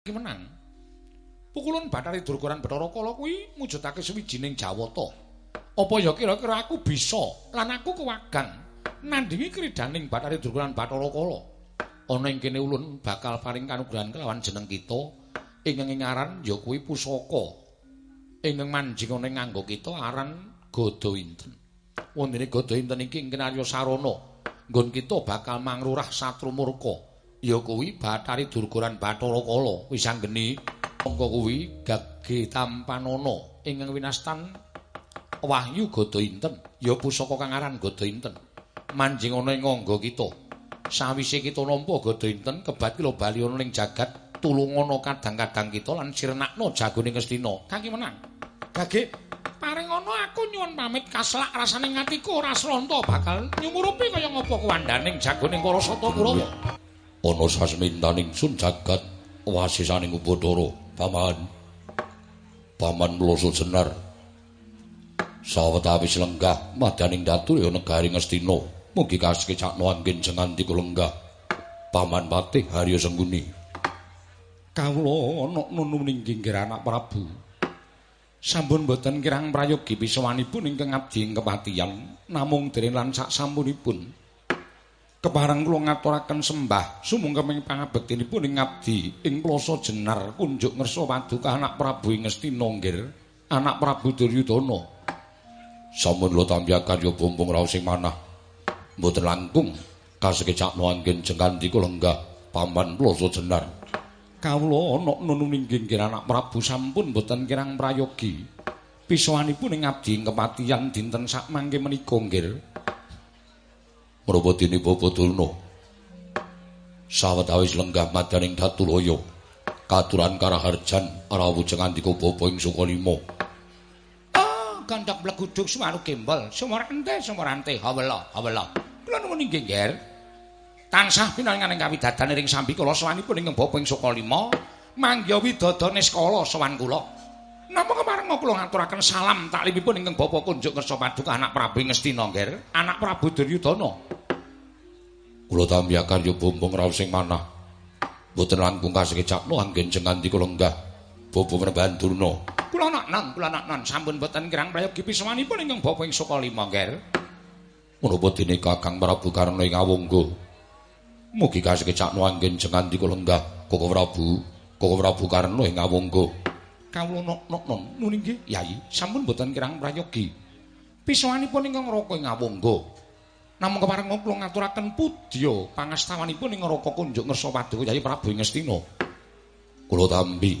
iki menang. Pukulan Bathari Durgaran Bathara Kala kuwi mujudake suwijining jawata. Apa ya kira-kira aku bisa lan aku kewagan nandingi kridaning Bathari Durgaran Bathara Kala? Ana ing kene ulun bakal paring kanugrahan kelawan jeneng kita ing ngaran ya kuwi pusaka. Ing manjing ana nganggo kita aran Godawinten. Wondene Godawinten iki ing sarana nggon kita bakal mangrurah satru murka. Ya kuwi Bathari Durgaran Bathara Kala wis anggeni mongko kuwi Gage Tampanana. Ing winastan Wahyu Gada Inten ya pusaka kang aran Gada Inten manjing ana ing angga kita. Sawise kita nampa Gada Inten kebat kilo bali ana ning jagat tulungono kadang-kadang kita lan sirnakno jagone Ngastina kaki menang. Gage paring ana aku nyuwun pamit. Kaslak rasane ngatiku ora slonto. Bakal nyumurupi kaya ngapa kuwandaning jagone Karasata Kurawa ana sasmintaning sun jagat wasisaning ubadara paman. Paman mloso senar sawetawis lenggah madaning datur ya negari ngastina. Mugi kasekecakno anggen jenganti lenggah. Paman patih harya sengguni. Kawula ana nunu ninggih anak prabu. Sampun boten kirang prayogi pisawanipun ingkang abdi ing kepatihan namung dereng lan sak sampunipun kepareng kula ngaturaken sembah sumungkeming pangabektinipun ing abdi ing plasa jenar kunjuk ngersa paduka anak Prabu ing Ngastina nggir anak Prabu Duryudana. Sampun lo tambya karya bumbung raos sing manah. Mboten langkung kasekecakno anggen jengkanti kula lenggah paman plasa jenar. Kawula ana nununingging anak Prabu sampun mboten kirang prayogi. Pisowanipun ing abdi ing kepatihan dinten sak mangke menika nggir Prabodini Babadulna. Sawetawis lenggah madaning Datulaya. Katuran Karaharjan rawujeng andika bapa ing Sukalima. Ah, kandhak bleguduk sumaru gembel, sumorante sumorante hawela hawela. Kula nuwun inggih nggih. Tansah pinanganing kawidadane ring sambi kula ing bapa ing Sukalima, mangya widodane skala sawan kula. Napa kemareng kula ngaturaken salam taklimipun ingkang bapa kunjuk kersa paduka anak Prabu Ngastina nggih, anak Prabu Duryudana. kula tamya karya bombong raos sing manah. Boten langkung kasekecakno anggen jenganti kula enggah bapa merbandurna kula nak nan kula nak nan sampun boten kirang prayogi pisawanipun ingkang bapa ing saka lima nger? Menapa dene kakang prabu karna ing awangga? Mugi kasekecakno anggen jenganti kula enggah koko prabu koko prabu karna ing awangga kawula nok nok non nuning yai sampun boten kirang prayogi pisawanipun ingkang raka ing awangga Namung kepareng kula ngaturaken pudya pangastawanipun ing Raka Kunjuk Ngersa Paduka Yai Prabu Ngastina. Kula tambi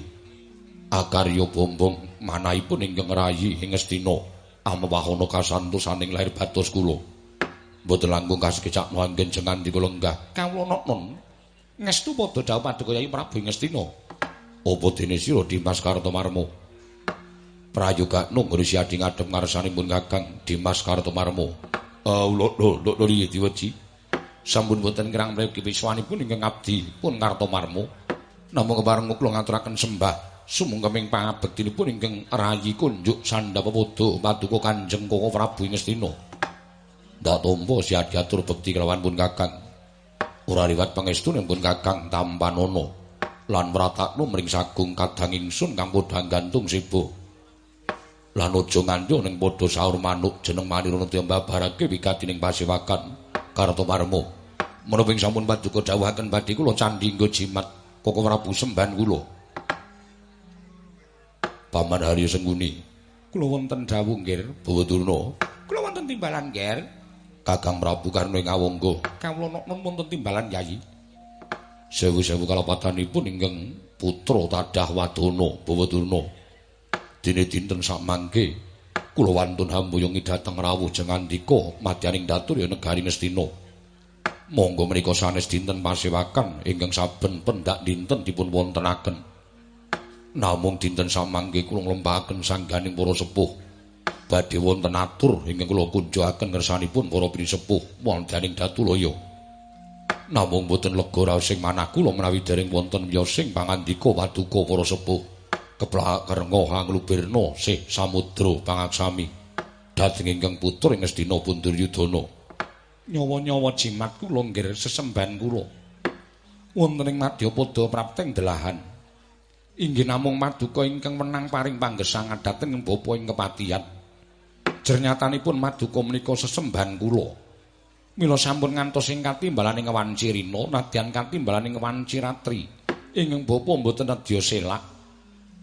akarya bombong manahipun ingkang rayi ing Ngastina amwahana kasantosaning lahir batos kula. Mboten langkung kasekecakno anggen jengan di kula enggah. Kawula non ngestu padha dawuh Paduka Yai Prabu Ngastina. Apa dene sira Dimas Kartomarmo? Prayoga nunggone siadi ngadhep ngarsanipun Kakang Dimas Kartomarmo. Uh, lho lho lho lho. Sampun boten kirang mriki wiswanipun ingkang abdi pun Kartomarmo. Namung kepareng kula ngaturaken sembah sumungkeming pangabektinipun ingkang rayi kunjuk Sandhapapada Paduka Kanjeng Koko Prabu Ngastina. Ndak tampa siadi atur bekti kelawan pun Kakang. Ora liwat pangestunipun Kakang Tampanono lan mratakno mring sagung kadang ingsun kang padha gantung sibuh. lan aja nganti ning padha saur manuk jeneng Manirana diambabarake wigatining pasewakan Karto Marmo. Menapa sampun paduka dawuhaken badhe kula candhi nggo jimat Koko Prabu semban kula. Paman Hari Sengguni, kula wonten dawuh nggih, Bawadurna. Kula wonten timbalan nggih. Kakang Prabu Karno ing Awangga. Kawula nok wonten timbalan Yayi. Sewu-sewu kalapatanipun ingkang putra Tadah Wadana, Bawadurna. dene dinten sak mangke kula wantun hambuyungi dhateng rawuh jengandika madyaning datur ya negari Ngastina monggo menika sanes dinten pasewakan ingkang saben pendak dinten dipun wontenaken. Namung dinten sak mangke kula nglempahaken sangganing para sepuh. Badhe wonten atur ingkang kula kunjukaken ngersanipun para pinisepuh madyaning datulaya namung boten lega raos sing manah kula menawi dereng wonten wiyosing pangandika paduka para sepuh keplak kerengo hanglubirna sih samudra pangaksami dhateng ingkang putra ing Astina Punduryudana nyawa-nyawa jimat kula nggir sesemban kula wonten ing Madyapada prapteng delahan Inggih namung Maduka ingkang menang paring panggesang dhateng bapa ing kepatihan. Jernyatanipun Maduka menika sesembahan kula. Mila sampun ngantos ing katimbalaning Wanci Rina nadyan katimbalaning Wanci Ratri. Ingkang bapa mboten nedya selak.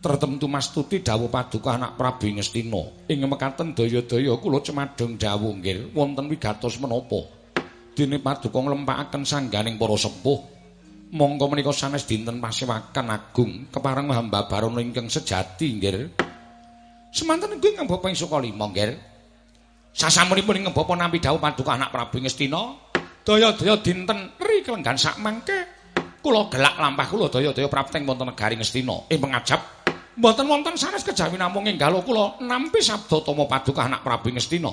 Tertemtu mastuti dawuh Paduka anak Prabu Ngestina. Ing mekaten daya-daya kula cemadhong dawuh nggih wonten wigatos menapa. Dene Paduka nglempakaken sangganing para sepuh mongko menika sanes dinten pasewakan agung kepareng hamba barono ingkang sejati nggih semanten nggih kang bapak ing Sukalima nggih sasampunipun ing bapak nampi dawuh paduka anak Prabu Ngestina daya-daya dinten ri kelenggan sak mangke. Kula gelak lampah kula daya-daya prapteng wonten negari Ngestina. Ing pengajap mboten wonten sanes kejawi namung enggal kula nampi sabda tama paduka anak Prabu Ngestina.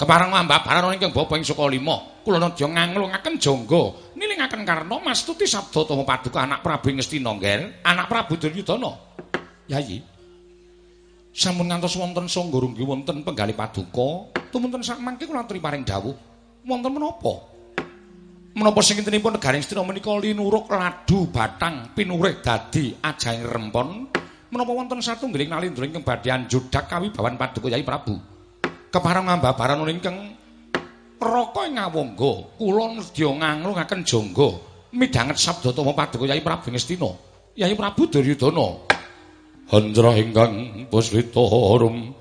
Kepareng hamba barono ingkang bapak ing Sukalima kula nedya nganglungaken jangga nilingaken karna mastuti sabda tama paduka anak Prabu Ngestina nggih anak Prabu Duryudana. Yayi sampun ngantos wonten sangga runggi wonten penggali paduka tumunten sak mangke kula aturi paring dawuh. Wonten menapa? Menapa sing kintenipun negari Ngestina menika linuruk ladu batang pinurih dadi ajaing rempon? Menapa wonten satunggiling nalindra ingkang badhe anjudak kawibawan paduka yayi Prabu? Keparang ngambabaran ingkang Raka ing ngawangga, kula nedya nganglungaken jangga. Midhanget sabda tama paduka Yai Prabu Ngestina. Yai Prabu Duryudana. Handra ingkang pusrita rum.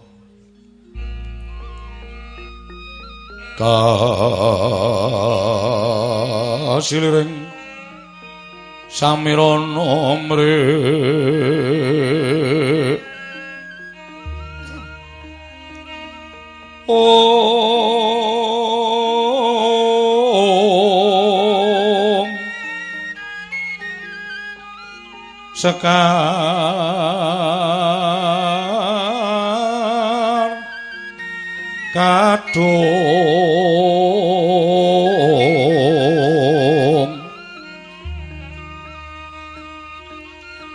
Kasiliring samirana mrih. Oh sekar kadung.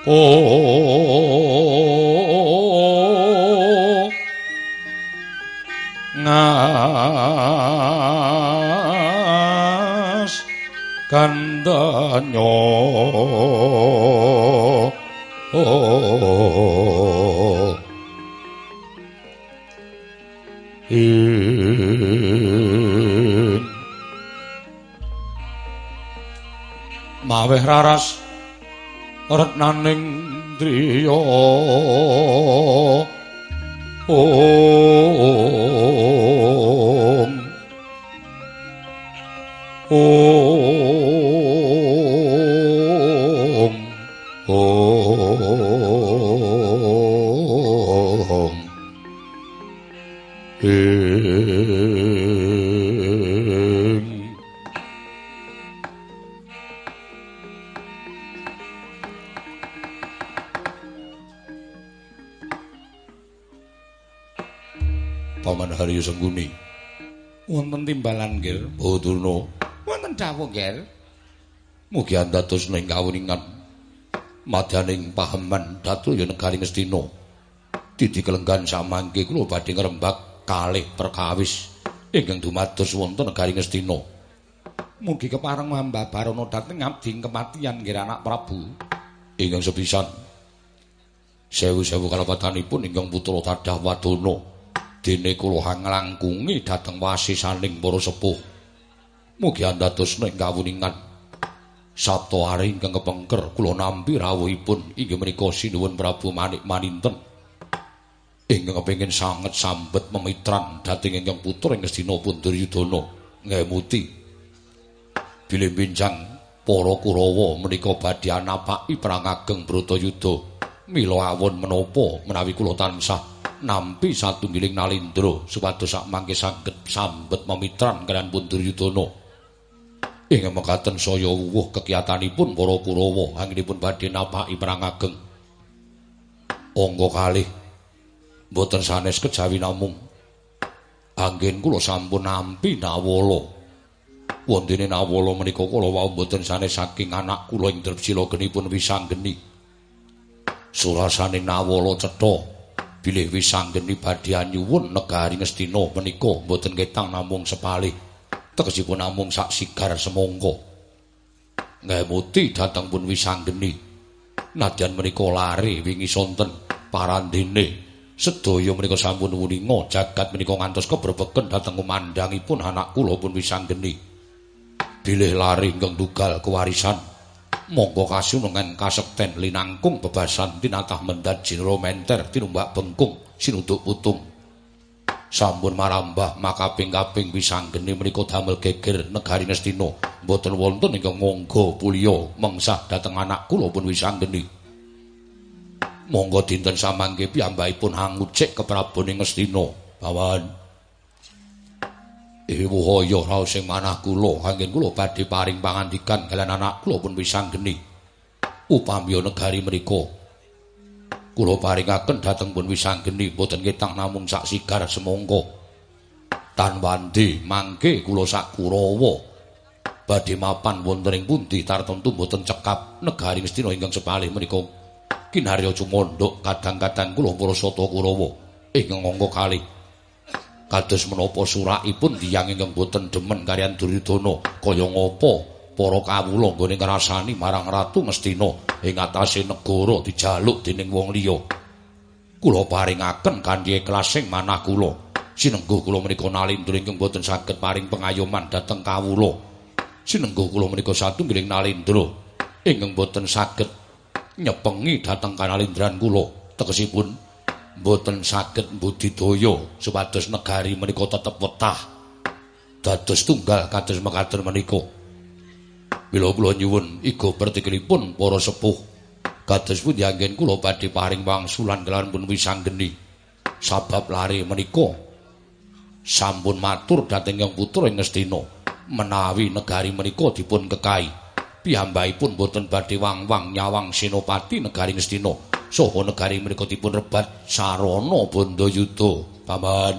Oh. Ngas kandanyo Maweh raras retnaning driya Om. Om Paman Haryo Sengguni wonten timbalan nggih Bodurna wonten dawuh nggih mugi andados ning kawuningan. Madyaning paheman datu ya negari Ngastina didi kelenggan samangke kula badhe ngrembak kalih perkawis ingkang dumados wonten negari Ngastina mugi kepareng hamba barono dhateng abdi kematian nggih anak Prabu. Ingkang sepisan. Sewu-sewu kalepatanipun ingkang putra tadah wadana dene kula nglangkungi dhateng wasisaning para sepuh. Mugi andados ning kawuningan Sabto ari ingkang kepengker kula nampi rawuhipun. Inggih menika sinuwun Prabu Manik Maninten. Ingkang kepengin sanget sambet memitran dhateng ingkang putra ing Ngastina Punduryudana. Ngemuti bilih binjang para Kurawa menika badhe anapaki perang ageng Bratayuda mila awon menapa menawi kula tansah nampi satunggiling nalindra supados sak mangke saged sambet memitran kaliyan Punduryudana. Ing mekaten saya wuwuh kekiyatanipun para Kurawa anggenipun badhe napaki perang ageng. Angga kalih boten sanes kejawi namung anggen kula sampun nampi nawala. Wondene nawala menika kula wau boten sanes saking anak kula ing Drepsila genipun wisanggeni. Surasane nawala cetha bilih wis anggeni badhe anyuwun negari Ngastina menika boten ketang namung sepalih. Tegesipun namung sak sigar semangka ngemuti dhateng pun wis anggeni Nadyan menika lari wingi sonten parandene. Sedaya menika sampun wuninga jagat menika ngantos kebrebeken dhateng kumandhangipun anak kula pun wisanggeni. Bilih lari ingkang dugal kewarisan monggo kasunungan kasekten linangkung bebasan tinatah mendat jinromenter tinumbak bengkung sinuduk putung. Sampun marambah makaping-kaping wisanggeni menika damel geger negari Nestina mboten wonten ingkang monggo puliya mengsah dhateng anak kula pun wisanggeni monggo dinten samangke piyambakipun hangucik keprabone Ngastina bawan Ewu hoyo raos sing manah kula. Anggen kula badhe paring pangandikan kalian anak kula pun wisanggeni upami negari menika kula paringaken dhateng pun wisanggeni boten ketang namung sak sigar semangka. Tanwandi mangke kula sak kurawa. Badhe mapan wonten ing pundi tartemtu boten cekap. Negari Ngastina ingkang sepalih menika kinarya cumondhok kadang-kadang kula para sata kurawa. Ingkang angka kalih kados menapa surakipun tiyang ingkang boten demen kalian Duryudana kaya ngapa para kawula nggone ngrasani marang Ratu Ngastina ing atase negara dijaluk dening wong liya. Kula paringaken kanthi ikhlasing manah kula. Sinengguh kula menika nalindra ingkang boten saged paring pengayoman dhateng kawula. Sinengguh kula menika satunggiling nalindra ingkang boten saged nyepengi dhateng kanalindran kula. Tegesipun boten saged budidaya supados negari menika tetep wetah dados tunggal kados mekaten menika. Mila kula nyuwun iga pertikelipun para sepuh. Kados pundi anggen kula badhe paring wangsulan kelawan pun wisanggeni. Sabab lare menika sampun matur dhateng Yang Putra ing Ngastina menawi negari menika dipun kekai. Piyambakipun boten badhe wang-wang nyawang Senopati negari Ngastina. Saha negari menika dipun rebat sarana Bandayuda. Paman,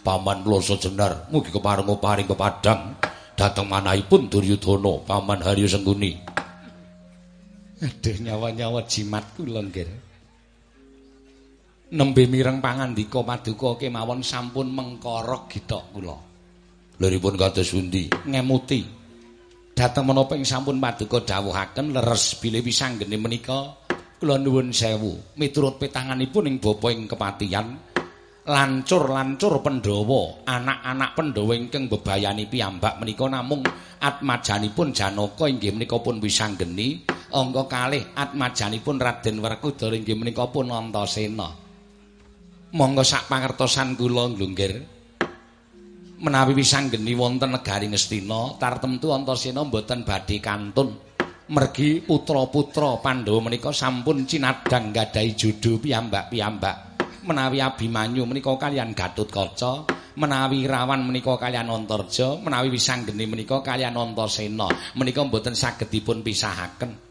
paman kula sejenar mugi keparenga paring kepadang. dateng manahipun Duryudana paman Haryo Sengguni. Aduh nyawa-nyawa jimat kula nggih. Nembe mireng pangandika paduka kemawon sampun mengkorok gitok kula. Liripun kados pundi? Ngemuti. Dateng menapa ing sampun paduka dawuhaken leres bilih wisanggene menika kula nuwun sewu. Miturut petanganipun ing bapa ing kepatihan lancur-lancur Pandhawa, anak-anak Pandhawa ingkang bebayani piyambak menika namung atmajanipun Janaka inggih menika pun wisanggeni, angka kalih atmajanipun Raden Werkudara inggih menika pun Antasena. Monggo sak pangertosan kula nglunggir menawi wisanggeni wonten negari Ngastina, tartemtu Antasena mboten badhe kantun mergi putra-putra Pandhawa menika sampun cinadang gadahi judhu piyambak-piyambak. menawi Abimanyu menika kalian Gatutkaca, menawi Rawan menika kalian Antarja, menawi Wisanggeni menika kalian Antasena, menika mboten saged dipun pisahaken.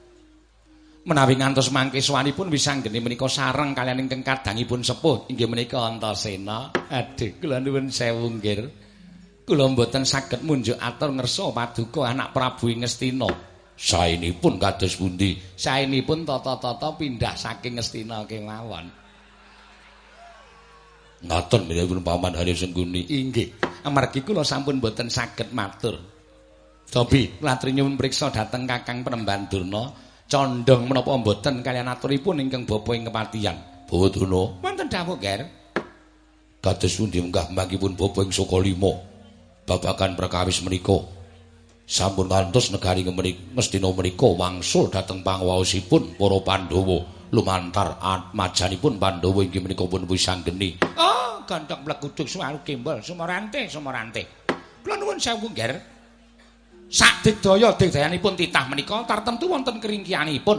Menawi ngantos mangke swanipun Wisanggeni menika sareng kalian ingkang kadangipun sepuh inggih menika Antasena. Aduh, kula nuwun sewu nggih. Kula mboten saged munjuk atur ngersa paduka anak Prabu Ngastina. Saenipun kados pundi? Saenipun tata-tata pindah saking Ngastina kemawon. Ngaten menika paman Hari Sengguni. Inggih. Amargi kula sampun boten saged matur. Dobi, latri nyuwun priksa dhateng Kakang Penemban Durna, condong menapa mboten kalian aturipun ingkang bapa ing kepatihan. Bawa Durna. Wonten dawuh, Ger. Kados pundi menggah mangkipun bapa ing Sokalima. Babakan perkawis menika. Sampun kantos negari menika mestina menika wangsul dhateng pangwaosipun para Pandhawa. lumantar majanipun Pandhawa inggih menika pun wisanggeni. Oh, gandhok mlekuduk suwaru kembal sumarante sumarante. Kula nuwun sewu, Nger. Sak digdaya digdayanipun titah menika tartemtu wonten keringkianipun.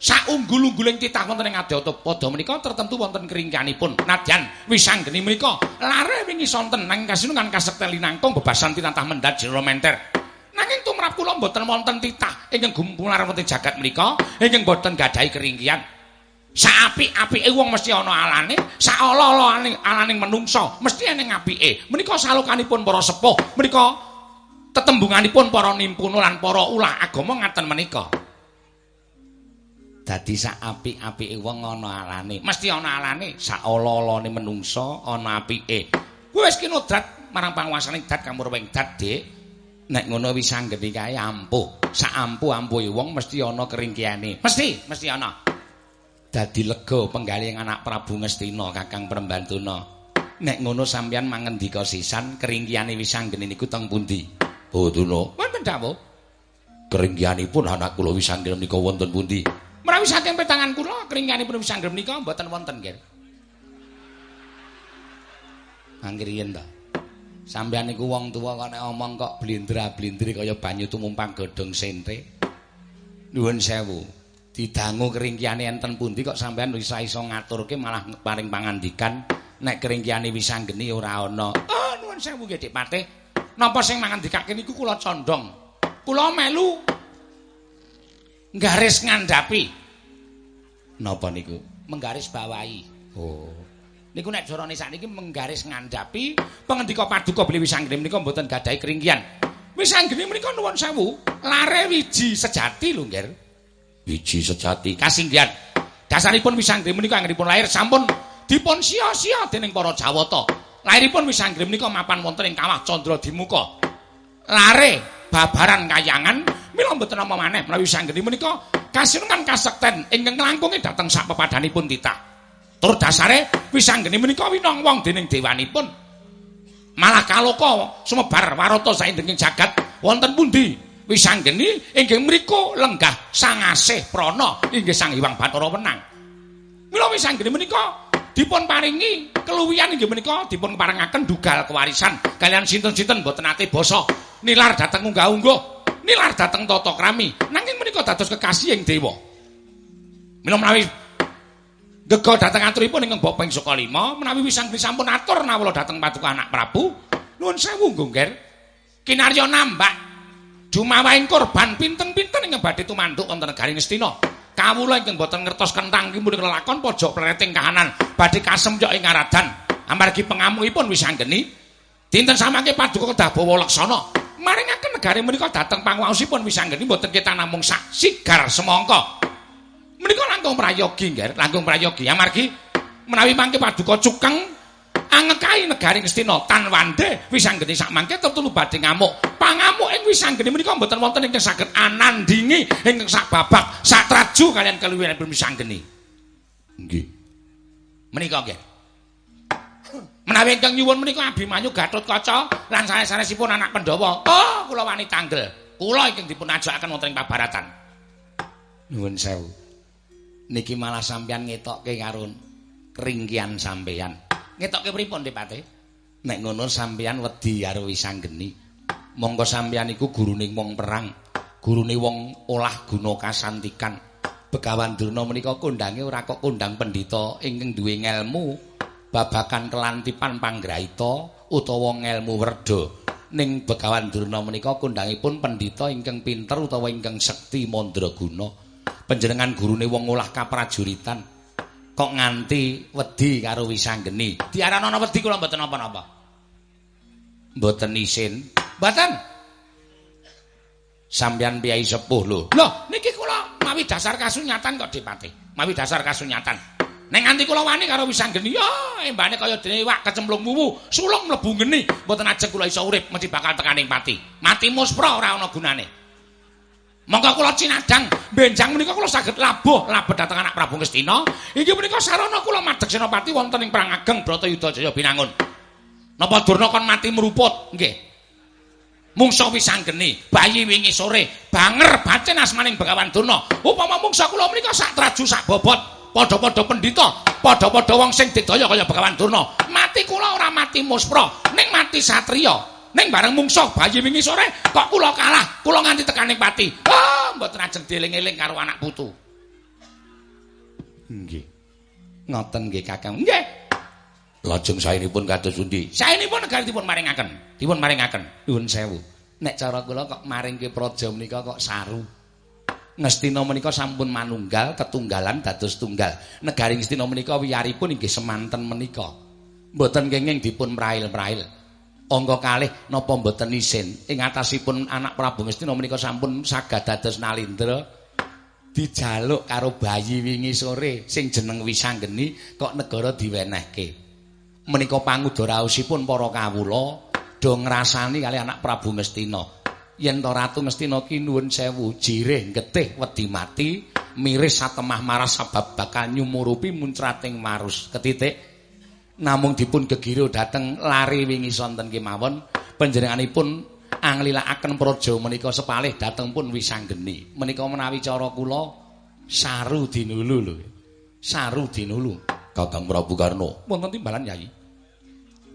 Sak unggul-ungguling titah wonten ing Adyapada menika tertentu wonten keringkianipun. Nadyan wisanggeni menika lare wingi sonten nang kasinungan kasekten linangkung bebasan tinatah mendat jero menter. Nanging tumrap kula mboten wonten titah ingkang gumpular wonten jagat menika, ingkang mboten gadahi keringkian. Saapik-apike wong mesti ana alane, saala-alane alaning menungsa mesti ana apike. Menika salukanipun para sepuh, menika tetembunganipun para nimpuna lan para ulah agama ngaten menika. Dadi saapik-apike wong ana alane, mesti ana alane, saala-alane menungsa ana apike. Kuwi wis kinodrat marang panguwasaning dat kamurweng dat, Dik. Nek ngono wis anggeni kae ampuh sak ampuh ampuhe wong mesti ana keringkiane mesti mesti ana dadi lega penggaling anak Prabu Ngastina Kakang Prembantuna. Nek ngono sampeyan mangendika sisan keringkiyane Wisanggeni niku teng pundi? Oh, Tuna. Wonten dawuh. Keringkiyanipun anak kula Wisanggeni menika wonten pundi? Menawi saking petangan kula keringkiyanipun Wisanggeni menika mboten wonten, nggih. Anggriyen ta. Sampeyan niku wong tuwa kok nek omong kok blindra-blindri kaya banyu tumumpang godhong sente. Nuwun sewu. didangu keringkiane enten pundi kok sampean bisa iso ngaturke malah paring pangandikan nek keringkiane wis anggeni ora ana. Oh nuwun sewu nggih Dik Patih. Napa sing mangandikake niku kula condong. Kula melu garis ngandhapi. Napa niku? Menggaris bawahi. Oh. Niku nek jarane sakniki menggaris ngandhapi pangendika paduka beli wis anggeni menika mboten gadahi keringkian. Wis anggeni menika nuwun sewu, lare wiji sejati lho, Nggih. biji sejati kasinggihan. Dasaripun wisanggrim menika anggenipun lahir sampun dipun sia-sia dening para Jawata. Lahiripun wisanggrim menika mapan wonten ing kawah Candra Dimuka lare babaran kayangan mila mboten nama maneh. Menawi wisanggrim menika kasinungan kasekten ingkang langkunge dhateng sak pepadanipun titah tur dasare wisanggrim menika winong wong dening dewanipun. Malah kaloka sumebar warata saindenging jagat wonten pundi? Wisanggeni inggih mriku lenggah sangasih prana inggih Sang Hyang Bathara Wenang. Mila wisanggeni menika dipun paringi keluwihan inggih menika dipun paringaken dugal kewarisan. Kalian sinten-sinten boten ate basa? Nilar dhateng unggah-ungguh nilar dhateng tata krami. Nanging menika dados kekasih ing dewa. Mila menawi gega dhateng aturipun ingkang Bapa ing Saka Lima menawi wisanggeni sampun atur nawala dhateng paduka anak Prabu nuwun sewu Gongger kinarya nambah Dumawahing korban pinten-pinten ing badhe tumanduk wonten negari Ngastina. Kawula ingkang boten ngertos kentang iki murid lakon pojok plereting kahanan badhe kasemjok ing ngaradan. Amargi pengamukipun wis anggeni dinten samangke paduka kedah bawa laksana. Maringaken negari menika dhateng pangwaosipun wis anggeni boten kita namung sak sigar semangka. Menika langkung prayogi, nggih, langkung prayogi. Amargi menawi mangke paduka cukeng angekai negari Ngastina tan wande wisanggeni sak mangke tetulu badhe ngamuk. Pangamuk ing wisanggeni menika mboten wonten ingkang saged anandingi ingkang sak babak sak traju kalian keluwihanipun wisanggeni. Nggih. Menika nggih. Menawi ingkang nyuwun menika Abimanyu Gatotkaca lan sanes-sanesipun anak Pandhawa. Oh, kula wani tanggel. Kula ingkang dipun ajakaken wonten ing pabaratan. Nuwun sewu. Niki malah sampeyan ngetokke karo ringkian sampeyan. ngetokke pripun Dipati? Nek ngono sampeyan wedi karo Wisanggeni. Monggo sampeyan iku gurune wong perang, gurune wong olah guna kasantikan. Begawan Durna menika kondange ora kok kondang pendhita ingkang duwe ngelmu babakan kelantipan panggraita utawa ngelmu werda. Ning Begawan Durna menika kondangipun pendhita ingkang pinter utawa ingkang sekti mandraguna. Panjenengan gurune wong olah kaprajuritan. kok nganti wedi karo wisanggeni. Diarani ana wedi kula mboten napa-napa. Mboten isin. Mboten. Sampeyan piyai sepuh lho. Lho, niki kula mawi dasar kasunyatan kok Dipati. Mawi dasar kasunyatan. Nek nganti kula wani karo wisanggeni, ya embane kaya dene iwak kecemplung wuwu, sulung mlebu geni, mboten ajeng kula iso urip mesti bakal tekaning pati. Mati muspra ora ana gunane. Monggo kula cinadang benjang menika kula saged labuh labet dhateng anak Prabu Ngastina. Iki menika sarana kula madheg Senopati wonten ing perang ageng Bratayuda Jaya Binangun. Napa Durna kon mati meruput? Nggih. Mungsa wis anggeni, bayi wingi sore, banger bacen asmaning Begawan Durna. Upama mungsa kula menika sak traju sak bobot, padha-padha pendhita, padha-padha wong sing didaya kaya Begawan Durna. Mati kula ora mati muspra, ning mati satriya. Ning bareng mungsuh bayi wingi sore kok kula kalah, kula nganti tekaning pati. Ah, mboten ajeng dieling-eling karo anak putu. Nggih. Ngoten nggih Kakang. Nggih. Lajeng saenipun kados pundi? Saenipun negari dipun maringaken. Dipun maringaken. Nuwun sewu. Nek cara kula kok maringke praja menika kok saru. Ngastina menika sampun manunggal, ketunggalan dados tunggal. Negari Ngastina menika wiyaripun inggih semanten menika. Mboten kenging dipun mrail-mrail. Angka kalih napa mboten isin? Ing atasipun anak Prabu Ngastina menika sampun sagad dados nalindra dijaluk karo bayi wingi sore sing jeneng Wisanggeni kok negara diwenehke. Menika pangudaraosipun para kawula do ngrasani kali anak Prabu Ngastina yen to Ratu Ngastina ki nuwun sewu jireh getih wedi mati miris satemah maras sabab bakal nyumurupi muncrating marus. Ketitik namung dipun gegiro dateng lari wingi sonten kemawon panjenenganipun anglilakaken praja menika sepalih dateng pun wisanggeni. Menika menawi cara kula saru dinulu lho. Saru dinulu. Kakang Prabu Karno. Wonten timbalan Yai?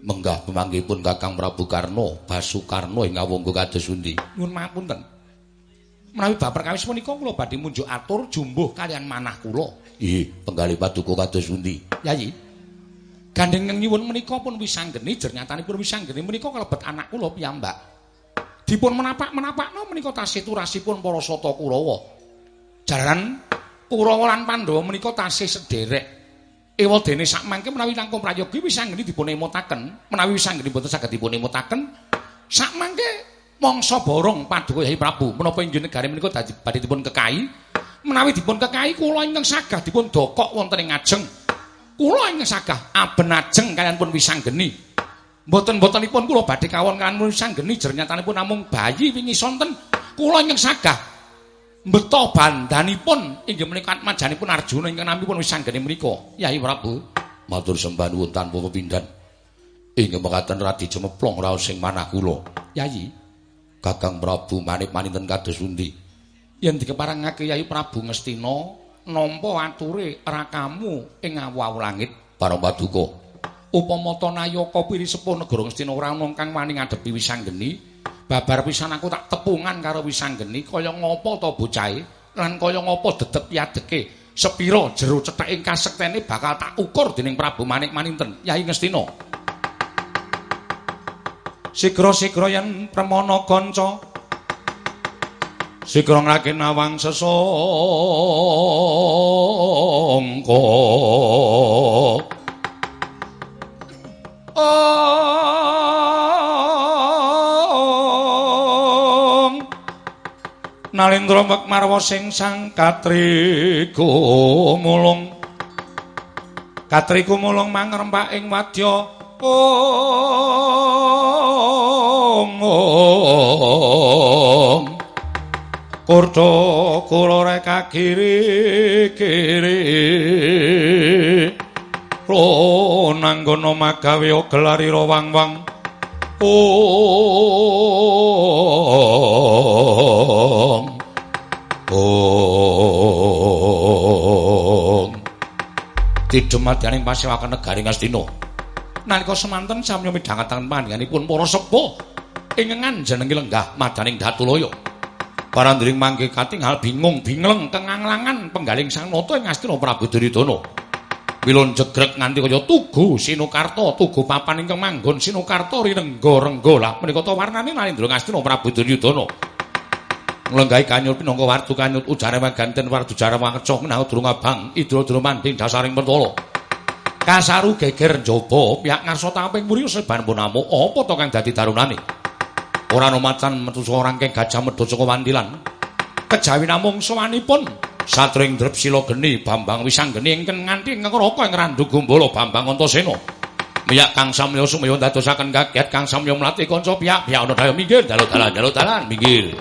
Menggah pemanggipun Kakang Prabu Karno Basukarno ing awungga kados pundi? Nuwun mapunten menawi bab perkawis menika kula badhe munjuk atur jumbuh kalian manah kula. Nggih, penggali paduka kados pundi? Yayi. Gandeng nyuwun menika pun wisanggeni jer nyatanipun wisanggeni menika kalebet anak kula piyambak. Dipun menapak-menapakno menika tasih turasipun para sata Kurawa. Jaran Kurawa lan Pandhawa menika tasih sederek. Ewa dene sak mangke menawi langkung prayogi wisanggeni dipun emutaken, menawi wisanggeni boten saged dipun emutaken, sak mangke mangsa borong paduka Hyai Prabu menapa ing negari menika dadi badhe dipun kekai menawi dipun kekai kula ingkang sagah dipun dokok wonten ing ajeng kula ingkang sagah aben ajeng kalian pun wisanggeni mboten-mbotenipun kula badhe kawon kan wisanggeni jer nyatanipun namung bayi wingi sonten. Kula ingkang sagah mbeta bandanipun inggih menika majanipun Arjuna ingkang namipun wisanggeni menika. Hyai Prabu matur sembah nuwun tanpa pepindhan. Inggih mekaten radi cemeplong raos sing manah kula. Yayi Kakang Prabu manip maninten kados pundi? Yen dikeparangake Yayi Prabu Ngastina nampa ature rakamu ing awu langit para paduka. Upama ta nayaka pirisepuh negara Ngastina ora ana kang wani ngadepi wisanggeni, babar pisan aku tak tepungan karo wisanggeni kaya ngapa ta bocahe lan kaya ngapa dedep yadeke sepira jero cetheke kasektene bakal tak ukur dening Prabu Manik Maninten Yayi Ngastina. sigra-sigra yen pramana kanca sigra nglake nawang sesangka ong. Nalindra marwa sing sang katriku mulung. Katriku mulung mangrempak ing wadya ong kurdo kula rek kiri-kiri lo nanggono magawe gelari wang-wang. Ong ong. Tidematianing pasewakan negari Ngastina nalika semanten samya midhangetaken panjenenganipun para sepuh. Ing nganjenengi lenggah madaning Datulaya. Parandring mangke katingal bingung bingleng kenganglangan penggaling sang nata ing Astina Prabu Duryudana. Wilon jegrek nganti kaya tugu Sinukarta, tugu papan ingkang manggon Sinukarta rinengga-rengga. Lah menika ta warnane Nalindra Astina Prabu Duryudana. Nglenggahi kanyut pinangka wartu kanyut ujare maganten wartu jare wangeca menawa durung abang idra-dra manding dasaring mentala. kasaru geger njaba pihak ngarsa tamping muri seban pun amuk apa to kang dadi darunane ora ana macan metu saka rangkeng gajah medhot saka wandilan. Kejawi namung sawanipun satring drep sila geni bambang wisanggeni ingkang nganti ngroko ing randu gumbala bambang antasena. Miyak kang samya sumaya dadosaken kaget kang samya mlatih kanca pihak ana daya minggir dalu-dalan dalu-dalan minggir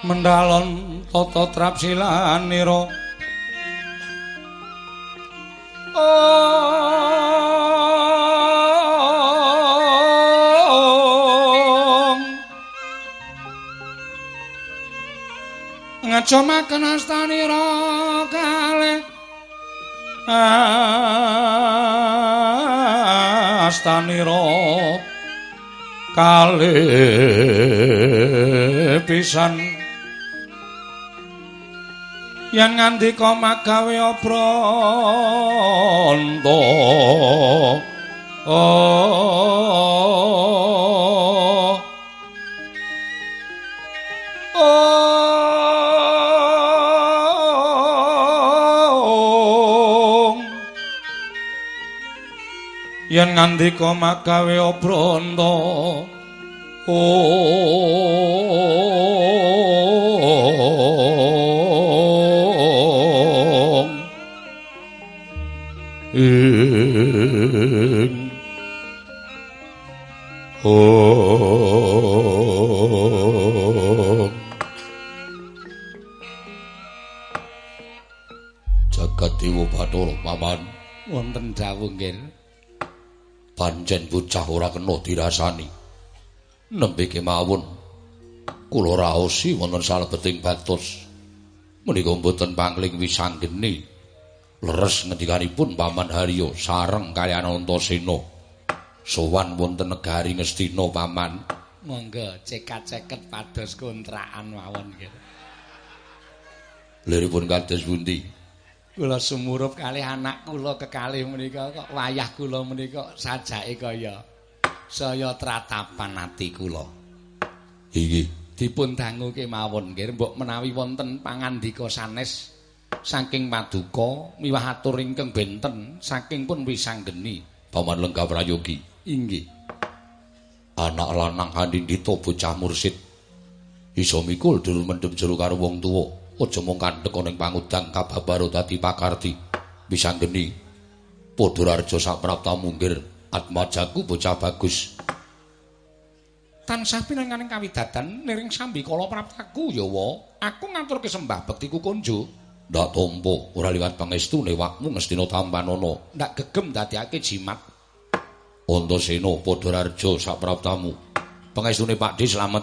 dalon tata trapsilanira ngajomaken astanira kalih astanira kalih pisan yen ngandika magawe obranta oh. Oh. Yen ngandika magawe obranta oh ing oh jagat dewa bathara paman Wonten dawuh nggih. pancen bocah ora kena dirasani. Nembe kemawon. Kula raosi wonten salebeting batos menika mboten pangling wisanggeni leres ngendikanipun paman Haryo sareng kaliyan Antasena sowan wonten negari Ngastina paman. Monggo cekat-ceket pados kontrakan mawon nggih. liripun kados pundi? Kula sumurup kalih anak kula kekalih menika kok wayah kula menika sajake kaya saya tratapan ati kula. iki. Dipun dangu kemawon nggih. Mbok menawi wonten pangandika sanes saking paduka miwah atur ingkang benten saking pun wisanggeni. paman lenggah prayogi Inggih. anak lanang handindita bocah mursid iso mikul durung mendem jero karo wong tuwa aja mung kandhek ning pangudang kababaro dadi pakarti bisanggeni padha raja saprapta munggir atmajaku bocah bagus Tansah pinanganing kawidadan niring sambi kala praptaku ya wa. Aku ngaturke sembah bektiku konjo. Ndak tampa ora liwat pangestune wakmu ngestina tampanana Ndak gegem dadekake jimat. Antasena padha raja sapraptamu pangestune Pakdi slamet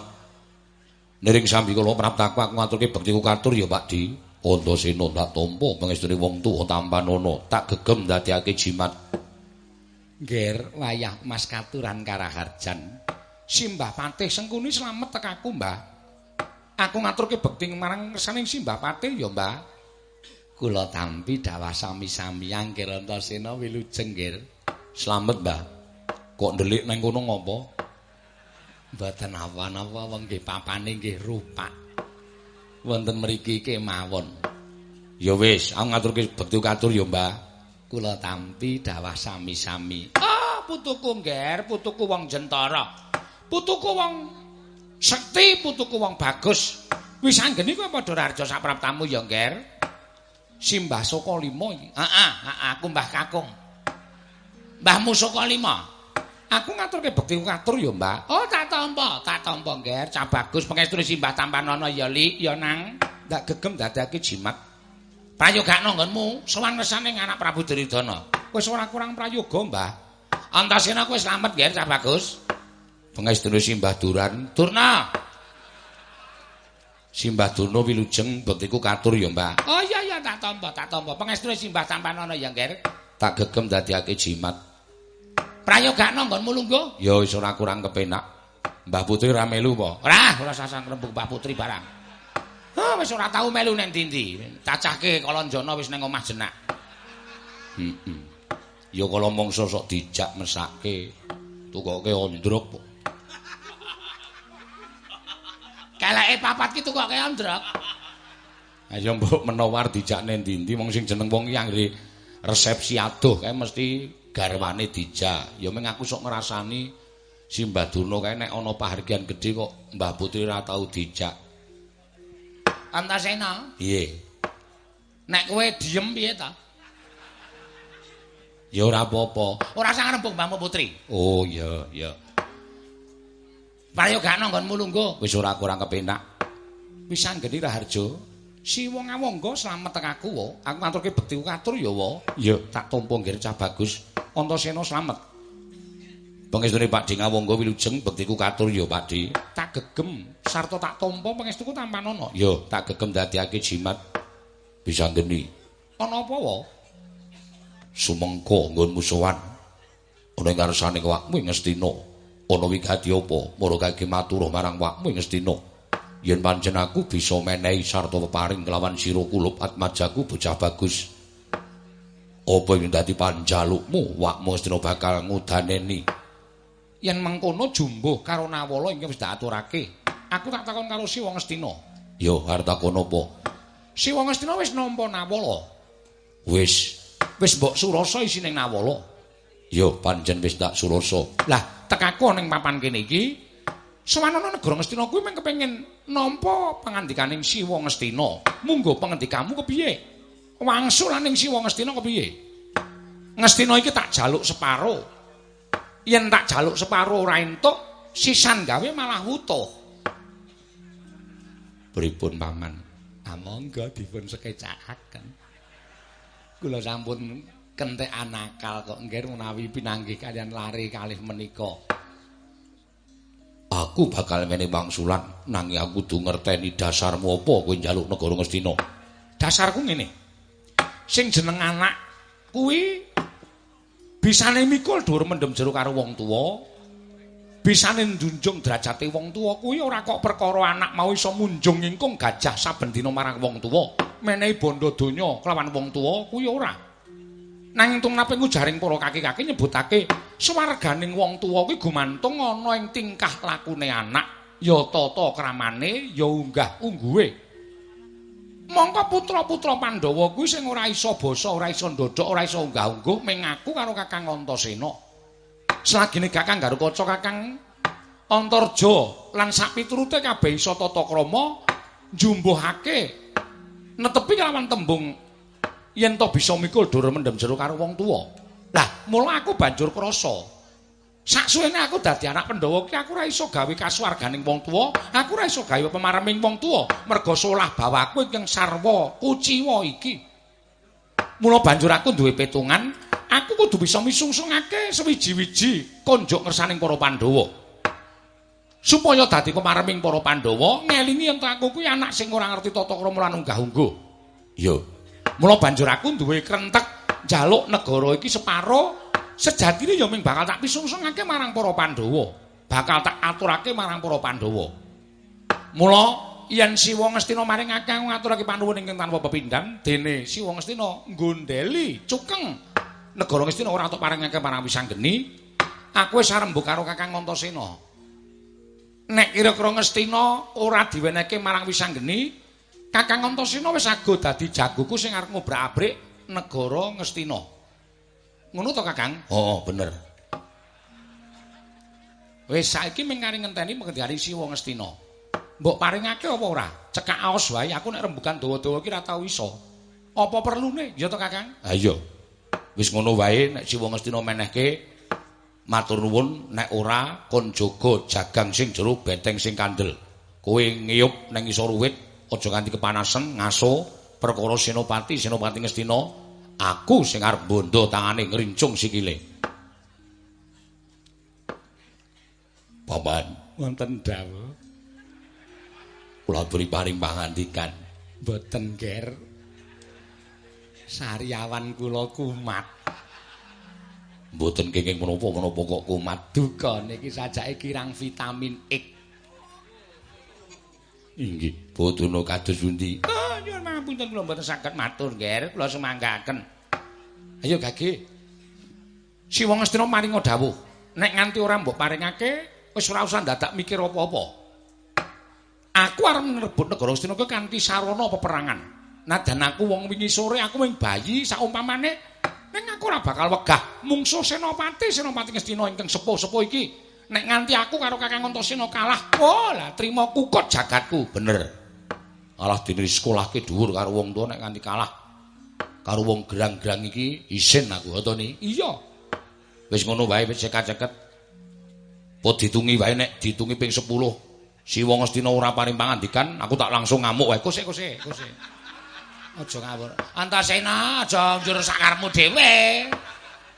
niring sambi kala praptaku aku ngaturke bektiku katur ya Pakdi Antasena ndak tampa pangestune wong tuwa tampanana tak gegem dadekake jimat Ger wayah Mas katuran Karaharjan. Simbah Patih Sengkuni slamet tekaku, Mbah. Aku ngaturke bekti marang ngersaning Simbah Patih ya, Mbah. Kula tampi dawah sami-sami angger Antasena wilujeng, Ger. Slamet, Mbah. Kok ndelik nang kono ngopo? Mboten apa-apa wong nggih papane nggih rupak. Wonten mriki kemawon. Ya wis, aku ngaturke bekti katur ya, Mbah. Kula tampi dawah sami-sami. Ah, putuku ngger, putuku wong jentara. Putuku wong sekti, putuku wong bagus. Wis anggeni kowe padha rarja sapraptamu ya, ngger. Simbah Saka Lima iki. Heeh, heeh, aku Mbah Kakung. Mbahmu Saka Lima. Aku ngaturke bekti katur ya, Mbah. Oh, tak tampa, tak tampa, ngger. Cah bagus pengestune Simbah Tampanana ya, Li, ya nang. Ndak gegem dadake jimat. Prayogakno nggonmu sowan ngersane anak Prabu Duryudana. Wis ora kurang prayoga, Mbah. Antasena kowe slamet nggih, Cah Bagus. Pengestune Simbah Duran, Durna. Simbah Durna wilujeng bektiku katur ya, Mbah. Oh iya tak tampa, tak tampa. Pengestune Simbah Tampanana ya, Ngger. Tak gegem dadekake jimat. Prayogakno nggonmu lungguh. Ya wis ora kurang kepenak. Mbah Putri ora melu apa? Ora, ora sasang rembug Mbah Putri barang. Ah, wis ora tau melu nang ndi-ndi. Cacahke Kalonjana wis nang omah jenak. Heeh. Ya kala mangsa sok dijak mesake. Tukoke ondrok. po. Keleke papat ki tukoke androk. Ayo mbok menawar dijak nang ndi-ndi wong sing jeneng wong iki anggere resepsi adoh kae mesti garwane dijak. Ya meng aku sok ngrasani Simbah Durna kae nek ana pahargyan gedhe kok Mbah Putri ora tau dijak. Antasena, Piye? nek kowe diem piye ta? Ya ora apa-apa. Ora sang rembug Mbahmu Putri. Oh iya, iya. Prayogakno nggonmu lungguh. Wis ora kurang kepenak. Wis anggeni Raharja. Si wong awangga slamet tekaku wa. Aku ngaturke bektiku katur ya wa. Ya, Tak tampa nggih cah bagus. Antasena slamet. pangestune Pak Di ngawangga wilujeng bektiku katur ya Pak Di. Tak gegem sarta tak tampa pangestuku tampanana. Ya, tak gegem dadiake jimat bisa geni. Ana apa wa? Sumengko nggonmu sowan. Ana ing ngarsane awakmu ing Ngastina. Ana wigati apa? Marake matur marang awakmu ing Ngastina. Yen pancen aku bisa menehi sarta peparing kelawan sira kulup atmajaku bocah bagus. Apa ing dadi panjalukmu awakmu Ngastina bakal ngudaneni? Yen mengkono jumbuh karo Nawala ingkang wis diaturake. Aku tak takon karo Siwa Ngastina. Ya, arep takon apa? Siwa Ngastina wis nampa Nawala. Wis, Wis mbok surasa isine Nawala. ya pancen wis tak surasa. Lah, tekaku ning papan kene iki sawanana negara Ngastina kuwi mung kepengin nampa pangandikaning Siwa Ngastina. Munggo pangandikamu kepiye? Wangsulaning Siwa Ngastina kepiye? Ngastina iki tak jaluk separo. Yen tak jaluk separo ora entuk, sisan gawe malah wutuh. Pripun paman? Amangga dipun sekecakaken. Kula sampun kentekan akal kok nggih menawi pinanggih kalian lari kalih menika. Aku bakal mene wangsulan nanging aku kudu ngerteni dasarmu apa kowe njaluk negara Ngastina. Dasarku ngene. Sing jeneng anak kuwi bisane mikul dhuwur mendem jero karo wong tuwa. Bisane njunjung derajate wong tuwa kuwi ora kok perkara anak mau iso munjung ingkung gajah saben dina marang wong tuwa. Menehi bondo donya kelawan wong tuwa kuwi ora. Nanging tumrape ngujaring para kaki-kaki nyebutake swarganing wong tuwa kuwi gumantung ana ing tingkah lakune anak, ya tata kramane, ya unggah ungguhe. Mongko putra-putra Pandhawa kuwi sing ora iso basa, ora iso ndodhok, ora iso unggah-ungguh mengaku karo Kakang Antasena. Selagine Kakang Garukaca, Kakang Antarja lan sak piturute kabeh iso tata krama njumbuhake netepi kelawan tembung yen to bisa mikul dur mendem jero karo wong tuwa. Lah, mula aku banjur krasa. Saksuwene aku dadi anak Pandhawa ki aku ora iso gawe kasuwarganing wong tuwa, aku ora iso gawe pemareming wong tuwa merga solah bawaku ingkang sarwa kuciwa iki. Mula banjur aku duwe petungan, aku kudu bisa misungsungake sewiji-wiji konjuk ngersaning para Pandhawa. Supaya dadi pemareming para Pandhawa, ngelingi yen aku kuwi anak sing ora ngerti tata krama lan unggah-ungguh. Ya, Mula banjur aku duwe krentek njaluk negara iki separo sejatine ya ming bakal tak pisungsungake marang para Pandhawa. Bakal tak aturake marang para Pandhawa. Mula yen Siwa Ngastina maringake aku ngaturake panuwun ingkang tanpa pepindhan dene Siwa Ngastina nggondeli cukeng negara Ngastina ora tok paringake marang Wisanggeni. Aku wis arembuk karo Kakang Antasena. Nek kira-kira Ngastina ora diwenehke marang Wisanggeni, Kakang Antasena wis ago dadi jagoku sing arep ngobrak-abrik negara Ngastina. Ngono to, Kakang? oh bener. Wis saiki ming kari ngenteni mengendari Siwa Ngastina. Mbok paringake apa ora? Cekak aos wae aku nek rembugan dawa-dawa ki ora tau iso. Apa perlune? Ya to, Kakang? Ha iya. Wis ngono wae nek Siwa Ngastina menehke matur nuwun nek ora kon jaga jagang sing jero benteng sing kandel. Kowe ngiyup nang isor wit aja nganti kepanasan ngaso perkara Senopati Senopati Ngastina aku sing arep bondo tangane ngrincung sikile. Paman, Wonten dawuh. kula aturi paring pangandikan. Mboten, Ger. Sariawan kula kumat. Mboten kenging menapa-menapa kok kumat. Duka niki sajake kirang vitamin X. Inggih, bodono kados pundi? Oh, nyuwun pangapunten kula mboten saged matur, Ger. Kula semanggaken. Ayo, Gage. Siwa Ngastina maringa dawuh. Nek nganti ora mbok paringake, wis ora usah dadak mikir apa-apa. Aku arep ngrebut negara Ngastina kuwi kanthi sarana peperangan. Nadan aku wong wingi sore aku mung bayi saumpamane ning aku ora bakal wegah mungsuh Senopati Senopati Ngastina ingkang sepuh-sepuh iki. Nek nganti aku karo Kakang Antasena kalah, oh lah trima kukut jagatku. Bener. Alah dene sekolahke dhuwur karo wong tuwa nek nganti kalah karo wong gerang-gerang iki isin aku otone. Iya. Wis ngono wae wis ceket-ceket. Po ditungi wae nek ditungi ping 10. Si wong Astina ora paring pangandikan, aku tak langsung ngamuk wae. Kose kose kose. Aja ngawur. Antasena aja njur sakarmu dhewe.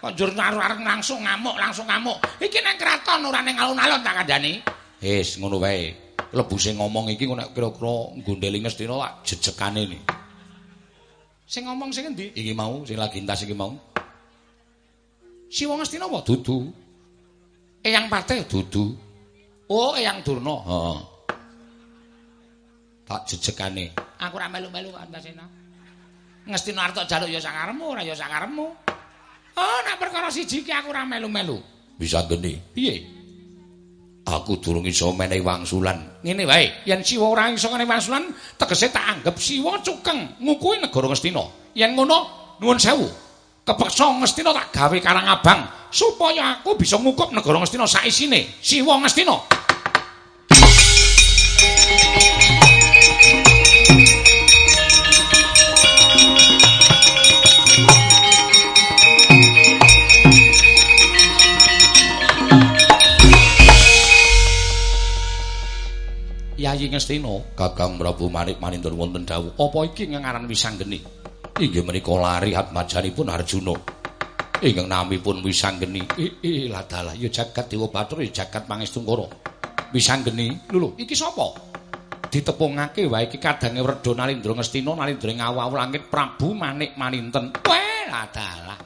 Kok njur areng langsung ngamuk, langsung ngamuk. Iki nang kraton ora ning alun-alun tak kandhani. Wis ngono wae. Lebu sing ngomong iki nek kira-kira nggondeli Ngastina tak jejekane ni. Sing ngomong sing endi? Iki mau sing lagi entas iki mau. Si wong Astina apa? Dudu. Eyang Pate Dudu. Oh, Eyang Durna. Heeh. Tak jejekane. Aku ora melu-melu Antasena. Ngestina arep jaluk ya sakaremu, ora ya sakaremu. Oh, nek perkara siji ki aku ora melu-melu. Bisa geni. Piye? Aku durung iso menehi wangsulan. Ngene wae, yen Siwa ora iso menehi wangsulan, tegese tak anggap Siwa cukeng ngukui negara Ngastina. Yen ngono, nuwun sewu. Kepeksa Ngastina tak gawe karang abang supaya aku bisa ngukup negara Ngastina sak isine. Siwa Ngastina. Yayi Ngastina, Kakang Prabu Manik Manindra wonten dawuh. apa iki ngaran Wisanggeni? Inggih menika lari atmajanipun Arjuna. Ingkang namipun Wisanggeni. Eh, lah dalah ya jagat Dewa Bathara ya jagat Pangestungkara. Wisanggeni, lho iki sapa? Ditepungake wae iki kadange Werda Nalindra Ngastina Nalindra ngawu langit Prabu Manik Maninten. Weh, lah dalah.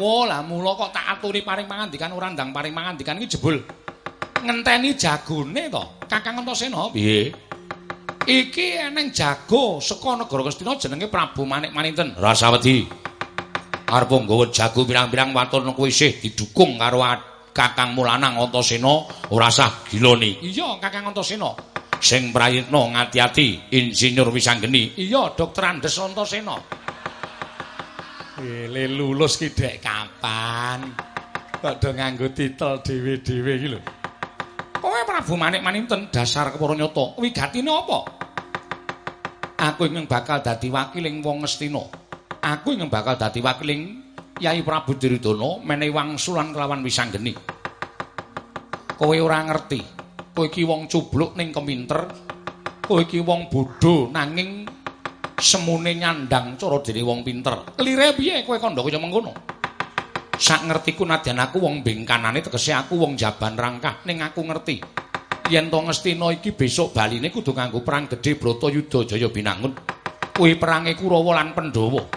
Wah, lah mula kok tak aturi paring pangandikan ora ndang paring pangandikan iki jebul ngenteni jagone to. Kakang Antasena. Piye? Iki eneng jago saka negara Ngastina jenenge Prabu Manik Maninten. Rasa wedi. Arep nggawa jago pirang-pirang watur kuwi isih didukung karo Kakang Mulanang Antasena ora sah gilone. Iya, Kakang Antasena. Sing prayitna ngati-ati Insinyur Wisanggeni. Iya, Dokter Andes Antasena. Ele lulus ki dek kapan? Padha nganggo titel dhewe-dhewe iki lho. Kowe Prabu Manik Maninten dasar kepara nyata. Wigatine apa? Aku ingin bakal dadi wakiling wong Ngastina. Aku ingin bakal dadi wakiling Yai Prabu Diridana menehi wangsulan kelawan Wisanggeni. Kowe ora ngerti. Kowe iki wong cubluk ning keminter. Kowe iki wong bodho nanging semune nyandang cara dene wong pinter. Kelire piye kowe kandha kaya mengkono? Sak ngertiku nadyan aku wong bengkanane tegese aku wong jaban rangkah ning aku ngerti. Yen to Ngastina iki besok baline kudu nganggo perang gedhe Bratayuda Jaya Binangun. Kuwi perange Kurawa lan Pandhawa.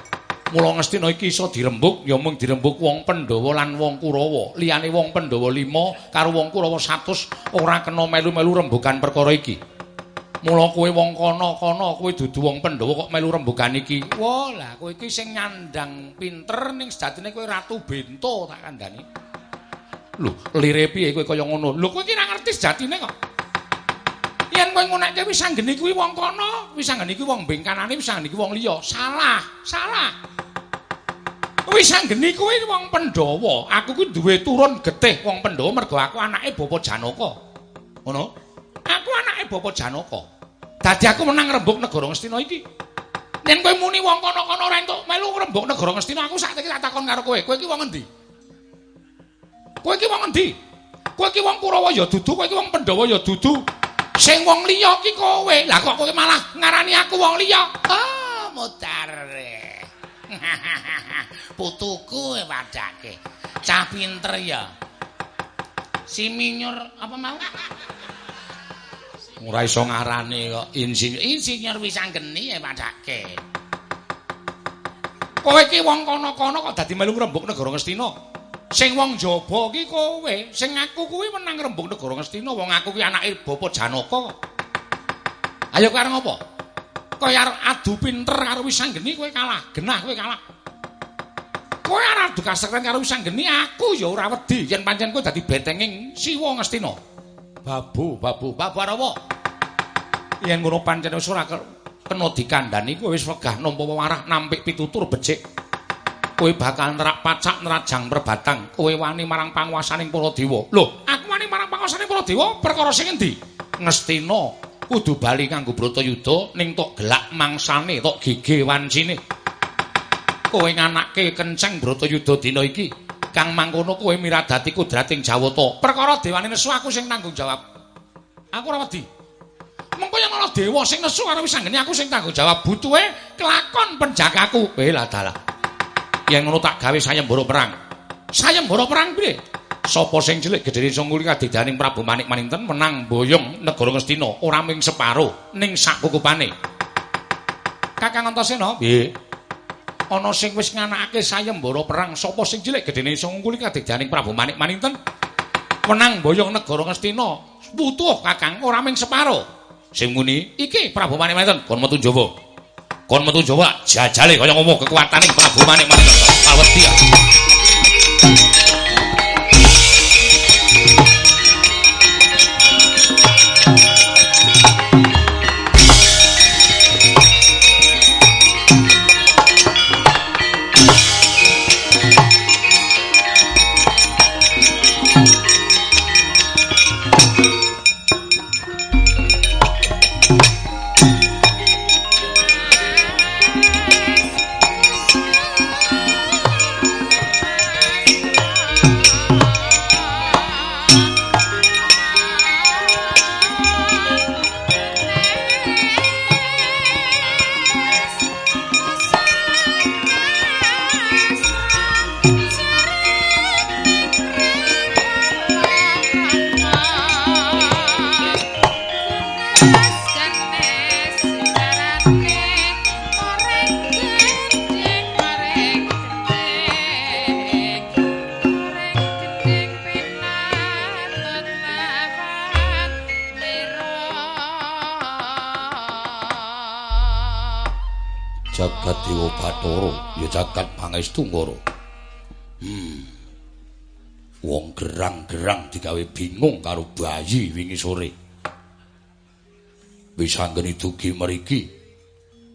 Mula Ngastina iki iso dirembuk ya mung dirembuk wong Pandhawa lan wong Kurawa. Liyane wong Pandhawa 5 karo wong Kurawa 100 ora kena melu-melu rembugan perkara iki. Mula kowe wong kono-kono, kowe dudu wong Pandhawa kok melu rembugan iki. Wah, lah kowe iki sing nyandang pinter ning sejatine kowe ratu bento tak kandhani. Lho, lire piye kowe kaya ngono? Lho kowe iki ora ngerti sejatine kok. Yen kowe ngunekke wis anggene kuwi wong kono, wis anggene kuwi wong bengkanane, wis anggene kuwi wong liya. Salah, salah. Wis anggene kuwi wong Pandhawa. Aku kuwi duwe turun getih wong Pandhawa mergo aku anake Bapak Janaka. Ngono? Anake Bapak Janaka. Dadi aku menang rembug negara Ngastina iki. Yen kowe muni wong kono-kono ora entuk melu ngrembug negara Ngastina, aku saiki tak takon karo kowe. Kowe iki wong endi? Kowe iki wong endi? Kowe iki wong Kurawa ya dudu, kowe iki wong Pandhawa ya dudu. Sing wong liya iki kowe. Lah kok kowe malah ngarani aku wong liya? Ah, mutare. Putuku e padake. Cah pinter ya. Si Minyur apa mau? Ora iso ngarani kok insinyur. Insinyur Wisanggeni e padake. Kowe iki wong kono-kono kok dadi melu ngrembug negara Ngastina? Sing wong jaba iki kowe, sing aku kuwi menang ngrembug negara Ngastina, wong aku kuwi anake Bapak Janaka. Ayo kowe arep ngopo? Kowe arep adu pinter karo Wisanggeni kowe kalah, genah kowe kalah. Kowe arep adu kasrekten karo Wisanggeni, aku ya ora wedi yen pancen kowe dadi bentenging Siwa Ngastina. Babu, babu, babu arawa. Yen ngono pancen wis ora kena dikandhani kowe wis wegah nampa warah nampik pitutur becik. Kowe bakal nerak pacak nerajang perbatang. Kowe wani marang panguwasaning para dewa. Lho, aku wani marang panguwasaning para dewa perkara sing endi? Ngastina kudu bali kanggo Bratayuda ning tok gelak mangsane, tok gege wancine. Kowe nganake kenceng Bratayuda dina iki. Kang mangkono kowe miradati kudrating Jawata. Perkara dewane nesu aku sing tanggung jawab. Aku ora wedi. Mengko yen ana dewa sing nesu karo wisanggeni aku sing tanggung jawab butuhe kelakon penjagaku. Eh lah dalah. Yen ngono tak gawe sayembara perang. Sayembara perang piye? Sapa sing cilik gedhe sungkuli kadidaning Prabu Manik Maninten menang boyong negara Ngastina ora ming separo ning sak kukupane. Kakang Antasena, piye? Ana sing wis nganakake sayembara perang sapa sing cilik? Gedhe sungkuli kadidaning Prabu Manik Maninten? Menang boyong negara Ngastina. Butuh Kakang ora ming separo. sing muni iki Prabu Manik Manten kon metu Jawa. Kon metu Jawa jajale kaya ngomong kekuataning Prabu Manik Manten kawedhi digawe bingung karo bayi wingi sore. Bisa ngeni dugi meriki.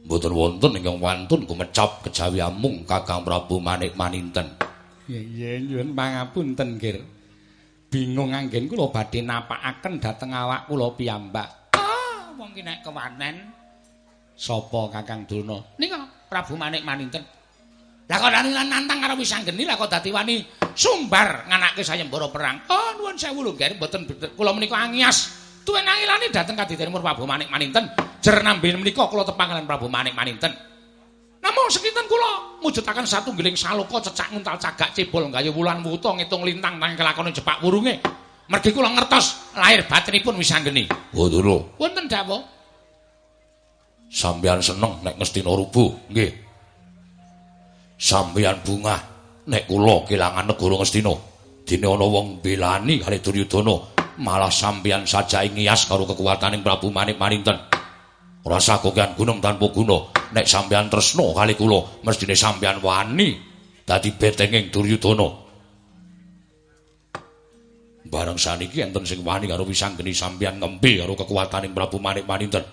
Mboten wonten ingkang wantun kumecap kejawi amung Kakang Prabu Manik Maninten. Iya, iya, nyuwun pangapunten, Kir. Bingung anggen kula badhe napakaken dhateng awak kula piyambak. Ah, wong ki nek kewanen sapa Kakang Durna? Nika Prabu Manik Maninten. Lah kok dadi nantang karo wisanggeni lah kok dadi wani sumbar nganake sayembara perang. Oh nuwun sewu lho, Ger, mboten kula menika angias. Tuwen angilane dateng kadidene Prabu Manik Maninten. Jer nambe menika kula tepang kalian Prabu Manik Maninten. Namung sekinten kula mujudaken satu giling saloka cecak nguntal cagak cebol gaya wulan wuto ngitung lintang nang kelakone jepak wurunge. Mergi kula ngertos lahir batinipun wisanggeni. Wonten lho. Wonten dawuh. Sampeyan seneng nek ngestina rubuh, nggih. Sampeyan bunga. Nek kula kelangan negara Ngastina dene ana wong belani kali Duryudana malah sampeyan saja ngias karo kekuataning Prabu Manik Maninten. Ora sakokan gunung tanpa guna. Nek sampeyan tresno kali kula mestine sampeyan wani dadi betenging Duryudana. Bareng saniki enten sing wani karo wisanggeni sampeyan ngembe karo kekuataning Prabu Manik Maninten.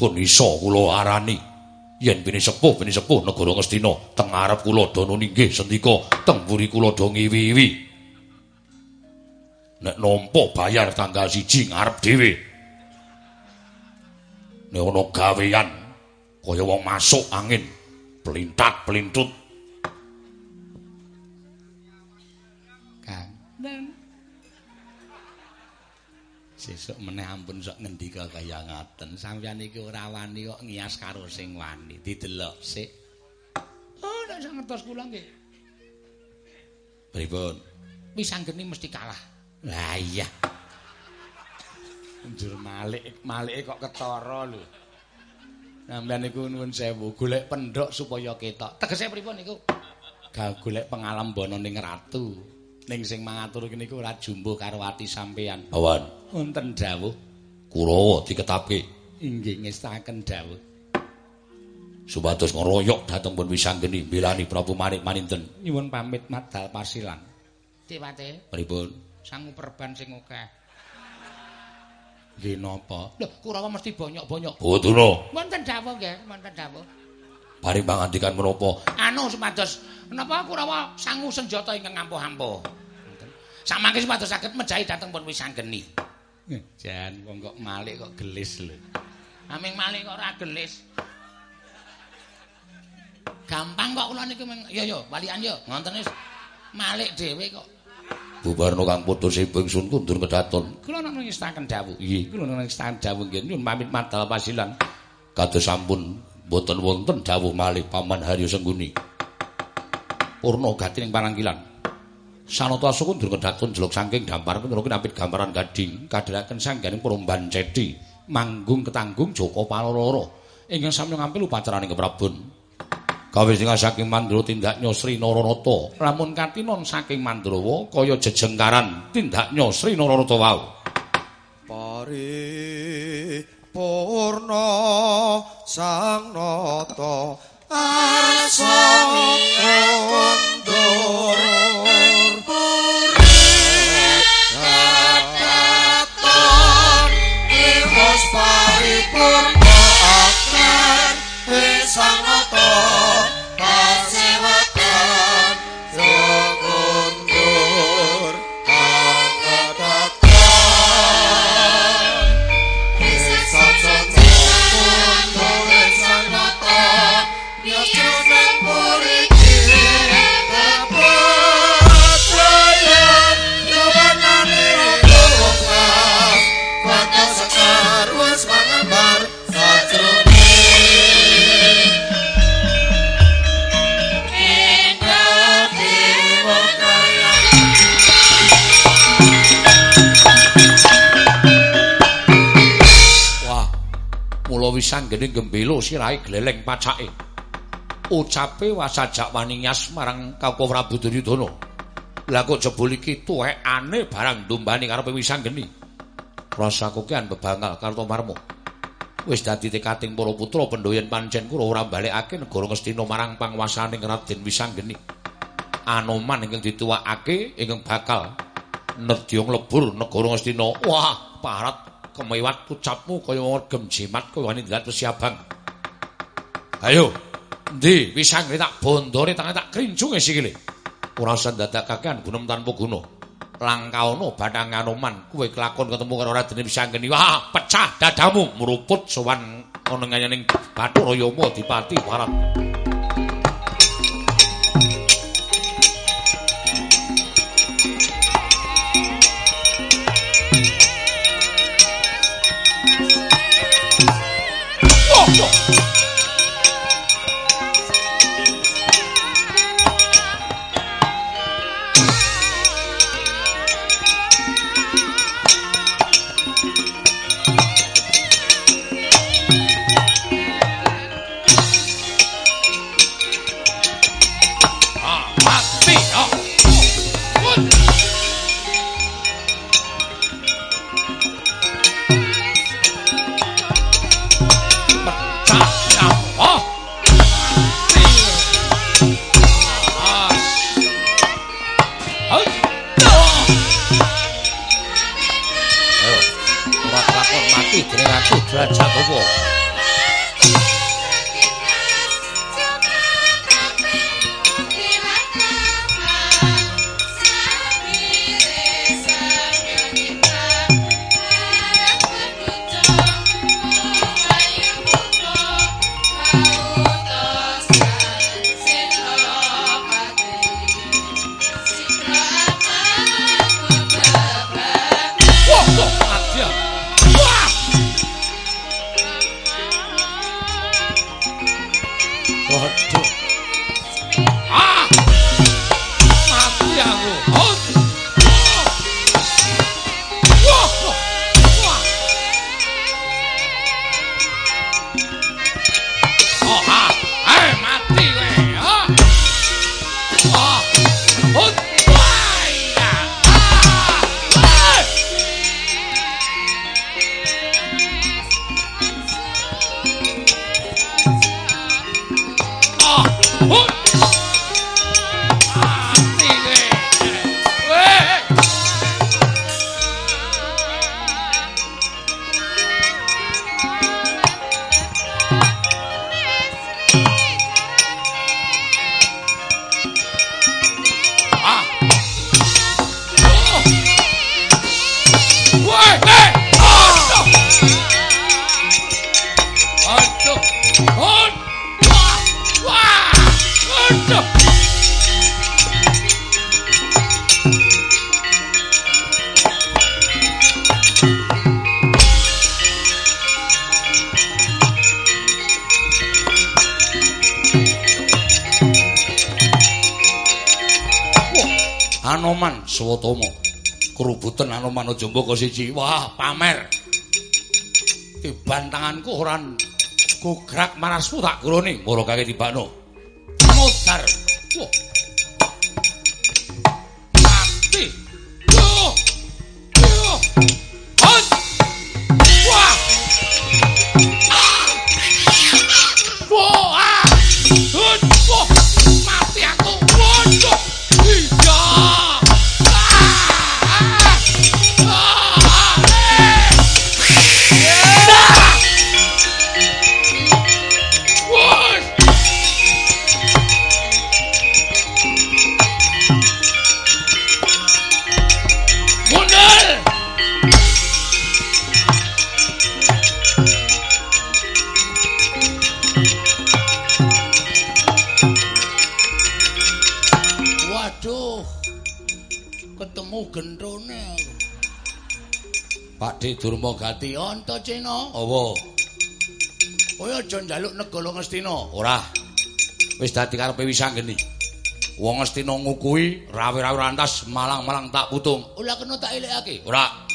Pun iso kula arani yen bini sepuh bini sepuh negara Ngastina teng arep kula dana ninggih sendika teng mburi kula do ngiwi-iwi. Nek nampa bayar tanggal siji ngarep dhewe. Nek ana gawean kaya wong masuk angin pelintat pelintut sesuk meneh ampun sok ngendika kaya ngaten. Sampeyan iki ora wani kok ngias karo sing wani. Didelok sik. Oh nek sak ngertos kula nggih. Pripun? Pisanggeni mesti kalah. Lah iya. Njur malik malik kok ketara lho. Sampeyan iku nuwun sewu. Golek pendhok supaya ketok. Tegese pripun niku? Ga golek pengalam bono ning ratu. Ning sing mangatur kene iku ora jumbo karo ati sampeyan. Awan. Wonten dawuh. Kurawa diketapke. Inggih ngestaken dawuh. Supados ngroyok dhateng pun wisanggeni mbelani Prabu Manik Maninten. Nyuwun pamit madal pasilan. Dewate. Pripun? Sangu perban sing akeh. Nggih napa? Lho, Kurawa mesti bonyok-bonyok. Boduna. Wonten dawuh nggih, wonten dawuh. Paring pangandikan menapa? Anu supados Napa Kurawa sangu senjata ingkang ampuh-ampuh. Samangke supados saged mejahi dhateng pun wisanggeni. Jan wong kok malik kok gelis lho. Aming malik kok ora gelis. Gampang kok kula niku ya ya walian ya ngonten wis. Malik dhewe kok. bubarno kang padha sibeng sun kundur kedaton. Kula nang ngestaken dawuh nggih. Kula nang ngestaken dawuh nggih. Nyun pamit madal pasilan. Kados sampun boten wonten dawuh malih paman Haryo Sengguni. Purna gati ning parangkilan sanata suku kundur kedaton jeluk saking dampar menawa kinapit gambaran gading kadheraken sangganing peromban cedi manggung ketanggung Joko Paloro ingkang sami ngampil upacaraning keprabon Kawis saking Mandura tindak Sri Naranata. Lamun katinon saking Mandrawa kaya jejengkaran tindak Sri Naranata wau. Pari purna sang nata asami kondur paripurna akan sang wisanggene gembelo sirahe gleleng pacake. Ucape wasajak wani nyas marang Kakang Prabu Duryudana. Lah kok jebul iki tuwekane barang ndombani karepe wisanggeni. Rasaku ki bebangal karo Tomarmo. Wis dadi tekating para putra pendoyen pancen kula ora balekake negara Ngastina marang panguwasaning Raden Wisanggeni. Anoman ingkang dituwakake ingkang bakal nedya nglebur negara Ngastina. Wah, parat kemewat ucapmu kaya wong jimat kaya wani ndelat wesi abang. Ayo, ndi wisang tak bondone tangan tak krincung sikile. Ora usah dadakaken gunem tanpa guna. Langkaono bathang anoman kowe kelakon ketemu karo Raden Wisanggeni. Wah, pecah dadamu meruput sowan ana ngayaning Bathara Yama Dipati Barat. Aja mboko siji. Wah, pamer. Tiban tanganku ora gograk marasmu tak grone, mara kake tibano. Anta Cina. Apa? Kowe aja njaluk negara Ngastina. Ora. Wis dadi karepe Wisanggeni. Wong Ngastina ngukui rawe-rawe rantas malang-malang tak putung. Ora kena tak elekake. Ora.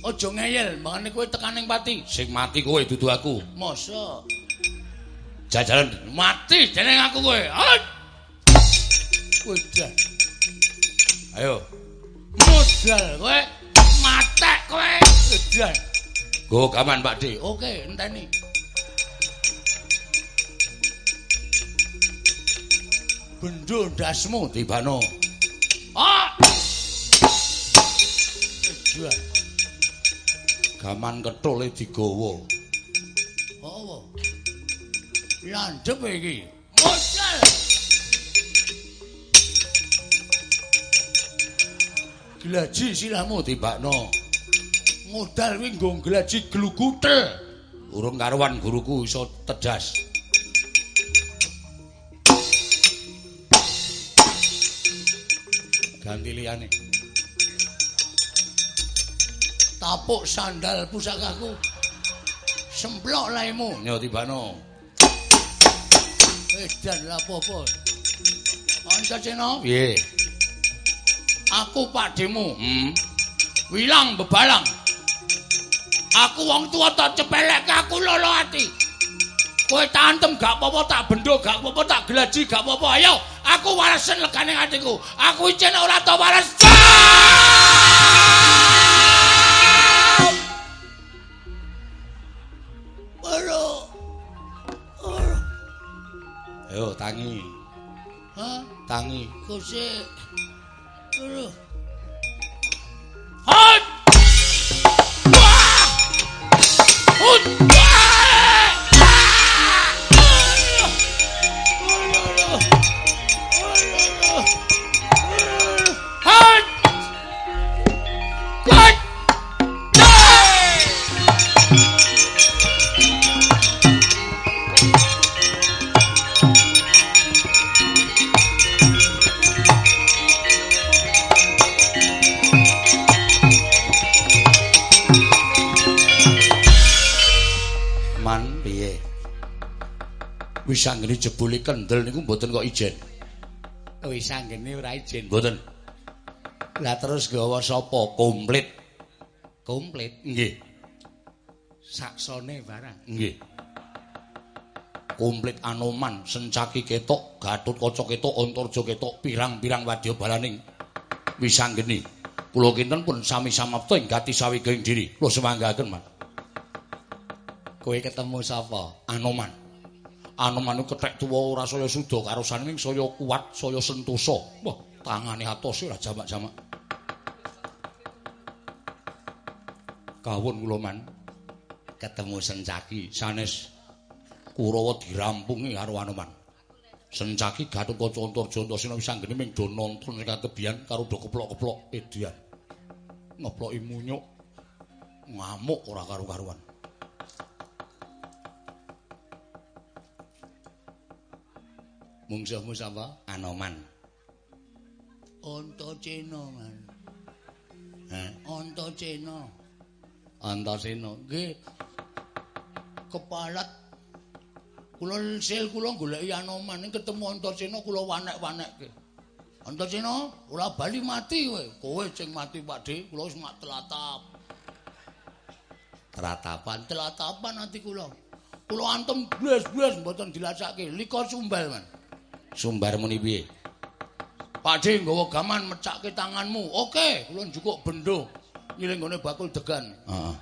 Aja ngeyel, mangane kowe tekaning pati. Sing mati kowe dudu aku. Masa? Jajalan mati jeneng aku kowe. Udah. Ayo. Modal kowe. Matek kowe. Udah. Go kaman Pak D. Oke, enteni. Bendo ndasmu tibano. Ah. Udah. Gaman kethule digawa. Apa? Landhep iki. Modal. Glaji silahmu tibakno. Modal kuwi nggo glaji glugutel. Urung karuan guruku iso tedas. Ganti liyane. Tapuk sandal pusakaku. Semplok laimu. Yo tibakno. Edan lah apa-apa. Anca Cina? Piye? Aku pakdemu. Hmm. Wilang bebalang. Aku wong tua tak cepelek aku lolo ati. Kowe tantem gak apa-apa tak bendo gak apa-apa tak gelaji gak apa-apa. Ayo, aku warasen legane atiku. Aku icen ora tau waras. Ora. Ayo tangi. Hah? Tangi. Kusik. Ora. Hot! Wah! Hood! Wis anggene jebule kendel niku mboten kok ijen. Wis anggene ora ijen. Mboten. Lah terus gawa sapa? Komplit. Komplit? Nggih. Saksone barang. Nggih. Komplit Anoman, Sencaki ketok, Gatut Kaca ketok, Antarja ketok, pirang-pirang wadya balaning wis anggene. Kula kinten pun sami samapta ing gati sawigaing diri. Kula semanggaken, Man. Kowe ketemu sapa? Anoman. Anoman iku kethek tuwa ora saya suda karo saning saya kuat, saya sentosa. Wah, tangane atos ora jamak-jamak. Kawun kula man ketemu Sencaki sanes Kurawa dirampungi karo Anoman. Sencaki Gatotkaca Antarja Antasena wis anggene ming do nonton sing kebian karo do keplok-keplok edian. Ngeploki munyuk. Ngamuk ora karu-karuan. Mungsuhmu sapa? Anoman. Antasena, Man. Hah? Antasena. Antasena. Nggih. Kepalat kula sil kula goleki Anoman ning ketemu Antasena kula wanek-wanekke. Antasena, ora bali mati kowe. Kowe sing mati, Pakde. Kula wis mak telatap. Teratapan, telatapan ati kula. Kula antem blas-blas mboten dilasake. Liko sumbal, Man. Sumbar muni piye? Pakde nggawa gaman mecake tanganmu. Oke, kula njukuk bendo ngiling ngene bakul degan. Heeh.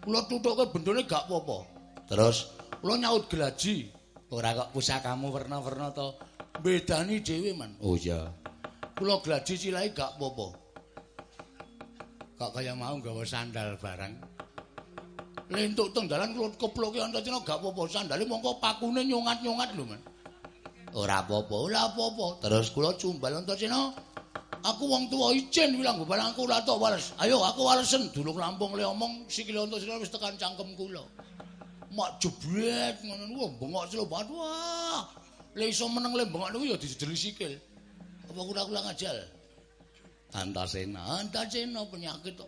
Kula tutuke bendone gak apa-apa. Terus Kula nyaut gelaji. Ora kok pusakamu werna-werna to. Bedani dhewe, Man. oh iya. Kula gelaji cilahe gak apa-apa. Kok kaya mau nggawa sandal barang. Lentuk teng dalan kula keploke Antasena gak apa-apa. Sandale mongko pakune nyungat-nyungat lho, Man. Ora apa-apa, ora apa-apa. Terus kula cumbal Antasena. Aku wong tuwa ijen bilang barang aku ora tok wales. Ayo aku walesen dulung Lampung le omong sikile Antasena wis tekan cangkem kula. Mak jebret ngono niku bengok selo banget. Wah. Le iso meneng le bengok niku ya dijedeli sikil. Apa kula-kula ngajal? Antasena, Antasena penyakit to.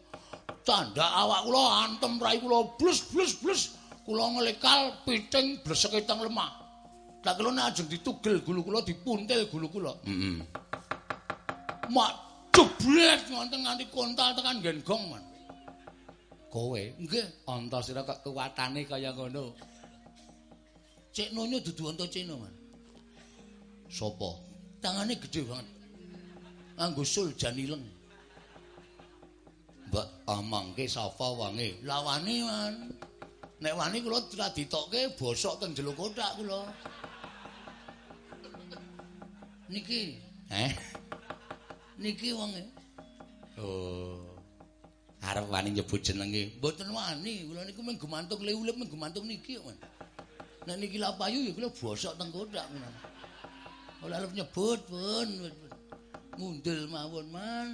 Candak awak kula antem rai kula blus blus blus. Kula ngelekal piting bleseke teng lemah. Tak ajeng ditugel gulu kula dipuntil gulu kula. Heeh. Mak jebret ngonten nganti kontal tekan nggen gong, Man. Kowe Nggih, Antasena kok kuwatane kaya ngono. Cek nonyo dudu Antasena, Man. Sopo? Tangane gede banget. Anggo sul janileng. Mbak amangke sapa wange? Lawani, Man. Nek wani kula ditokke bosok teng jero kotak kula. Niki, Eh? niki wonge. Oh. Arep wani nyebut jenenge. Mboten wani, kula niku mung gumantung le ulip mung gumantung niki kok. Nek niki la payu ya kula bosok teng kotak kula. Ora arep nyebut, pun. Mundel mawon, Man.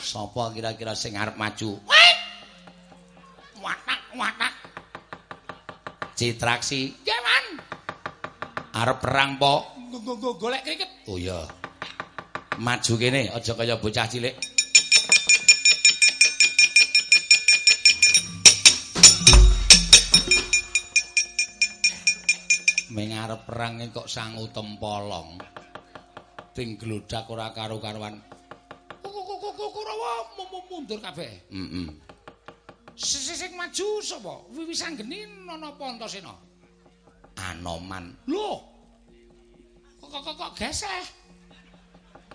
Sapa kira-kira sing arep maju? Watak, watak. Citraksi Man. Arep perang po? Golek kriket. Oh iya. Maju kene aja kaya bocah cilik. Ming arep perang kok sangu tempolong. Ting glodak ora karo-karuan. Kurawa mundur kabeh. Heeh. Sing maju sapa? Wiwisanggeni napa Antasena? Anoman. Lho. Kok kok kok geseh.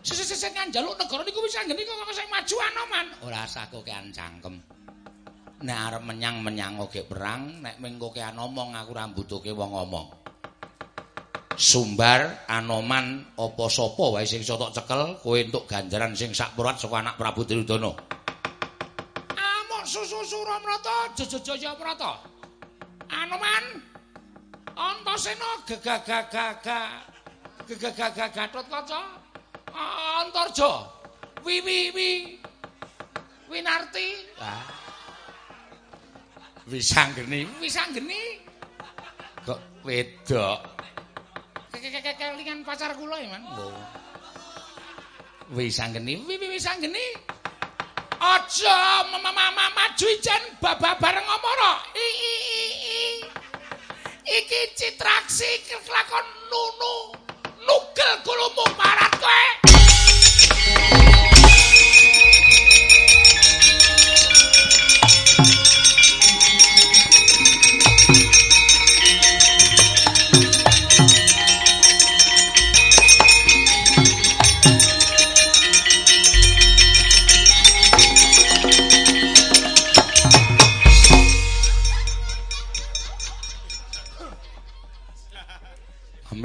Sing njaluk negara niku wisanggeni kok kok sing maju Anoman. Ora sakokean cangkem. Nek arep menyang-menyang oge perang, nek ming kokean omong aku ora mbutuhke wong ngomong. Sumbar, Anoman, apa sapa wae sing iso tok cekel, kowe entuk ganjaran sing sakpurat saka anak Prabu Dirudana. Amuk susu Suramrata Jajajaya Prata. Anoman. Antasena gegagagaga. Gegagagaga Gatotkaca. Antarja. Wiwi Winarti. Ah. Wisanggeni Wisanggeni. kok wedok. Kelingan pacar kula ya, Man. Wisanggeni Wiwi Wisanggeni. Aja mama maju ijen baba bareng. I i i i. Iki citraksi kelakon nunu. Nugel kulumung parat kowe.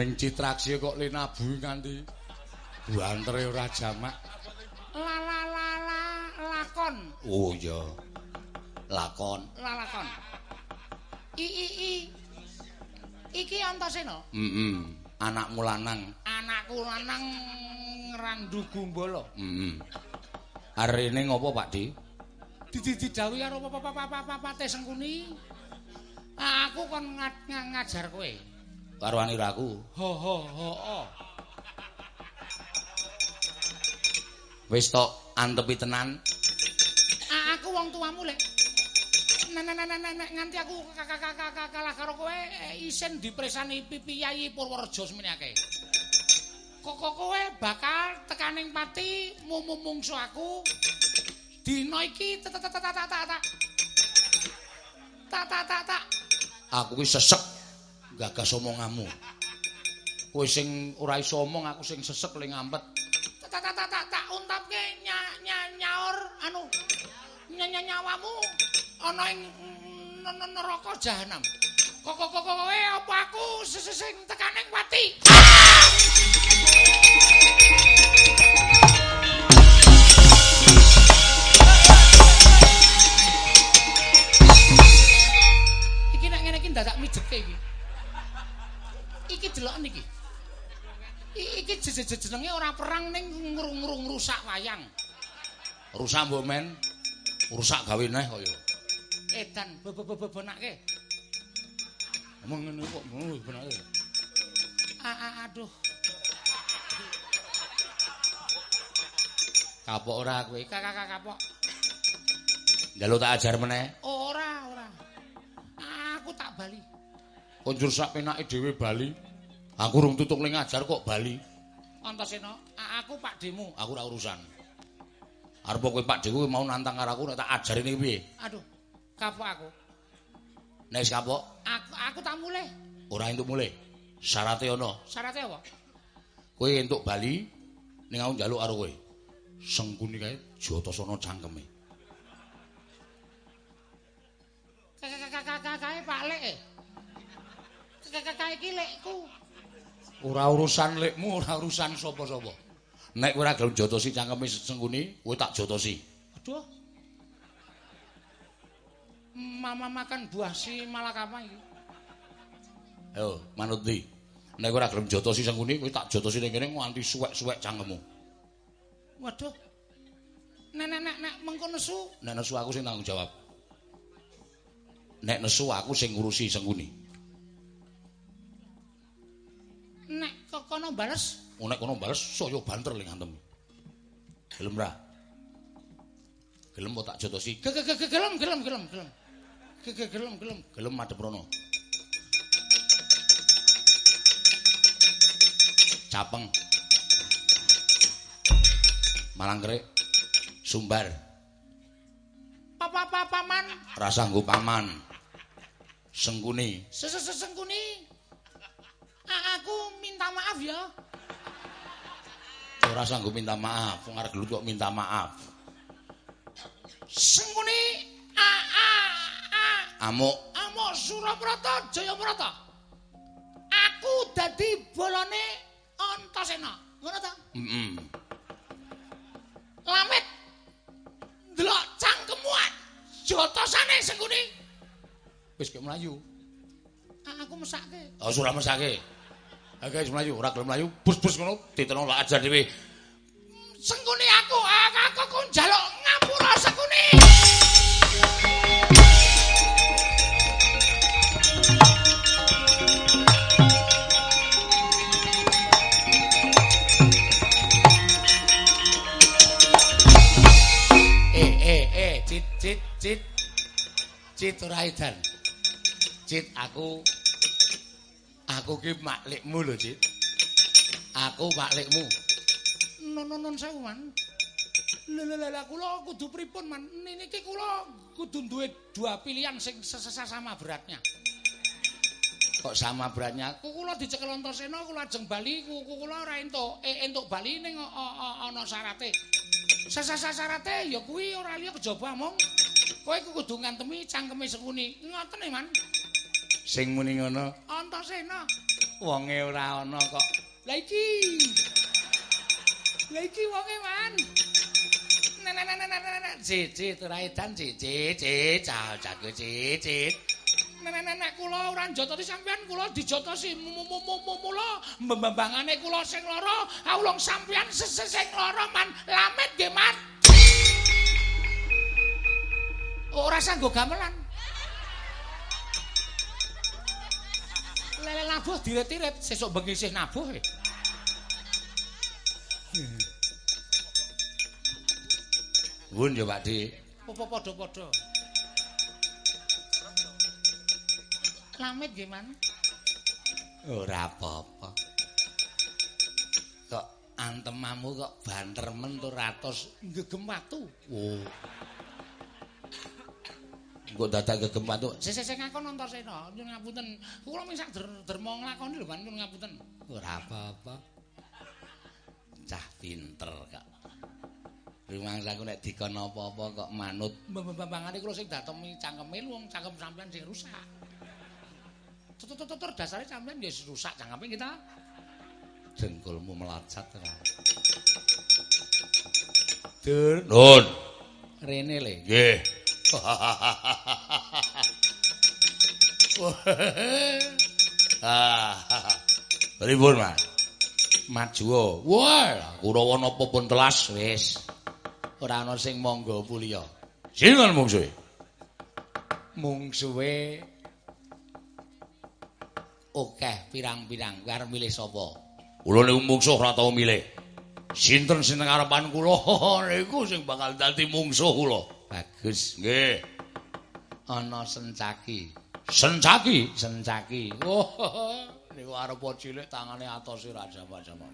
Aming citraksi kok linabu nganti bantere ora jamak. La la la la lakon. Oh iya. Lakon. La lakon. I i i. Iki Antasena, Heeh. Anakmu lanang. anakku lanang Randu Gumbala. Heeh. Arene ngopo, Pak Di? Didi didhawuhi karo papa-papa-papa Sengkuni. Aku kon nga- nga- ngajar kowe. Karo aniraku. Ho ho ho. ho. Wis tok antepi tenan. A- Aku wong tuamu lek. Nek nganti aku kalah karo kowe eh, isin dipresani pipi Yayi Purworejo semene akeh. kok kowe bakal tekaning pati mumungsu aku dina iki ta ta ta ta ta ta ta ta ta ta aku ki sesek gagas omonganmu kowe sing ora iso omong aku sing sesek ling ngampet. Ta ta ta ta ta untapke nya nya nyaur anu nya nya nyawamu ana ing neraka jahanam. Kok kok kowe apa aku sing tekaning pati rusak mbok men rusak gawe neh kaya. Edan bebenake omong ngene kok ngono benake aduh. Kapok ora kowe? Kakak kapok. Njaluk tak ajar meneh? Ora ora. Aku tak bali. Konjur sak penake dhewe bali. Aku rung tutuk ning ajar kok bali. Antasena aku Pak Demu. Aku ora urusan arep kowe Pak Deku mau nantang karo aku nek tak ajarine piye? Aduh kapok aku. Nek kapok? Aku aku tak mulih. Ora entuk mulih. Syarate ana syaratnya apa? Kowe entuk bali ning aku njaluk karo kowe. Sengkuni kae jotosono cangkeme. Kakak-kakak Pak Lek. Kakak-kakak iki lekku ora urusan lekmu ora urusan sapa-sapa nek ora gelem jotosi cangkeme sengkuni kowe tak jotosi. Aduh. Mama makan buah si malakama iki. Ayo manut ndi nek ora gelem jotosi sengkuni kowe tak jotosi ning kene nganti suwek-suwek cangkemmu. Waduh. Nek nek nek nek mengko nesu? Nek nesu aku sing tanggung jawab. Nek nesu aku sing ngurusi sengkuni nek kok kono bales nek kono bales saya banter ling antem gelem ra? Gelem tak jotosi? Ge- ge- ge- gelem gelem gelem gelem. Ge- ge- gelem gelem. Gelem madhep rono. Capeng. Malangkrek sumbar. Papa papa paman rasa nggo paman. Sengkuni. Sesengkuni aku minta maaf ya ora sanggup minta maaf wong arep gelut kok minta maaf. Sengkuni a a amuk. Amo Suraprata Jayaprata. Aku dadi bolone Antasena. Ngono ta? Heeh Lamet delok cangkemuan. Jotosane sengkuni. Wis kek mlayu. Aku mesake. Oh surah mesake Wis mlayu, ora gelem mlayu, bus-bus ngono, ditelong lak ajar dhewe. sengkuni aku aku ku njaluk ngapura sengkuni Eh, eh, eh, cit, cit, cit. Cit ora edan. Cit aku aku ki maklikmu lho, Cit. Aku maklikmu. non non non sewu man lha kula kudu pripun man? Niki kula kudu duwe dua pilihan sing sesama beratnya. Kok sama beratnya? ku kula dicekel Antasena kula ajeng bali ku ku kula ora entuk eh, entuk bali ning ana syarate. Sasa syarate ya kuwi ora liya kejaba mong kowe kudu ngantemi cangkeme sekuni. Ngoten e man Sing muni ngono, Antasena wonge ora ana kok. Lah iki. Lah iki wonge man. Nek nek nek nek nek nek Cicit ora edan, cicit, cicit, jago cicit. nek nek nek kula ora njotosi sampean kula dijotosi mula mbembangane kula sing lara awulung sampean sing lara man lamet nggih man. Ora sanggo gamelan. Lele nabuh diret-iret sesuk bengi isih nabuh. e. Ngun ya, Pak Dik. Apa padha-padha? Lamit nggih, Man. Ora apa-apa. Kok Antemamu kok banter men tur atos gegem watu. Oh. Engko dadak gegem watu. Sik sik ngakon Antasena, nyun ngapunten. Kula ming sak derma nglakoni lho, Pan, nyun ngapunten. Ora apa-apa. Cah pinter kok. Rumangsaku nek dikon apa-apa kok manut. Mbang-mbangane kula sing datemi cangkeme wong cangkem sampean sing rusak. Tutur-tutur dasare sampean ya rusak cangkeme kita. Dengkulmu melacat ora. Dur, nun. Rene le. Nggih. Pripun, Mas? Maju. Wah, Kurawa napa pun telas wis. Ora ana sing monggo puliya. Sinten mungsuhe? Mungsuhe akeh pirang-pirang karo milih sapa? Kula niku mungsuh ora tau milih. Sinten sing ngarepan kula niku sing bakal dadi mungsuh kula. Bagus. Nggih. Ana sencaki. Sencaki, sencaki. Oh, niku arepa cilik tangane atos ora jama-jama.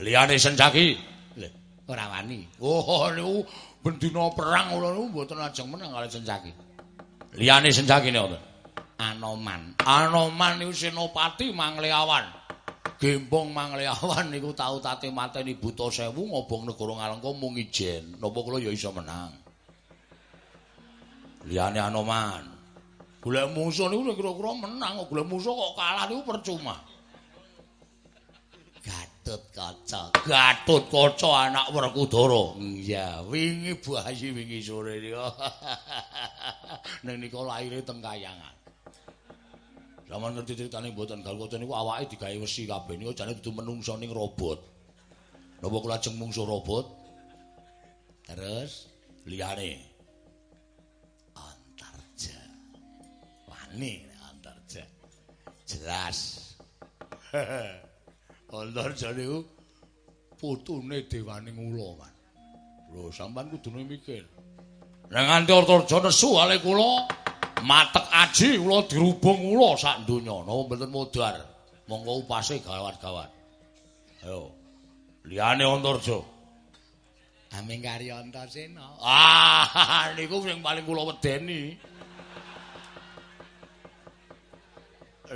Liyane sencaki. Lho, ora wani. Oh, niku bendina perang kula niku mboten ajeng menang kali sencaki. Liyane sencaki niku. Anoman. Anoman niku senopati Mangleawan. Gembong Mangleawan niku tau tate mateni buta sewu ngobong negara ngalengka mung ijen. Napa kula ya iso menang. Liyane Anoman. Golek musuh niku kira-kira menang, golek musuh kok kalah niku percuma. Gatut Kaca, Gatut Kaca anak Werkudara. Iya, wingi bayi wingi sore niku. Ning nika laire teng Kayangan. Zaman ngerti ceritane mboten Galwata niku awake digawe wesi kabeh niku jane dudu menungso ning robot. Napa kula ajeng mungsuh robot? Terus liyane wani Antarja. Jelas. Antarja niku putune dewaning ula, Man. Lho, sampean kudune mikir. Nek nganti Antarja nesu ale kula matek aji kula dirubung ula sak donya. Napa mboten modar. Monggo upase gawat-gawat. Ayo. Liyane Antarja. Aming kari Antasena. Ah, niku sing paling kula wedeni.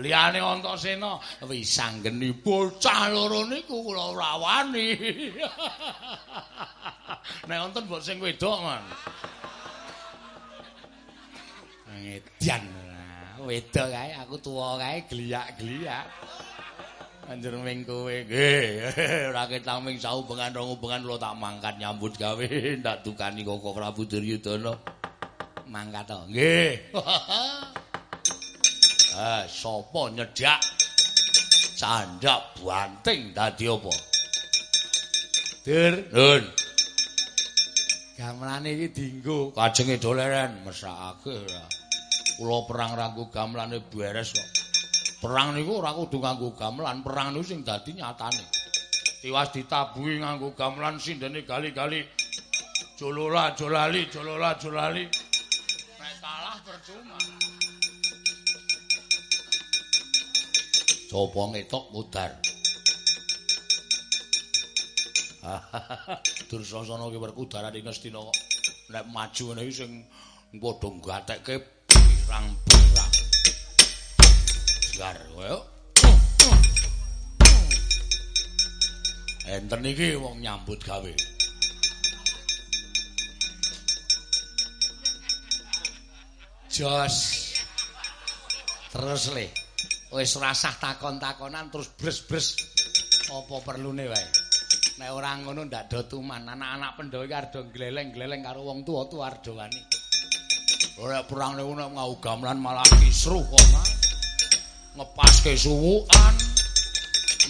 Liyane Antasena wis anggeni bocah loro niku kula ora wani. Nek wonten mbok sing wedok, Man. Ngedian. Wedok kae aku tuwa kae gliyak-gliyak. Anjur ming kowe nggih ora ketang ming saubengan rong ubengan kula tak mangkat nyambut gawe ndak tukani kok Prabu Duryudana. Mangkat to. Nggih. Eh, sapa nyedak candak banting dadi apa? Dir, Nun. Gamelane iki dienggo kajenge doleren mesakake ora. Kula perang ranggo gamelane beres kok. Perang niku ora kudu nganggo gamelan, perang niku sing dadi nyatane. Tiwas ditabuhi nganggo gamelan sindene gali-gali. Jolola, jolali, jolola, jolali. Nek kalah percuma. Coba ngetok mudar. Dursasana ki werkudaran ing Ngastina kok nek maju ngene iki sing padha gatekke pirang-pirang. Jar kowe. Enten iki wong nyambut gawe. Jos. Terus le. Wis rasah takon-takonan terus bres-bres apa perlune wae? Nek ora ngono ndak do tuman. Anak-anak pendhawa iki ardo gleleng-gleleng karo wong tuwa-tuwa ardo wani. Ora perang niku nek ngau gamelan malah kisruh kok ngepaske suwukan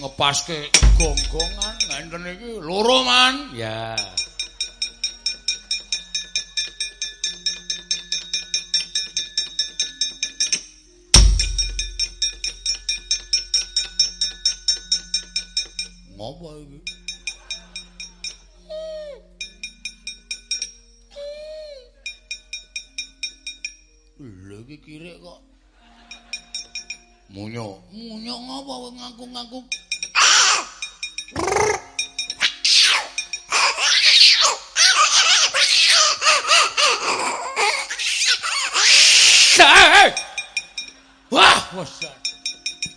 ngepaske gonggongan. Ngenten iki loro man. Ya ngopo iki? Lho iki kirek kok. Munyo, munyo ngopo kowe ngaku-ngaku? Wah, wah,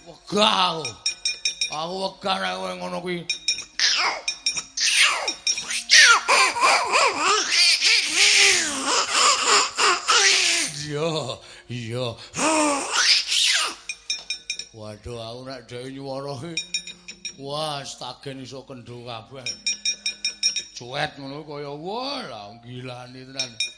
wah, wah, aku. Wegah nek kowe ngono kuwi. Iya, iya. Waduh, aku nek dhewe nyuwara iki wah, stagen iso kendho kabeh. Cuet ngono kaya wah, gilani tenan.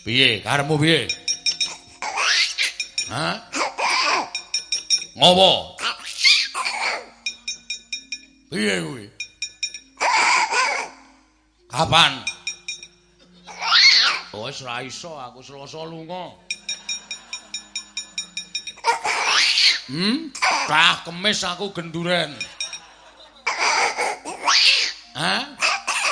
Piye, karepmu piye? Hah? Ngopo? Piye kuwi? Kapan? Oh, wis ra iso aku Selasa lunga. Hmm? Tah kemis aku genduren. Hah?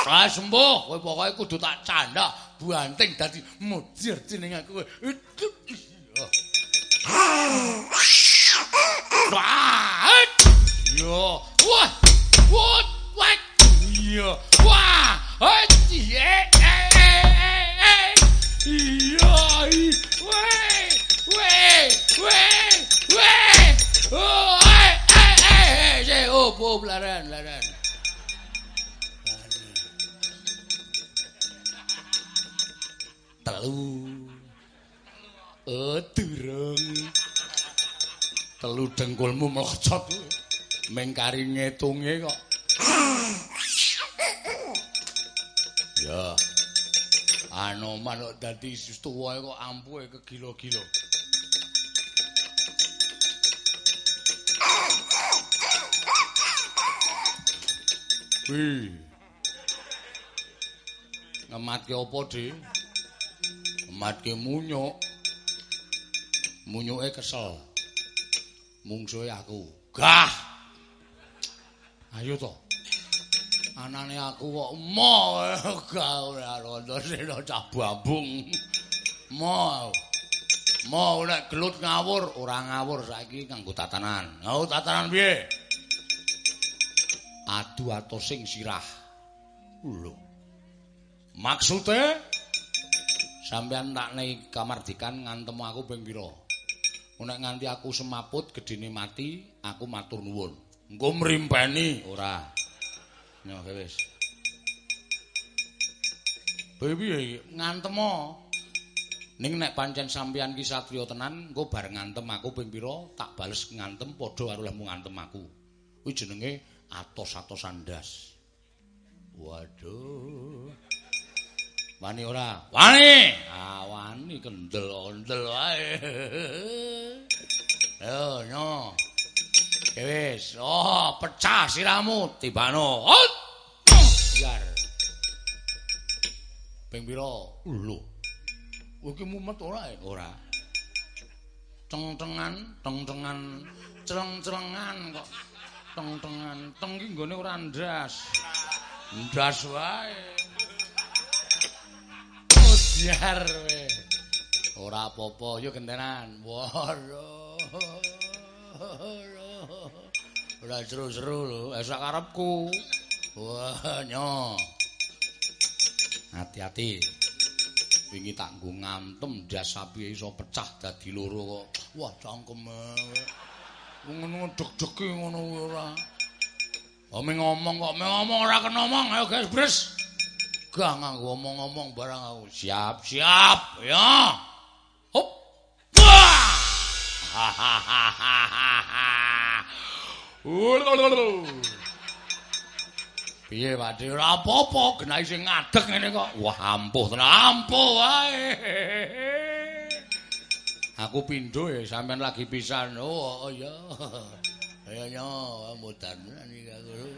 Ra sembuh, kowe pokoke kudu tak candak, banting dadi mujir jeneng aku. Iya. Wah! Wah! Wah! Iya. Wah! Hei! Iya! Weh! Weh! Weh! Weh! Oh! Eh! Eh! Eh! Oh, oh, laran, laran. Telu. Oh, durung. Telu dengkulmu melocot. Mengkari ngitunge kok. Ya. Anoman kok dadi tuwa kok ampuhe kegilo-gilo. Wih. Ngematke apa, Dik? Ngematke munyuk. Munyuke kesel. Mungsuhe aku. Gah. Ayo to. Anane aku kok mo gah ora rondo sira cah bambung. Mo. Mo nek gelut ngawur, ora ngawur saiki kanggo tatanan. Oh, tatanan piye? adu atosing sirah. Lho. Maksude sampeyan tak nei kamardikan ngantemu aku ping pira? Nek nganti aku semaput gedene mati, aku matur nuwun. Engko mrimpeni ora. Nyo wis. Piye ngantemo? Ning nek pancen sampeyan ki satriya tenan, engko bareng ngantem aku ping pira, tak bales ngantem padha karo lemu ngantem aku. Kuwi jenenge atos-atosan ndas. Waduh. Wani ora? Wani. Ah, wani kendel-kendel wae. Yo. Ya wis. Oh, pecah siramu tibano. Biar. Ping pira? Lho. Iki mumet ora? Ora. Ceng-cengan, ceng-cengan, cereng-cerengan kok. Teng-tengan, teng iki nggone ora ndas. Ndas wae. Biar we. Ora apa-apa, yo gentenan. Waduh. Ora seru-seru lho, esak karepku. Wah, nyo. Hati-hati. Wingi tak nggo ngantem ndas sapi iso pecah dadi loro kok. Wah, cangkeme. Ngono deg-dege ngono ora. Kok ngomong kok ngomong ora kena ngomong. Ayo guys, bres. Gak nganggo ngomong-ngomong barang aku. Siap, siap. Ya. Hop. Piye Pak ora apa-apa, genahe sing ngadeg ngene kok. Wah, ampuh tenan, ampuh wae. Aku pindho ya sampean lagi pisan. Oh, iya. Ya nyo, mudan iki aku.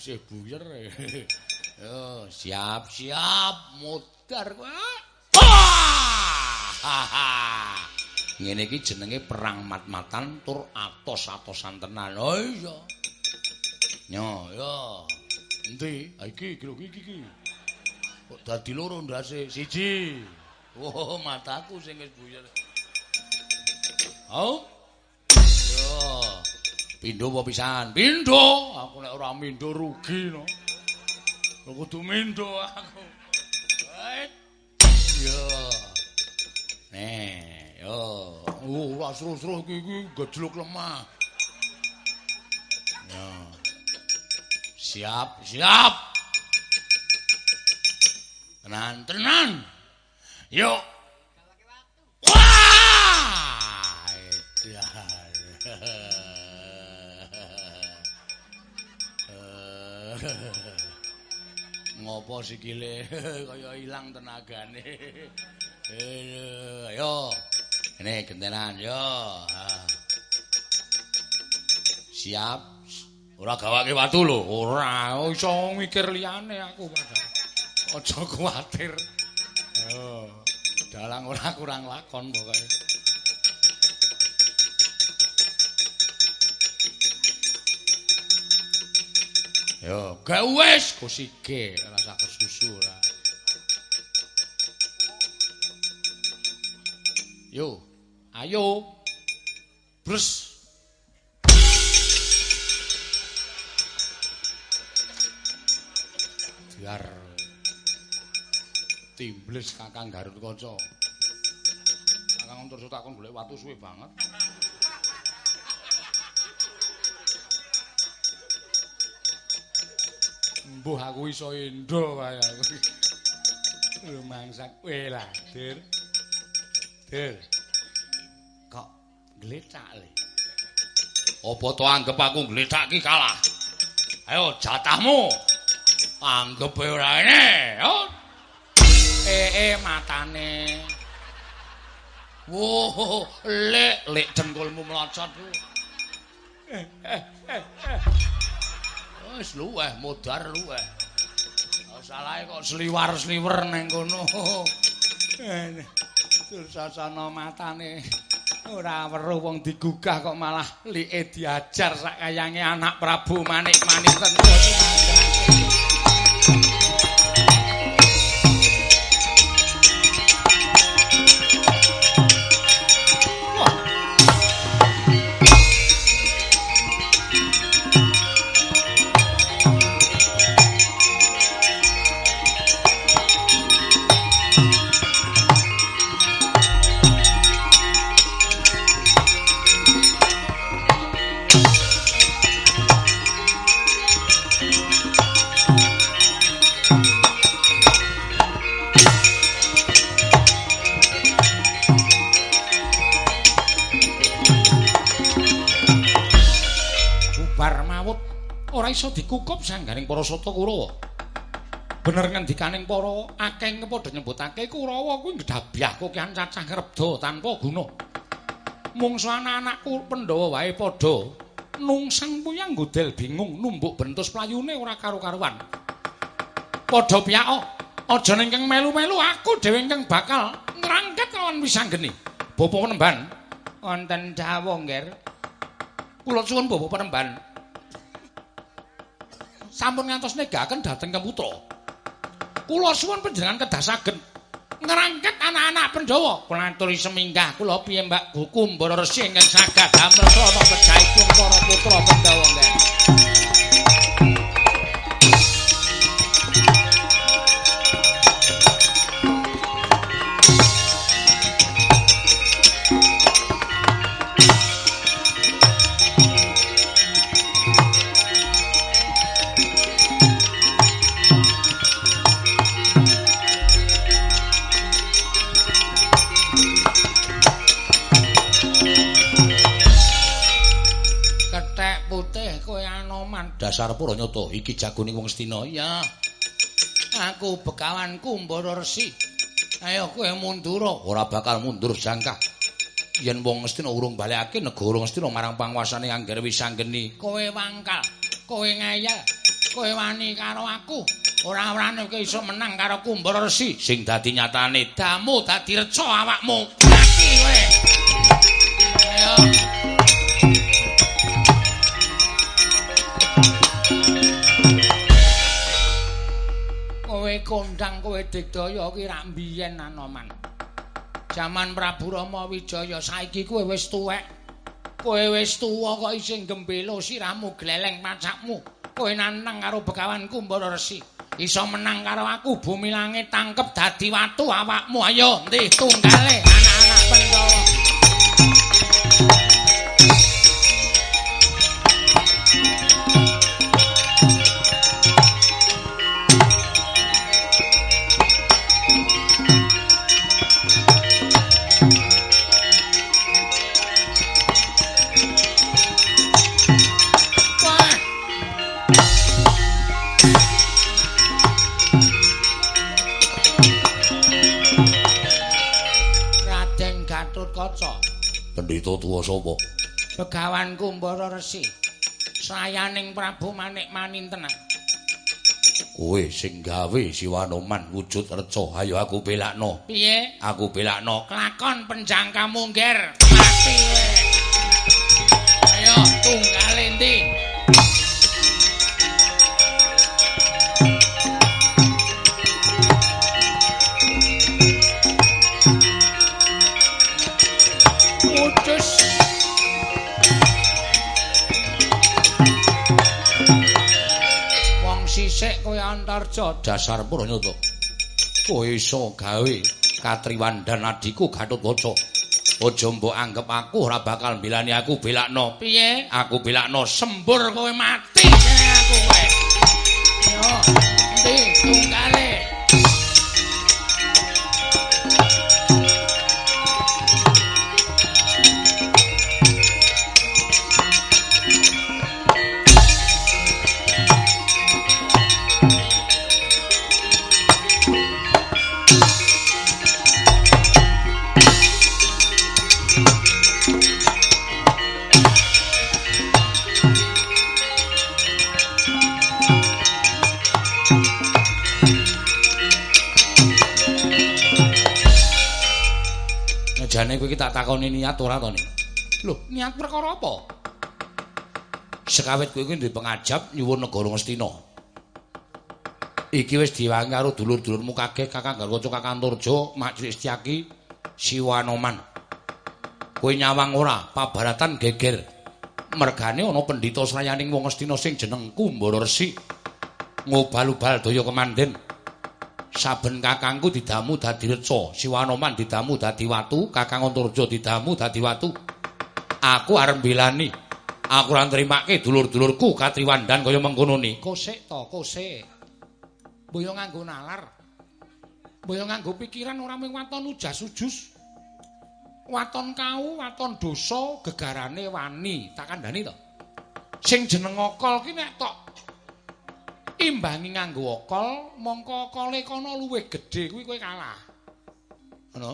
Isih buyer. Yo, siap-siap mudar kowe. Ngene iki jenenge perang mat-matan tur atos-atosan tenan. Oh iya. Nyo, yo. Endi? Ha iki iki lho iki iki. Kok dadi loro ndase? Siji. Oh, mataku sing wis buyer. Oh. Yo. Pindho apa pisan? Pindho. Aku nek ora mindho rugi no. Kudu mindho aku. Eh. Yo. Nih, yo. Oh, ora seru-seru iki iki gejluk lemah. Yo. Siap, siap. Tenan, tenan. Yuk. Wah! Edan. ngopo sikile? Kaya ilang tenagane. Ayo. Ini gentenan yo. Siap. Ora gawake watu lho. Ora iso mikir liyane aku padha aja kuwatir. Yo dalang ora kurang lakon pokoke Yo, gak wis kusike rasa kesusu ora. Yo, ayo. Brus. Biar timbles Kakang Garut Kaca. Kakang terus takon golek watu suwe banget. Mbuh aku iso endo wae aku. Rumangsak kowe lah, Dir. Dir. Kok gletak le? Apa to anggap aku gletak ki kalah? Ayo jatahmu. Anggap ora yo. Eh eh matane. Wo, lek lek jengkulmu melocot ku. Eh eh eh. eh. Wis luweh modar luweh. Salahe kok sliwar-sliwer ning kono. Dursasana matane ora weruh wong digugah kok malah like diajar sak kayange anak Prabu Manik-manik tentu sanggaring para sata Kurawa. Bener ngendikaning para akeh padha nyebutake Kurawa kuwi gedhabyah kokean cacah rebda tanpa guna. Mungsu anak-anakku Pandhawa wae padha nungsang puyang godel bingung numbuk bentus playune ora karo-karuan. Padha piyako, aja ning keng melu-melu aku dhewe keng bakal ngrangket lawan wisanggeni. Bapak Penemban, wonten dawuh, Nger. Kula suwun Bapak Penemban, sampun ngantos negaken dhateng Kemutra. Kula suwun panjenengan kedasaken ngrangket anak-anak Pandhawa. Kula aturi seminggah kula piye Mbak Buku Mbara Resi ingkang saged damel prana kejaipun para putra Pandhawa nggih. Dasar Puranyata iki jagoning wong Astina. Iya. Aku bekawanku Mbara Resi. Ayo kowe mundur, ora bakal mundur jangka. Yen wong Astina urung balekake negara Astina marang panguasane Angger Wisanggeni, kowe wangkal, kowe ngayal, kowe wani karo aku. Ora-orane kowe iso menang karo Kumbara Resi sing dadi nyatane damu dadi reca awakmu. Kondang kowe digdaya ki rak mbiyen anoman. Jaman Prabu Rama Wijaya saiki kowe wis tuwek. Kowe wis tuwa kok isih gembelo siramu gleleng pacakmu. Kowe nanang karo Begawan Kumbara Resi. Iso menang karo aku bumi langit tangkep dadi watu awakmu. Ayo, ndih tunggale anak-anak Pandhawa. Pendhita tuwa sapa? Begawan Kumbara Resi. Sayaning Prabu Manik Manintenan. Kowe sing gawe Siwanoman wujud reca, ayo aku belakno. Piye? Aku belakno. Kelakon penjangka mungger. Mati kowe. Ayo tunggale ndi? Antarja Dasar Pranyata. Kowe iso gawe katriwandan adiku Gatotkaca. Aja mbok anggap aku ora bakal mbelani aku belakno. piye? Aku belakno sembur kowe mati kene aku kowe. Yo, ndi tunggale. Ngejane kowe iki tak takoni niat ora to, Ning? Lho, niat perkara apa? Sekawit kowe kuwi duwe pengajap nyuwun negara Ngastina. Iki wis diwangi karo dulur-dulurmu kakek Kakang Garwaca Kakang Turjo, Mak Cilik Setyaki, Siwanoman. Kowe nyawang ora pabaratan geger. Mergane ana pendhita srayaning wong Ngastina sing jeneng Kumbara Resi. Ngobal-ubal daya kemanden. Saben kakangku didamu dadi reca, Siwanoman didamu dadi watu, Kakang Antarja didamu dadi watu. Aku arep mbelani. Aku ora nrimake dulur-dulurku katriwandan kaya mengkono ni. Kosek to, kosek. Boyo nganggo nalar. Boyo nganggo pikiran ora mung waton ujas ujus. Waton kau, waton dosa, gegarane wani, tak kandhani to. Sing jeneng okol ki nek tok imbangi nganggo okol, mongko okole kono luwih gedhe kuwi kowe kalah. Ngono.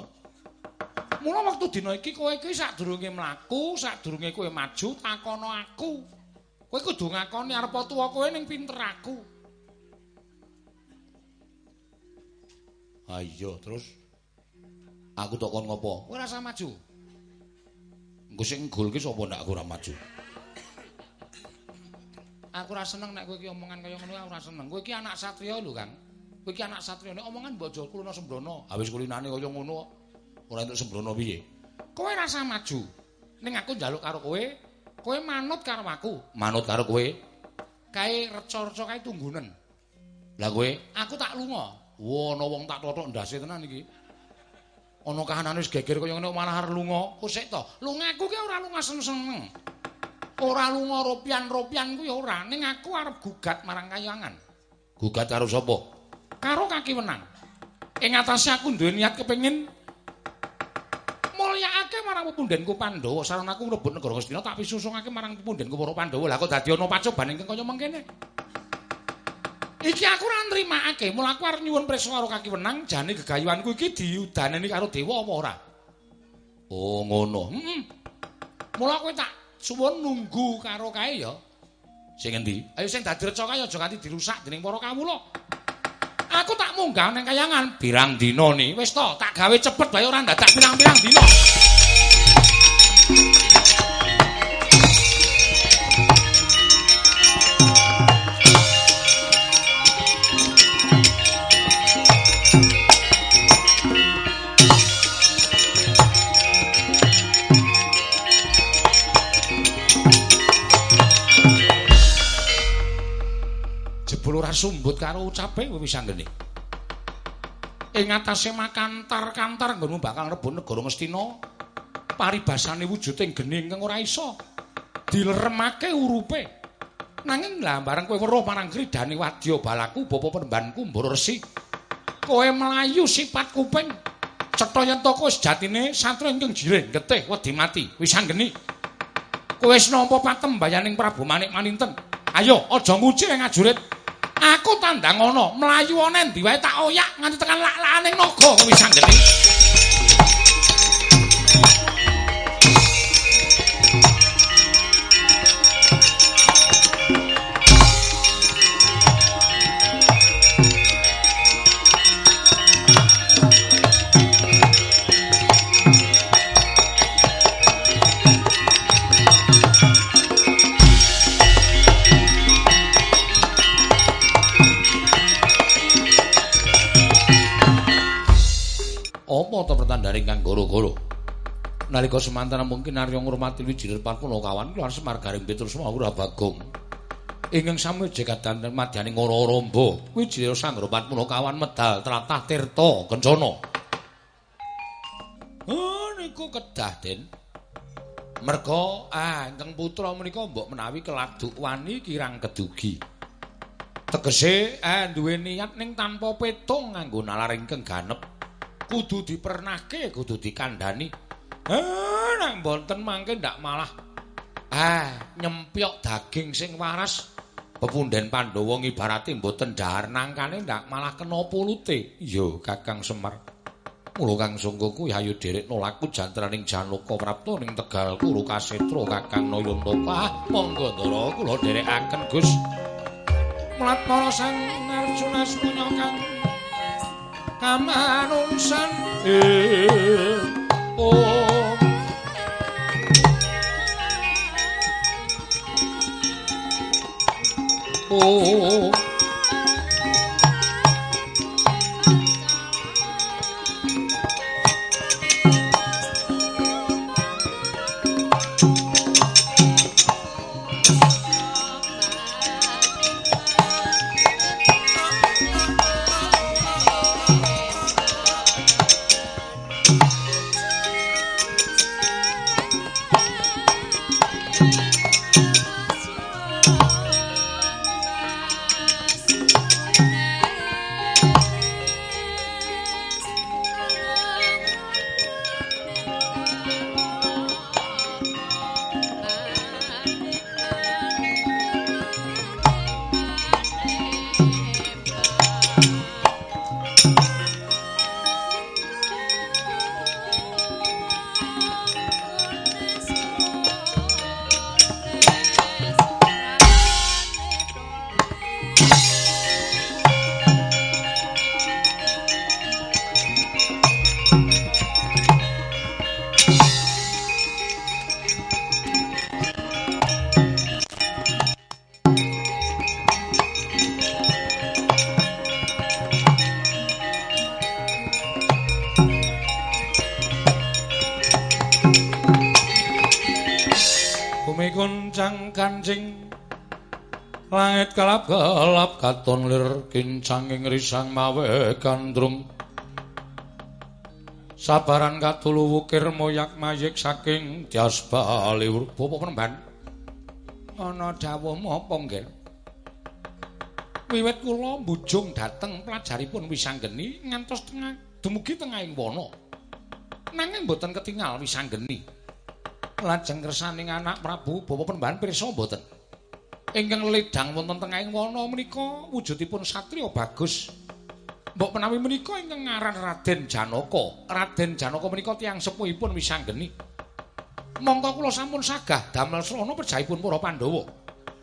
Mula wektu dina iki kowe iki sadurunge mlaku, sadurunge kowe maju takono aku. Kowe kudu ngakoni arep tuwa kowe ning pinter aku. Ayo terus aku tok kon ngopo? Kowe rasa maju. Engko sing gol sapa ndak aku ora maju. Aku ora seneng nek kowe iki omongan kaya ngono aku ora seneng. Kowe iki anak satriya lho, Kang. Kowe iki anak satriya nek omongan mbok aja kuluna sembrono. Ha wis kulinane kaya ngono kok. Ora entuk sembrono piye? Kowe rasa maju. Ning aku njaluk karo kowe, kowe manut karo aku. Manut karo kowe. Kae reca-reca kae tunggunen. Lah kowe Aku tak lunga. Wah, ana wong tak totok ndase tenan iki. Ana kahanane wis geger kaya ngene malah arep lunga. Kusik to. Lungaku ki ora lunga seneng. Ora lunga ropian-ropian kuwi ora, ning aku arep gugat marang kayangan. Gugat karo sapa? Karo kaki wenang. Ing atase aku duwe niat kepengin mulyakake marang pepundhenku Pandhawa sarana aku mlebet negara Ngastina tak pisusungake marang pepundhenku para Pandhawa. Lah kok dadi ana pacoban ingkang kaya mengkene. Iki aku ora nrimakake, mula aku arep nyuwun prisa karo kaki wenang, jane gegayuhanku iki diudaneni karo dewa apa ora? Oh, ngono. Heeh. Mula kowe tak suwun nunggu karo kae ya. Sing endi? Ayo sing dadi reca kae aja kanthi dirusak dening para kawula. Aku tak munggah ning kayangan. Pirang dina ni? Wis to, tak gawe cepet bae ora dadak pirang-pirang dina. Sumbut karo ucape wis anggene. Ing atase makantar-kantar nggonmu bakal rebut negara Ngastina. Paribasane wujuding geni ingkang ora iso dileremake urupe. Nanging lah bareng kowe weruh marang kridane wadya balaku bapa penembanku Mbara Resi. Kowe melayu sifat kuping. Cetha yen to kowe sejatine satra ingkang jiring getih wedi mati. Wis anggeni. Kowe wis nampa patembayaning Prabu Manik Maninten. Ayo aja nguci ing ajurit. Aku tandang ana, mlayu ana endi wae tak oyak nganti tekan lak-lakaning naga wis anggene. Ta pertandane kang goro-goro? Nalika semanten mungkin Arya ngurmati wijirer parpuna kawan kula Semar Garing Petrusma ora bagong. Ingkang sami jegatan madyaning ora-ramba, wijirer sangra parpuna kawan medal tlatah tirta kencana. Oh niku kedah, Den. Merga ah ingkang putra menika mbok menawi keladuk wani kirang kedugi. Tegese eh duwe niat ning tanpa petung nganggo nalar ingkang ganep. Kudu dipernahke, kudu dikandhani. Ah, nek mboten mangke ndak malah ah nyempyok daging sing waras. Pepunden Pandhawa ngibarati mboten dhahar nangkane ndak malah kena pulute. Iya, Kakang Semar. Mula Kang Sungguh kuwi ayo derek nolaku jantraning Janaka Prapta ning Tegal Kuru Kasetra Kakang Nayantaka. Monggo ndara kula derekaken, Gus. Mulat para sang Arjuna kang kamanungsan. Eh oh. Oh katon lir kincanging risang mawe gandrung. Sabaran katulu wukir moyak mayik saking dias baliwur bapa penemban. Ana dawuh apa nggih? Wiwit kula mbujung dhateng pelajaripun wisanggeni ngantos tengah dumugi tengahing wana nanging boten ketingal wisanggeni. Lajeng kersaning anak Prabu Bapa Penembahan pirsa mboten. Ingkang ledang wonten tengahing wana menika wujudipun satriya bagus. Mbok menawi menika ingkang ngaran Raden Janaka. Raden Janaka menika tiyang sepuhipun wisanggeni. Monggo kula sampun sagah damel srana perjaipun para Pandhawa.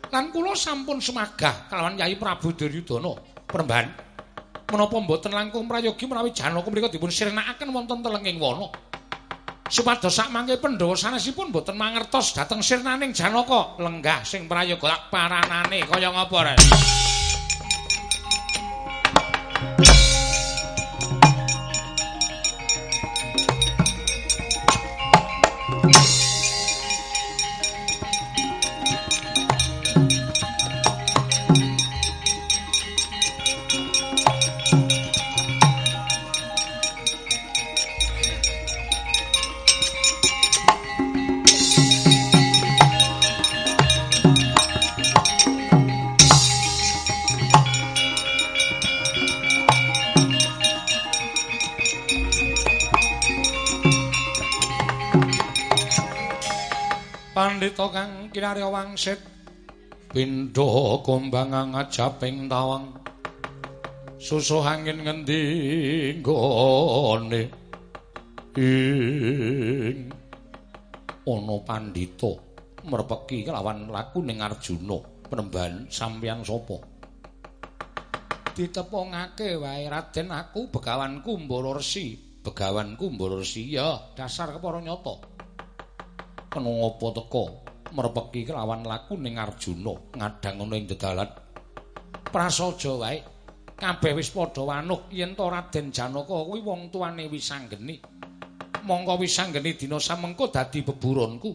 Lan kula sampun semagah kalawan Yai Prabu Duryudana. Penembahan menapa mboten langkung prayogi menawi Janaka menika dipun sirnakaken wonten telenging wana. Supados sak mangke Pandhawa sanesipun boten mangertos dhateng sirnaning Janaka. Lenggah sing prayoga paranane kaya ngapa rek kinarya wangsit pindha kumbang ngajaping tawang. Susuh angin ngendi nggone. Ing. Ana pandhita merpeki kelawan laku ning Arjuna. Penemban sampeyan sapa? Ditepungake wae Raden. Aku begawanku Mbara Resi. Begawanku Mbara Resi ya. Dasar kepara nyata. Kena apa teka merpeki kelawan laku ning Arjuna ngadang ana ing dedalan. Prasaja wae kabeh wis padha wanuh yen to Raden Janaka kuwi wong tuane Wisanggeni. Mongko Wisanggeni dina samengko dadi beburonku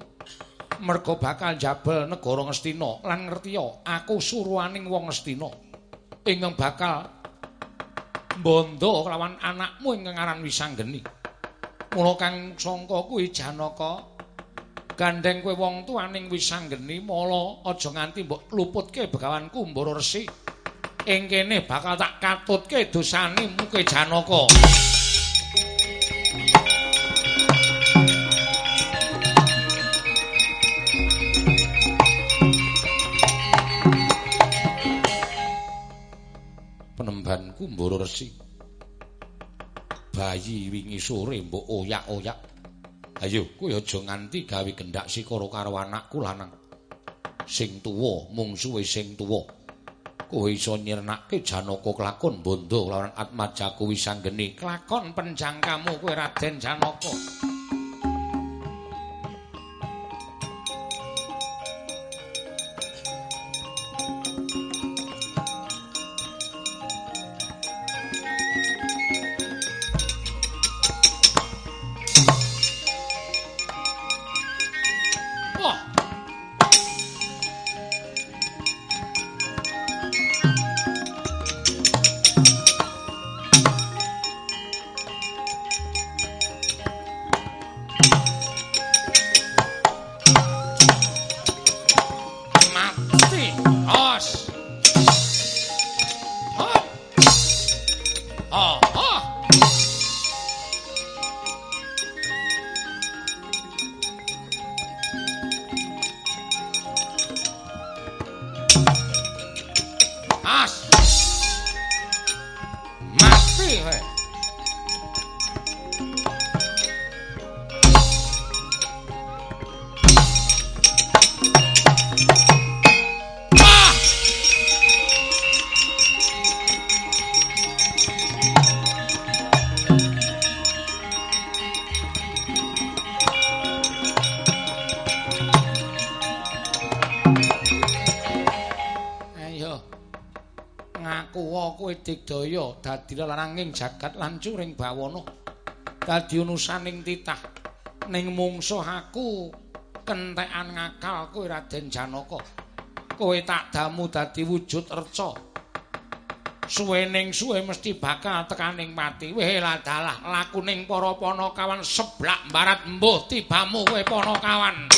merga bakal jabel negara Ngastina lan ngertiya aku suruhaning wong Ngastina. Ingkang bakal bondo kelawan anakmu ingkang aran Wisanggeni. Mula kang sangka kuwi Janaka gandeng kowe wong tuaning Wisanggeni, mula aja nganti mbok luputke begawanku Mbara Resi. Ing kene bakal tak katutke dosane muke Janaka. penembanku Mbara Resi. Bayi wingi sore mbok oyak-oyak. Ayo, kowe aja nganti gawe gendak sikara karo anakku lanang. Sing tuwa mung suwe sing tuwa. Kowe iso nyirnake Janaka kelakon bondo lawan Atmajaku Wisanggeni. Kelakon penjangkamu kowe Raden Janaka. Digdaya dadi laranging jagat lan curing bawana. Dadi unusaning titah ning mungsuh aku kentekan ngakal kowe Raden Janaka. Kowe tak damu dadi wujud reca. Suwening suwe mesti bakal tekaning mati. Weh ladalah lakuning para panakawan seblak barat mbuh tibamu kowe panakawan.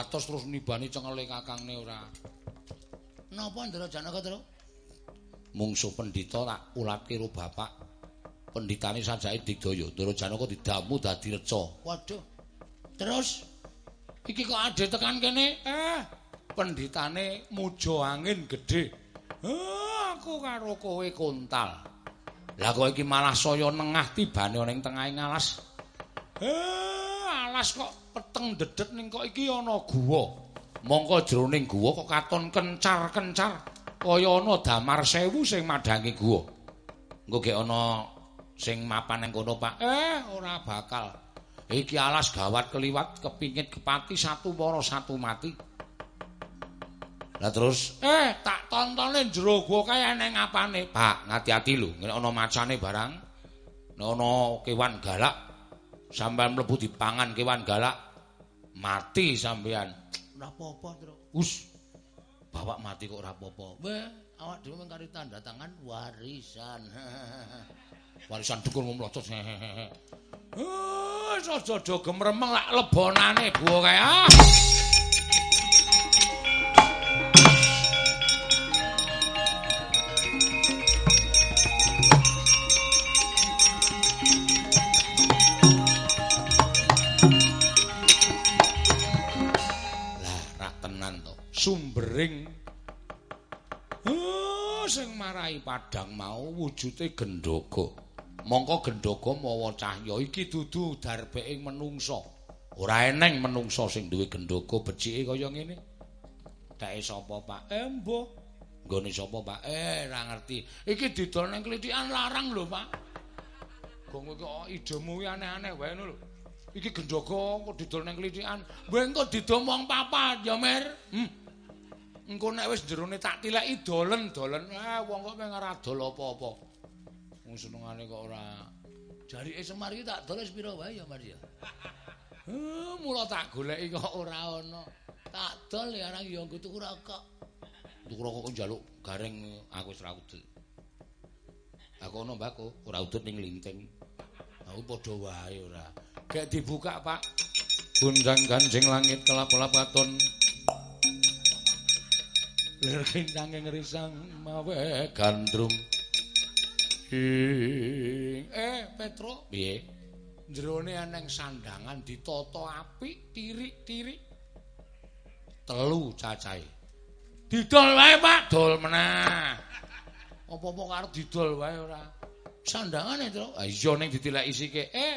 Moh tiba atos terus nibani cengele kakangne ora. Napa Ndara Janaka, Tru? Mungsu pendhita tak ulatke karo bapak. Pendhitane sajake digdaya, Ndara Janaka didamu dadi reca. Waduh. Terus Iki kok ade tekan kene? Eh, pendhitane muja angin gedhe. Eh, aku karo kowe kontal. Lah kowe iki malah saya nengah tibane ana ing tengahing alas. Eh, alas kok peteng dedet ning kok iki ana guwa. Mongko jroning guwa kok katon kencar-kencar kaya ana damar sewu sing madhangi guwa. Engko gek ana sing mapan ning kono, Pak. Eh, ora bakal. Iki alas gawat keliwat kepingit kepati satu para satu mati. Lah terus, eh tak tontone jero gua kaya neng apane, Pak. Ngati-ati lho, nek ana macane barang, nek ana kewan galak, sampean mlebu dipangan kewan galak, mati sampean. Ora apa-apa. Us. Bawa mati kok ora apa-apa. Weh, awak dhewe mung kari tanda tangan warisan. warisan dukun mlocot. Eh, aja gemremeng lak lebonane buah kae. Oh, marai padang mau wujude gendhoga. Mongko gendhoga mawa cahya iki dudu darbeke menungsa. Ora eneng menungsa sing duwe gendhoga becike kaya ngene. Dake sapa, Pak? Eh, mbuh. Nggone sapa, Pak? Eh, ora ngerti. Iki didol ning klithikan larang lho, Pak. Gong iki kok idemu aneh-aneh wae lho. Iki gendhoga kok didol ning klithikan. Mbah engko didomong papat ya, Mir. Hmm. Engko nek wis jerone tak tileki dolen-dolen eh wong kok pengen ora dol apa-apa. Wong senengane kok ora. Jarike Semar iki tak dol wis pira wae ya Mar ya? Eh mula tak goleki kok ora ana tak dol ya arang ya tuku rokok. Tuku rokok kok njaluk gareng aku ora udut. Aku ono mbako ora udut ning linting aku padha wae ora. Gek dibuka Pak. Gunjang ganjing langit kelap-kelap katon lir kintang ing risang mawe gandrung. Ing eh Petro. Piye? Jerone aneng sandangan ditata apik tirik-tirik telu cacahe. Didol wae Pak. Dol menah. Apa-apa karo didol wae ora. Sandangane to ah iya ning ditileki sike. Eh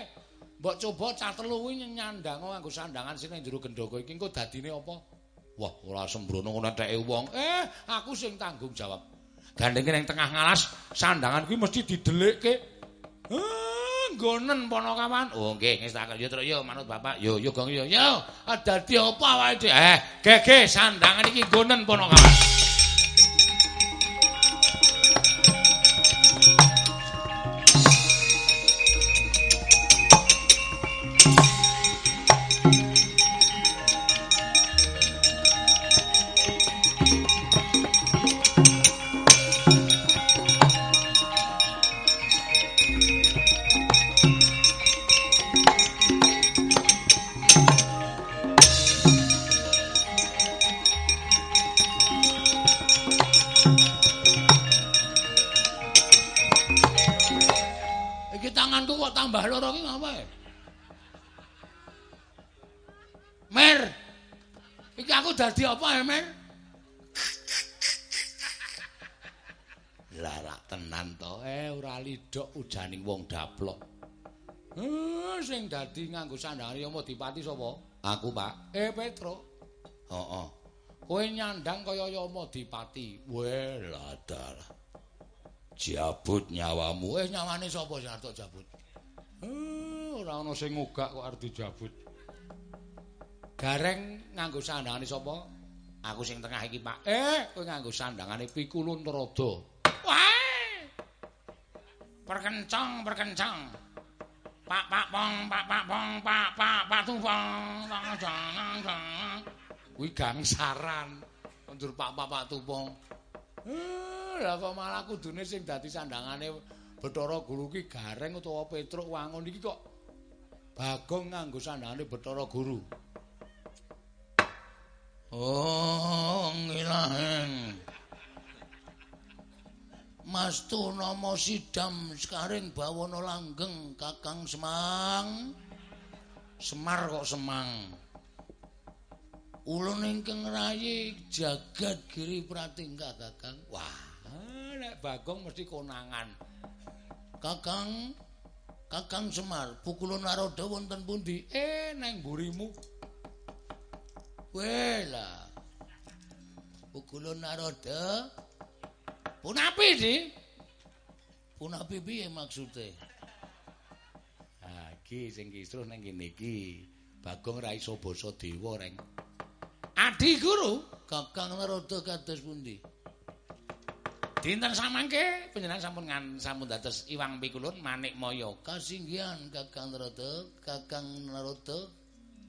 mbok coba cah telu kuwi nyandang nganggo sandangan sing ning jero gendhoga iki. Engko dadine apa Wah, ora sembrono ngono entheke wong. Eh, aku sing tanggung jawab. Gandenge ning tengah ngalas, sandangan kuwi mesti didelikke. Eh, nggonen ponokawan. Oh, nggih, wis tak yo terus yo manut Bapak. Yo yo gong yo. Yo, dadi apa awake Eh, gege sandangan iki nggonen ponokawan. Daplok. Eh sing dadi nganggo sandangan Yama Dipati sapa? Aku, Pak. Eh Petro. Heeh. Kowe nyandang kaya Yama Dipati. Weh, lah dalah. jabut nyawamu. Eh nyawane sapa sing arep jabut? Eh ora ana sing ngugak kok arep dijabut. Gareng nganggo sandangane sapa? Aku sing tengah iki, Pak. Eh, kowe nganggo sandangane Pikulun Trada. Wah! Perkencang, perkencang. Pak pak pong, pak pak pong, pak pak pak tupong. Kuwi gangsaran. Kondur pak pak pak tupong. Eh, lah kok malah kudune sing dadi sandangane Bathara Guru ki Gareng utawa Petruk Wangun iki kok Bagong nganggo sandangane Bathara Guru. Oh, ngilahen. Mas Tunama Sidam Sekaring Bawana Langgeng Kakang Semang. Semar kok Semang. Ulun ingkang rayi jagat giri pratingga Kakang. Wah, nek Bagong mesti konangan. Kakang Kakang Semar, pukulun Naroda wonten pundi? Eh, neng burimu. Wela. Pukulun Naroda. Punapi, Di? Punapi piye maksude? Ha, iki sing kisruh neng kene iki. Bagong ra iso basa dewa, Reng. Adi Guru, Kakang Naroda kados pundi? dinten samangke panjenengan sampun ngan sampun dados Iwang Pikulun Manik Maya. Kasinggihan Kakang Naroda, Kakang Naroda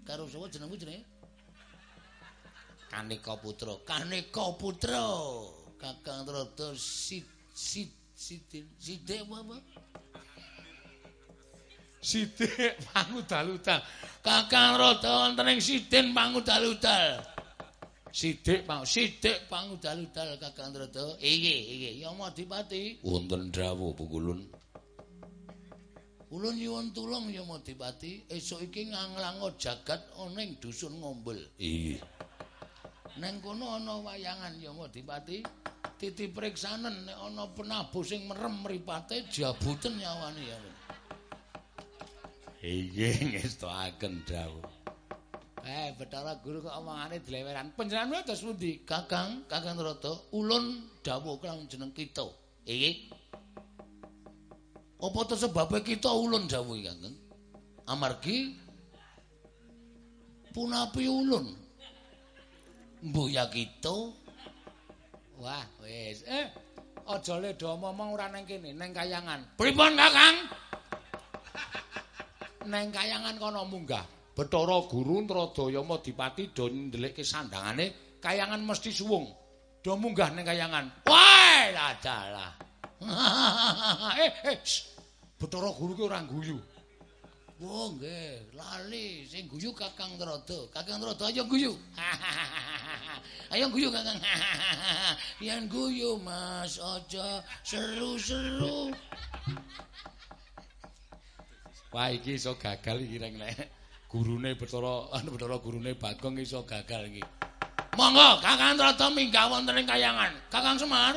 karo sapa jenengmu jenenge? Kanika Putra. Kaneka Putra. Kakang Naroda Sid Sid Sidin Sidek apa? Sithik pangudal-udal. Kakang Naroda wonten ing Sidin pangudal-udal. Sithik pang Sidek pangudal-udal Kakang Naroda. Iki iki Yama Dipati. Wonten drawuh pukulun. Ulun nyuwun tulung Yama Dipati, esuk iki nganglango jagat ana ing dusun Ngombel. Iya. Neng kono ana wayangan Yama Dipati. Titi priksanen nek ana penabuh sing merem mripate jabuten nyawane ya. Iki ngestoaken dawuh. Eh, Bathara Guru kok omongane dileweran. Panjenengan dados pundi? Kakang, Kakang Rata, ulun dawuh kelawan jeneng kita. Iki. Apa to sebabe kita ulun dawuh iki, Kakang? Amargi punapi ulun. Mboya kita Wah, wis. Eh, aja ledo omong ora nang kene, nang kayangan. pripun, Kakang? Nang kayangan kono munggah. Bathara Guru Ntradaya Madipati do ndelikke sandangane, kayangan mesti suwung. Do munggah nang kayangan. Wah, ladalah. eh, eh. Bathara Guru ki ora guyu. Oh nggih, lali sing guyu Kakang Trada. Kakang Trada ayo guyu. ayo guyu Kakang. Yen guyu Mas aja seru-seru. Wah, iki iso gagal iki reng nek gurune Bathara anu Bathara gurune Bagong iso gagal iki. Monggo Kakang Trada minggah wonten ing kayangan. Kakang Semar,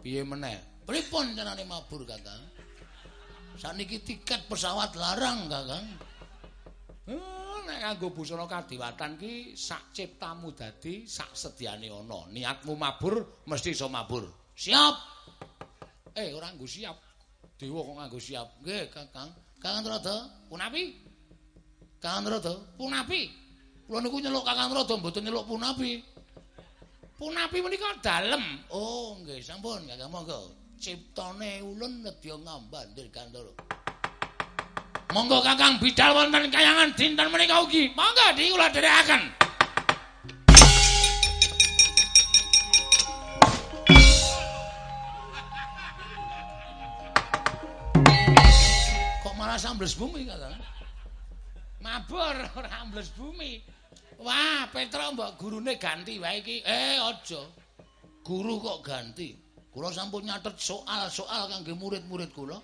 Piye meneh? pripun carane mabur Kakang? Saniki tiket pesawat larang Kakang. Eh, nek nganggo busana kadiwatan ki sak ciptamu dadi sak sediane ana. Niatmu mabur mesti iso mabur. Siap. Eh, ora nggo siap. Dewa kok nganggo siap. Nggih, Kakang. Kakang Trada, Punapi? Kakang Trada, Punapi? kula niku nyeluk Kakang Trada mboten nyeluk punapi. Punapi menika dalem. Oh, nggih, sampun, Kakang monggo. Ciptane ulun nedya ngambandir Gandara. Monggo Kakang bidal wonten kayangan dinten menika ugi. Monggo di kula dherekaken. Kok malah sambles bumi, Kakang? Mabur ora ambles bumi. Wah, Petra mbok gurune ganti wae iki. Eh, aja. Guru kok ganti. Kula sampun nyatet soal-soal kangge murid-murid kula.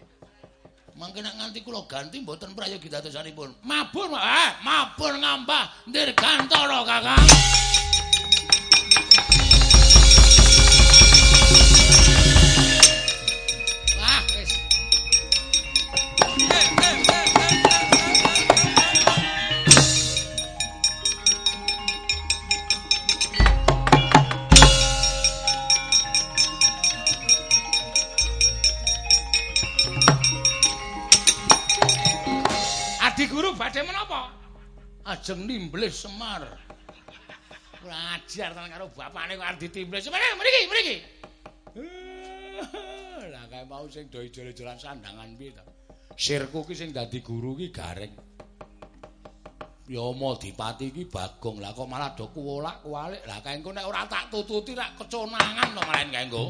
Mangke nek nganti kula ganti mboten prayogi dadosanipun. Mabur, eh, mabur ngambah dirgantara, Kakang. Ajeng nimblih Semar. Ajar tenan karo bapakne kok arep ditimblis. Mriki, mriki, mriki. Lah kae mau sing do ijol-ijolan sandangan piye to? Sirku ki sing dadi guru ki gareng. Yama Dipati ki Bagong. Lah kok malah do kuwolak-kuwalik. Lah kae engko nek ora tak tututi rak keconangan to malah kae engko.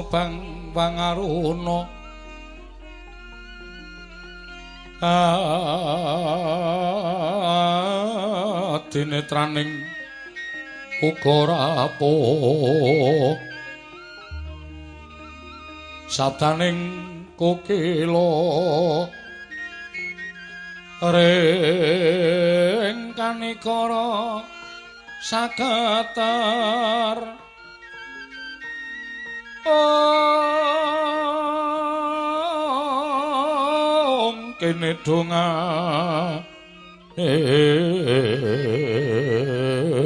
Mubang pangaruna Adinetraning uga rapuh Sabdaning kukila Ring kanikara sagatar Kene donga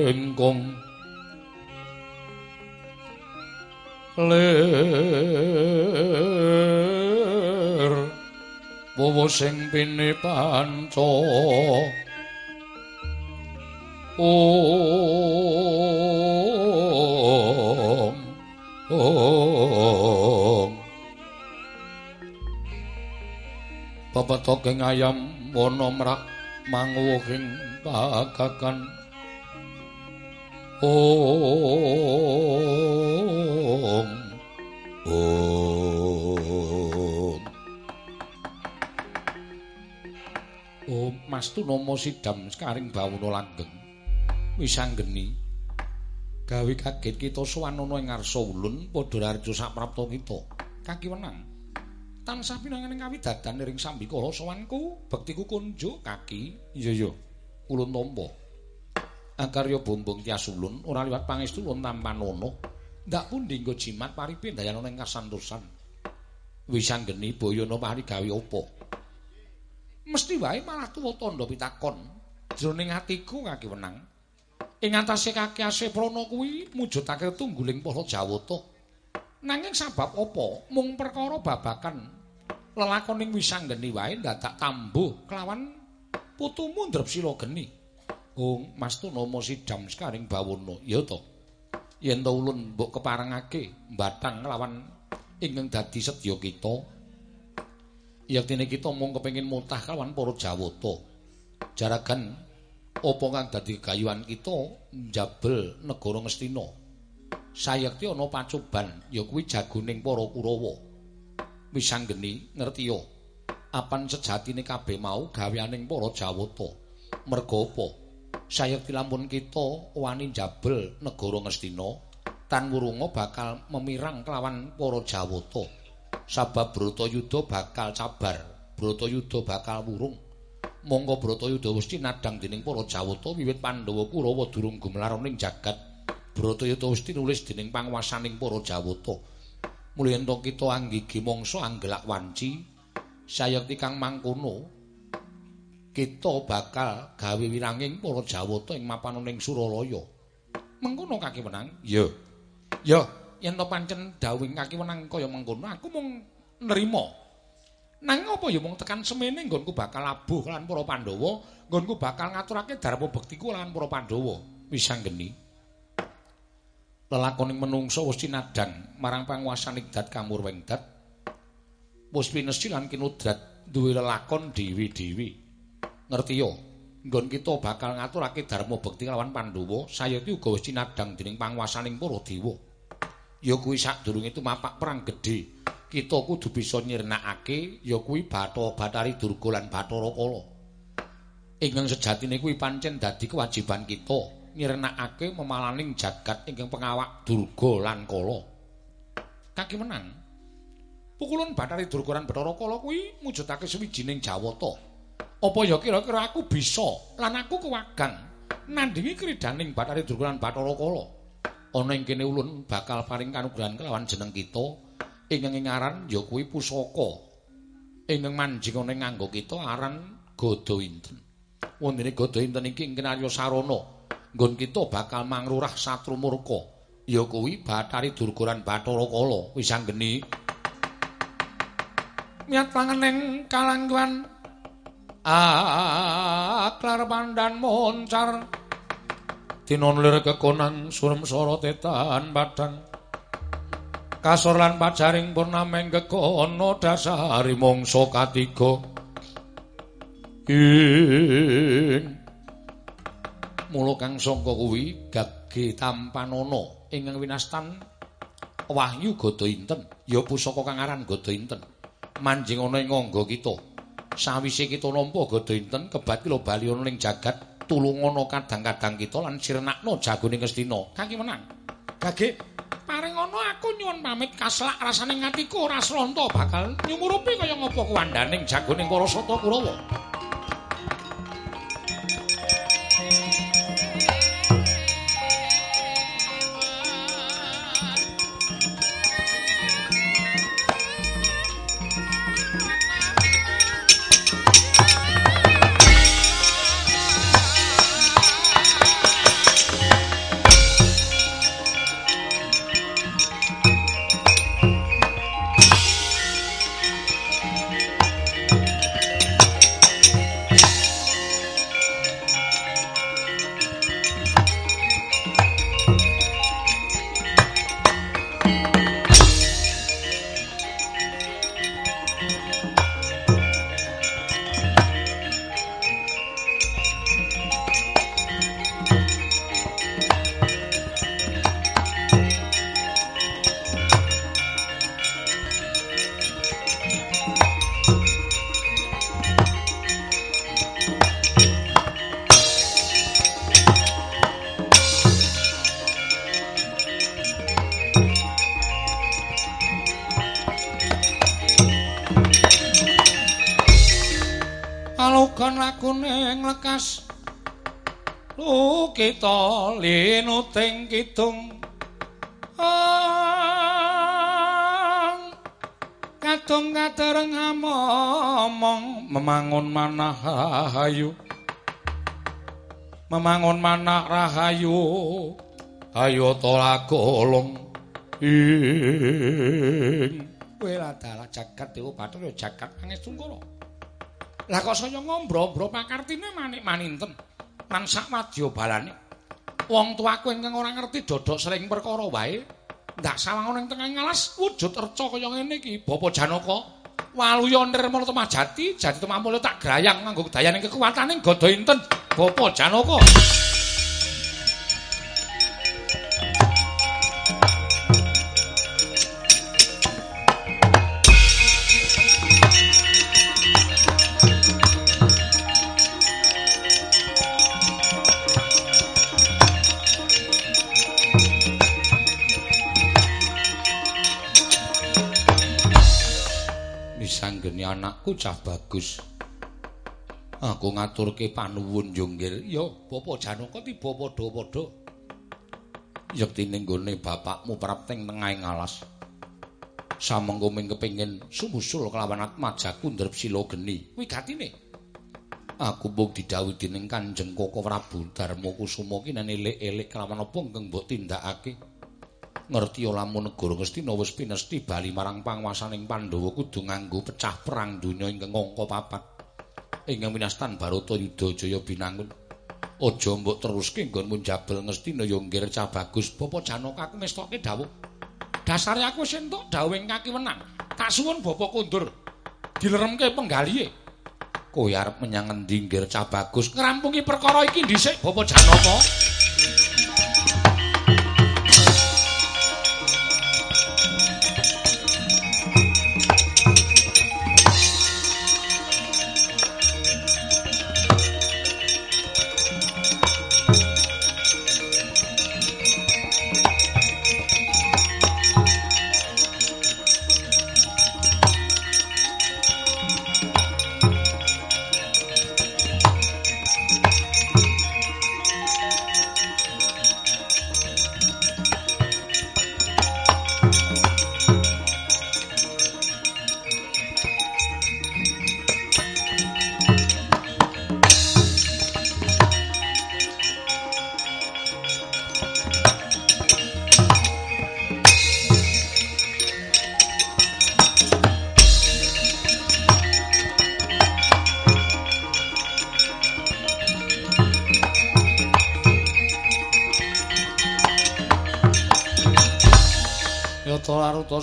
engkong. Ler. Wowo sing pine panca. Om Papatoking ayam wana mrak manguwuhing pagagan Om Om. Om Mastu nama sidam sekaring bawuna langgeng. Wis anggeni. Gawe kaget kita sowan ana ing ngarsa ulun padha rarjo saprapta kita. Kaki wenang tansah pinanganing kawidadan ring sambikala sowanku bektiku kunjuk kaki. Iya iya. Ulun tampa akarya bombong tias ulun ora liwat pangestu ulun tampan ono ndak pundi nggo jimat paripe dayana ing kasantosan. Wis anggeni bayana pari gawe apa? Mesti wae malah tuwa tandha pitakon. Jroning atiku kaki wenang. Ing atase kaki ase prana kuwi mujudake tungguling para Jawata. Nanging sabab apa? Mung perkara babakan lelakoning wisanggeni wae dadak tambuh kelawan putumu Ndrepsila geni. Oh, Mas Tunama sidam sekaring bawana, ya to. Yen to ulun mbok keparengake mbatang lawan ingkang dadi sedya kita. Yektine kita mung kepengin mutah kelawan para Jawata. Jaragan apa kang dadi gayuhan kita njabel negara Ngastina sayekti ana pacoban ya kuwi jagoning para Kurawa wis anggeni ngertiya apan sejatine kabeh mau gaweaning para Jawata. Merga apa? Sayekti lampun kita wani njabel negara Ngastina tan wurunga bakal memirang kelawan para Jawata. Sabab Bratayuda bakal cabar Bratayuda bakal wurung. Monggo Bratayuda wis nadang dening para Jawata wiwit Pandhawa Kurawa durung gumlaroning jagat. Bratayuda wis tinulis dening panguwasaning para Jawata. Mulih ento kita anggigi mangsa anggelak wanci sayekti kang mangkono kita bakal gawe wiranging para Jawata ing mapanoning Suralaya. Mengkono kaki menang? Iya. Ya, yen to pancen dawuh kaki menang kaya mengkono aku mung nrimo. Nanging apa ya mung tekan semene nggonku bakal abuh lan para Pandhawa, nggonku bakal ngaturake dharma bektiku lan para Pandhawa. Wis anggeni. Lelakoning menungsa wis cinadang marang panguwasan Igdat Kamurwengdat. Wis pinesi lan kinudrat duwe lelakon dewi-dewi. Ngerti yo, nggon kita bakal ngaturake dharma bekti lawan Pandhawa, sayekti uga wis cinadang dening panguwasaning para dewa. Ya kuwi sadurunge tumapak perang gedhe. kita kudu bisa nyirnakake ya kuwi Bathara Bathari Durga lan Bathara Kala. Ingkang sejatine kuwi pancen dadi kewajiban kita nyerenakake memalaning jagat ingkang pengawak Durga lan Kala. Kaki menang. Pukulan Bathari Durgaran Bathara Kala kuwi mujudake suwijining jawata. Apa ya kira-kira aku bisa lan aku kewagang nandingi kridaning Bathari Durgaran Bathara Kala? Ana ing kene ulun bakal paring kanugrahan kelawan jeneng kita ingkang ngaran ya kuwi pusaka. Ingkang manjing ana nganggo kita aran Godawinten. Wondene Godawinten iki ingkang Arya Sarana. Nggon kita bakal mangrurah satru murka. Ya kuwi Bathari Durgaran Bathara Kala. Wis anggeni. Miat pangeneng kalangguan aklar pandan moncar tinonlir kekonang surem soro tetan badang kasor lan pajaring purnameng kekono dasari mongso katiga ing mulo kang sangka kuwi gage tampanono ingkang winastan wahyu godo inten ya pusaka kang aran godo inten manjing ana ing angga kita. Sawise kita nampa gada enten kebat kilo bali ana ning jagat tulungono kadang-kadang kita lan sirnakno jagone Ngastina. Kaki menang. Gage paring ana aku nyuwun pamit kaslak rasane ngatiku ora sronta bakal nyumurupi kaya ngapa kuwandaning jagone Karasata Kurawa. Alugan lakune nglekas Lu kita linuting kidung. Kadung kadereng ngomong Memangun manah rahayu. Memangun manah rahayu. Ayo tola golong Ing. Wela dalah jagat dewa batur jagat angin sungkoro Lah kok saya ngombro-bro pakartine manik-maninten. Lan sak wadya balane. Wong tuaku ingkang ora ngerti dodok sering perkara wae. Ndak sawang ning tengah ngalas wujud erca kaya ngene iki, Bapak Janaka. Waluya nirmala temajati, jati temamula tak grayang nganggo dayaning kekuwataning gada inten, Bapak Janaka. Anakku cah bagus. Aku ngaturke panuwun jonggir. Ya, Bapak Janaka tiba padha-padha. Yektine nggone bapakmu prapting tengahing alas. Samengko ming kepengin sumusul kelawan atmajaku ndrep sila geni. Wigatine. Aku mung didhawuhi dening Kanjeng Koko Prabu Darma Kusuma ki nelik-elik kelawan apa ingkang mbok tindakake. Ngerti lamun negara Ngastina wis pinesti bali marang panguwasaning Pandhawa kudu nganggo pecah perang donya ingkang angka papat. Ingkang winastan Barata Yudha Jaya binangun. Aja mbok teruske nggonmu njabel Ngastina ya nggir cah bagus. Bapak Janaka aku mestoke dawuh. Dasare aku wis entuk dawuhing kaki wenang. Tak suwun Bapak kondur. Dileremke penggalihe. Kowe arep menyang endi nggir cah bagus? Ngrampungi perkara iki dhisik Bapak Janaka.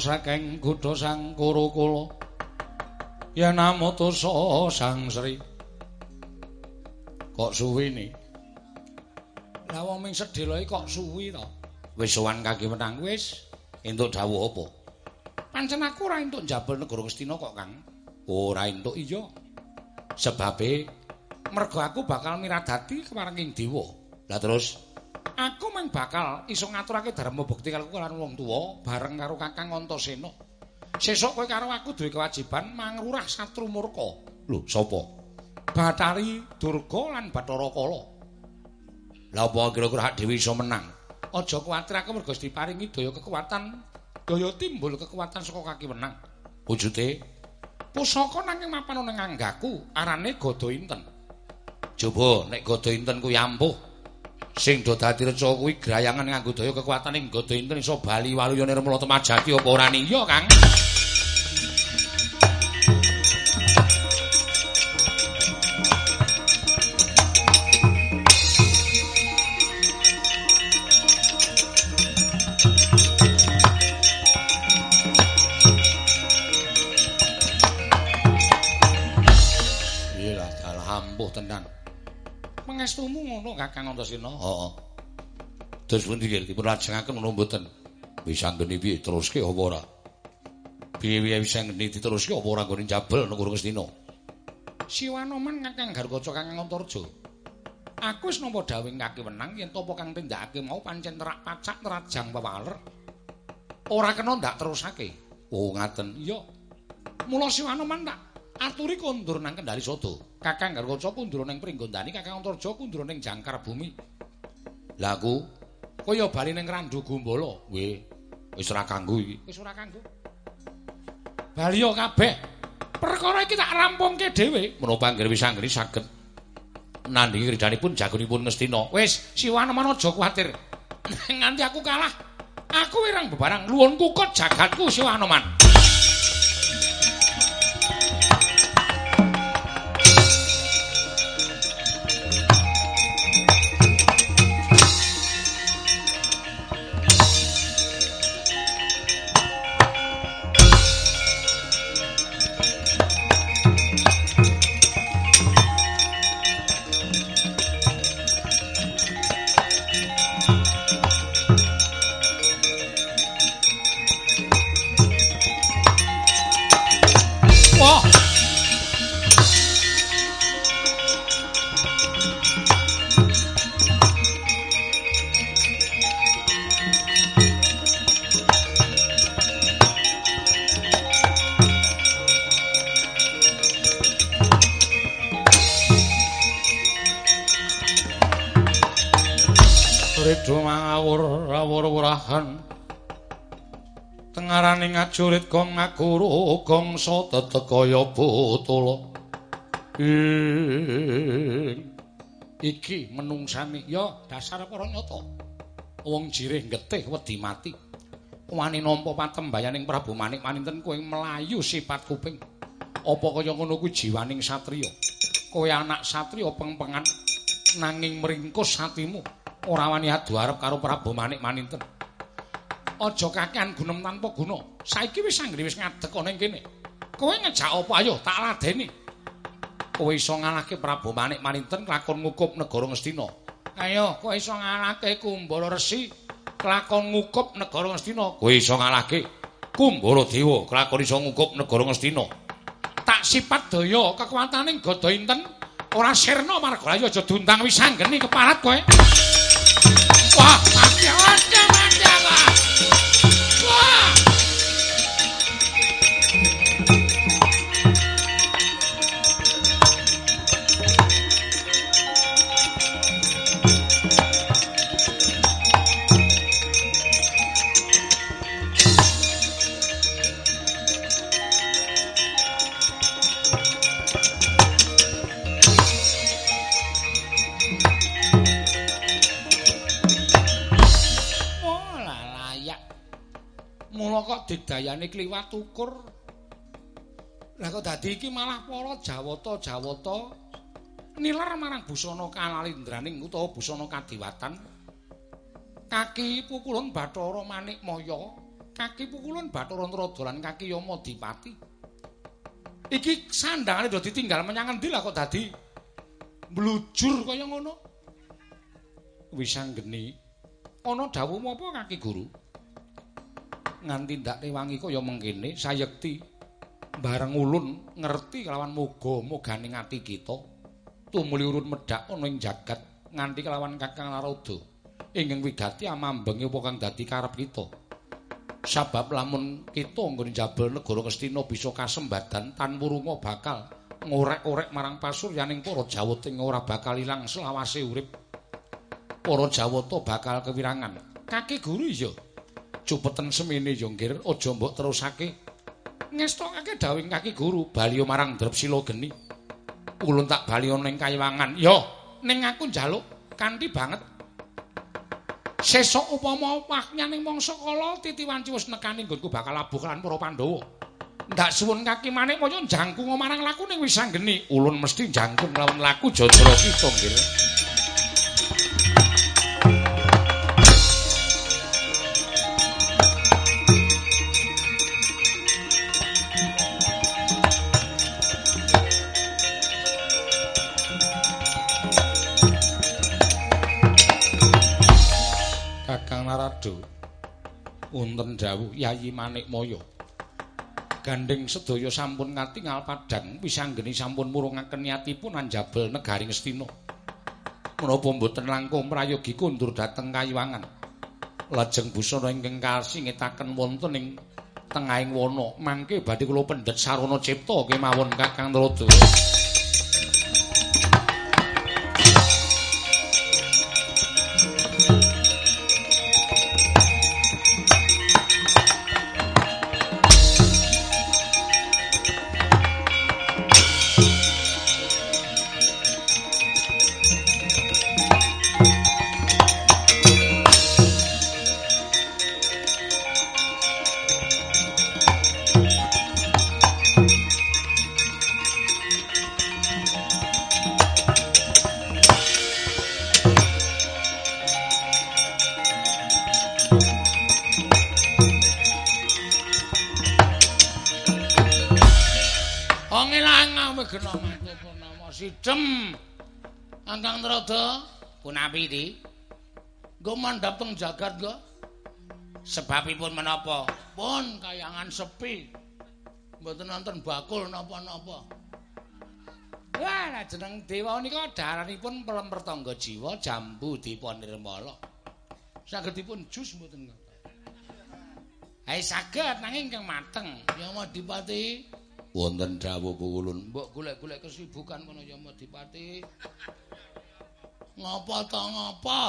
Saking kutha Sang Kurukula. Yen namutusa Sang Sri. Kok suwi ni? Lah wong ming sedheloe kok suwi to? Wis sowan kaki menang wis. Entuk dawuh apa? Pancen aku ora entuk njabel negara Ngastina kok, Kang. Ora entuk iya. Sebabe mergo aku bakal miradati kemarenging dewa. Lah terus aku mung bakal iso ngaturake dharma bukti karo lan wong tuwa bareng karo Kakang Antasena. Sesuk kowe karo aku duwe kewajiban mangrurah satru murka. Lho, sapa? Bathari Durga lan Bathara Kala. Lah apa kira-kira hak dhewe iso menang? Aja kuwatir aku mergo diparingi daya kekuatan, daya timbul kekuatan saka kaki menang. Wujude pusaka nanging mapan ning anggaku, arane Gada Inten. Coba nek Gada Inten kuwi ampuh. Sing do dadi reca kuwi grayangan nganggo daya kekuatan ing Gada Inten iso bali waluyane Remala Temajati apa ora iya, Kang? Ampuh tenan. Mengestumu ngono Kakang Antasena? Heeh. Terus pundi nggih dipun lajengaken ngono mboten? Wis anggene piye teruske apa ora? Piye-piye wis anggene diteruske apa ora nggone jabel nang Guru Ngastina? Siwanoman Kakang Gargaca Kakang Antarja. Aku wis nampa dawuh kaki wenang yen topo kang tindakake mau pancen terak pacak terajang pewaler. Ora kena ndak terusake. Oh, ngaten. Iya. Mula Siwanoman tak aturi kondur nang Kendali Sodo. Kakang Gargaca kundur ning Pringgondani, Kakang Antarja kundur ning Jangkar Bumi. Lah aku kaya bali ning Randu Gumbala. Weh, wis ora kanggo iki. Wis ora kanggo. Bali kabeh. Perkara iki tak rampungke dhewe. Menapa anggere wis anggere saged nandingi kridanipun jagonipun Ngastina. Wis, Siwaneman aja kuwatir. Nganti aku kalah, aku wirang bebarang luwun kukut jagatku Siwaneman. Gong ngaguru gongsa tetekaya butula. Ing iki menungsani ya dasar para nyata. Wong jirih getih wedi mati. Wani nampa patembayaning Prabu Manik Maninten kowe melayu sipat kuping. Apa kaya ngono kuwi jiwaning satriya? Kowe anak satriya pengpengan nanging meringkus hatimu. Ora wani adu arep karo Prabu Manik Maninten. Aja kakean gunem tanpa guna. Saiki wis anggere wis ngadeg ana ing kene. Kowe ngejak apa ayo tak ladeni. Kowe iso ngalahke Prabu Manik Maninten kelakon ngukup negara Ngastina. Ayo, kowe iso ngalahke Kumbara Resi kelakon ngukup negara Ngastina. Kowe iso ngalahke Kumbara Dewa kelakon iso ngukup negara Ngastina. Tak sipat daya kekuwataning Gada Inten ora sirna marga ayo aja dundang wis anggeni keparat kowe. Wah, mati aja kok digdayane kliwat ukur. Lah kok dadi iki malah para Jawata-Jawata nilar marang busana kalalindraning utawa busana kadiwatan. Kaki pukulun Bathara Manik Maya kaki pukulan Bathara Antarada lan kaki Yama Dipati. Iki sandhangane do ditinggal menyang endi lah kok dadi mlujur kaya ngono? Wis anggeni. Ana dawuh apa kaki guru? Nganti ndak rewangi kaya mengkene sayekti bareng ulun ngerti kelawan muga-muganing ati kita tumuli urun medhak ana ing jagat nganti kelawan Kakang Narada ingkang wigati amambenge apa kang dadi karep kita. Sabab lamun kita nggone jabal negara Kestina bisa kasembadan tanpa runga bakal ngorek-orek marang pasuryaning para Jawata ing ora bakal ilang selawase urip. Para Jawata bakal kewirangan. Kaki guru ya. Cupeten semene ya nggir aja mbok terusake. Ngestokake dawing kaki guru baliyo marang drep sila geni. Ulun tak baliyo ning kayiwangan. Yo, ning aku njaluk kanthi banget Sesuk upama waknyaning mangsa kala titiwanci wis nekani nggonku bakal abuh lan para Pandhawa. Ndak suwun kaki manik kaya jangkung marang laku ning wis anggeni. Ulun mesti jangkung lawan laku Jajara kita, nggih. Dawuh Yayi Manikmaya gandeng sedaya sampun ngatingal padhang wisanggeni sampun murungaken niatipun anjabel negari Ngastina menapa mboten langkung prayogi kundur dhateng Kayiwangan lajeng busana ingkang kasingetaken wonten ing tengahing wana mangke badhe kula pendhet sarana cipta kemawon Kakang Narada Mandap teng jagat gue. Sebabipun menapa? Pun kayangan sepi. Mboten nonton bakul napa-napa. Lah jeneng dewa nika daranipun pelem pertangga jiwa jambu dipun nirmala. Sagedipun jus mboten kok. Hai saged nanging kang mateng. Ya Madipati. Wonten dawuh puwulun. Mbok golek-golek kesibukan kono ya Madipati. Ngapa ta ngapa?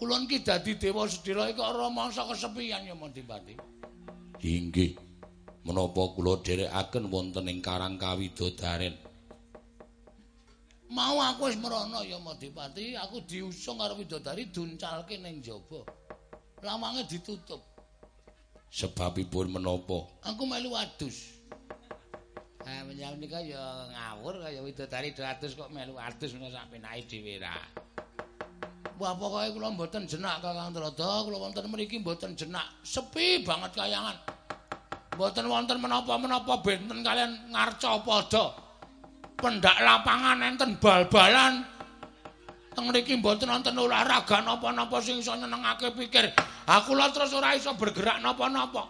Kulon ki dadi dewa sedira iki ora mangsa kesepian ya Mandipati. Inggih. Menapa kula dherekaken wonten ing Karang Kawidodaren? Mau aku wis merana ya Mandipati, aku diusung karo Widodari duncalke ning jaba. Lamange ditutup. Sebabipun menapa? Aku melu adus. Eh menyang nika ya ngawur kaya widodari 200 kok melu adus menawa sak penake dhewe ra. Wah pokoke kula mboten jenak Kakang Trada, kula wonten mriki mboten jenak, sepi banget kayangan. Mboten wonten menapa-menapa benten kalian ngarca padha. Pendak lapangan enten bal-balan. Teng mriki mboten wonten olahraga napa-napa sing iso nyenengake pikir. Aku lho terus ora iso bergerak napa-napa.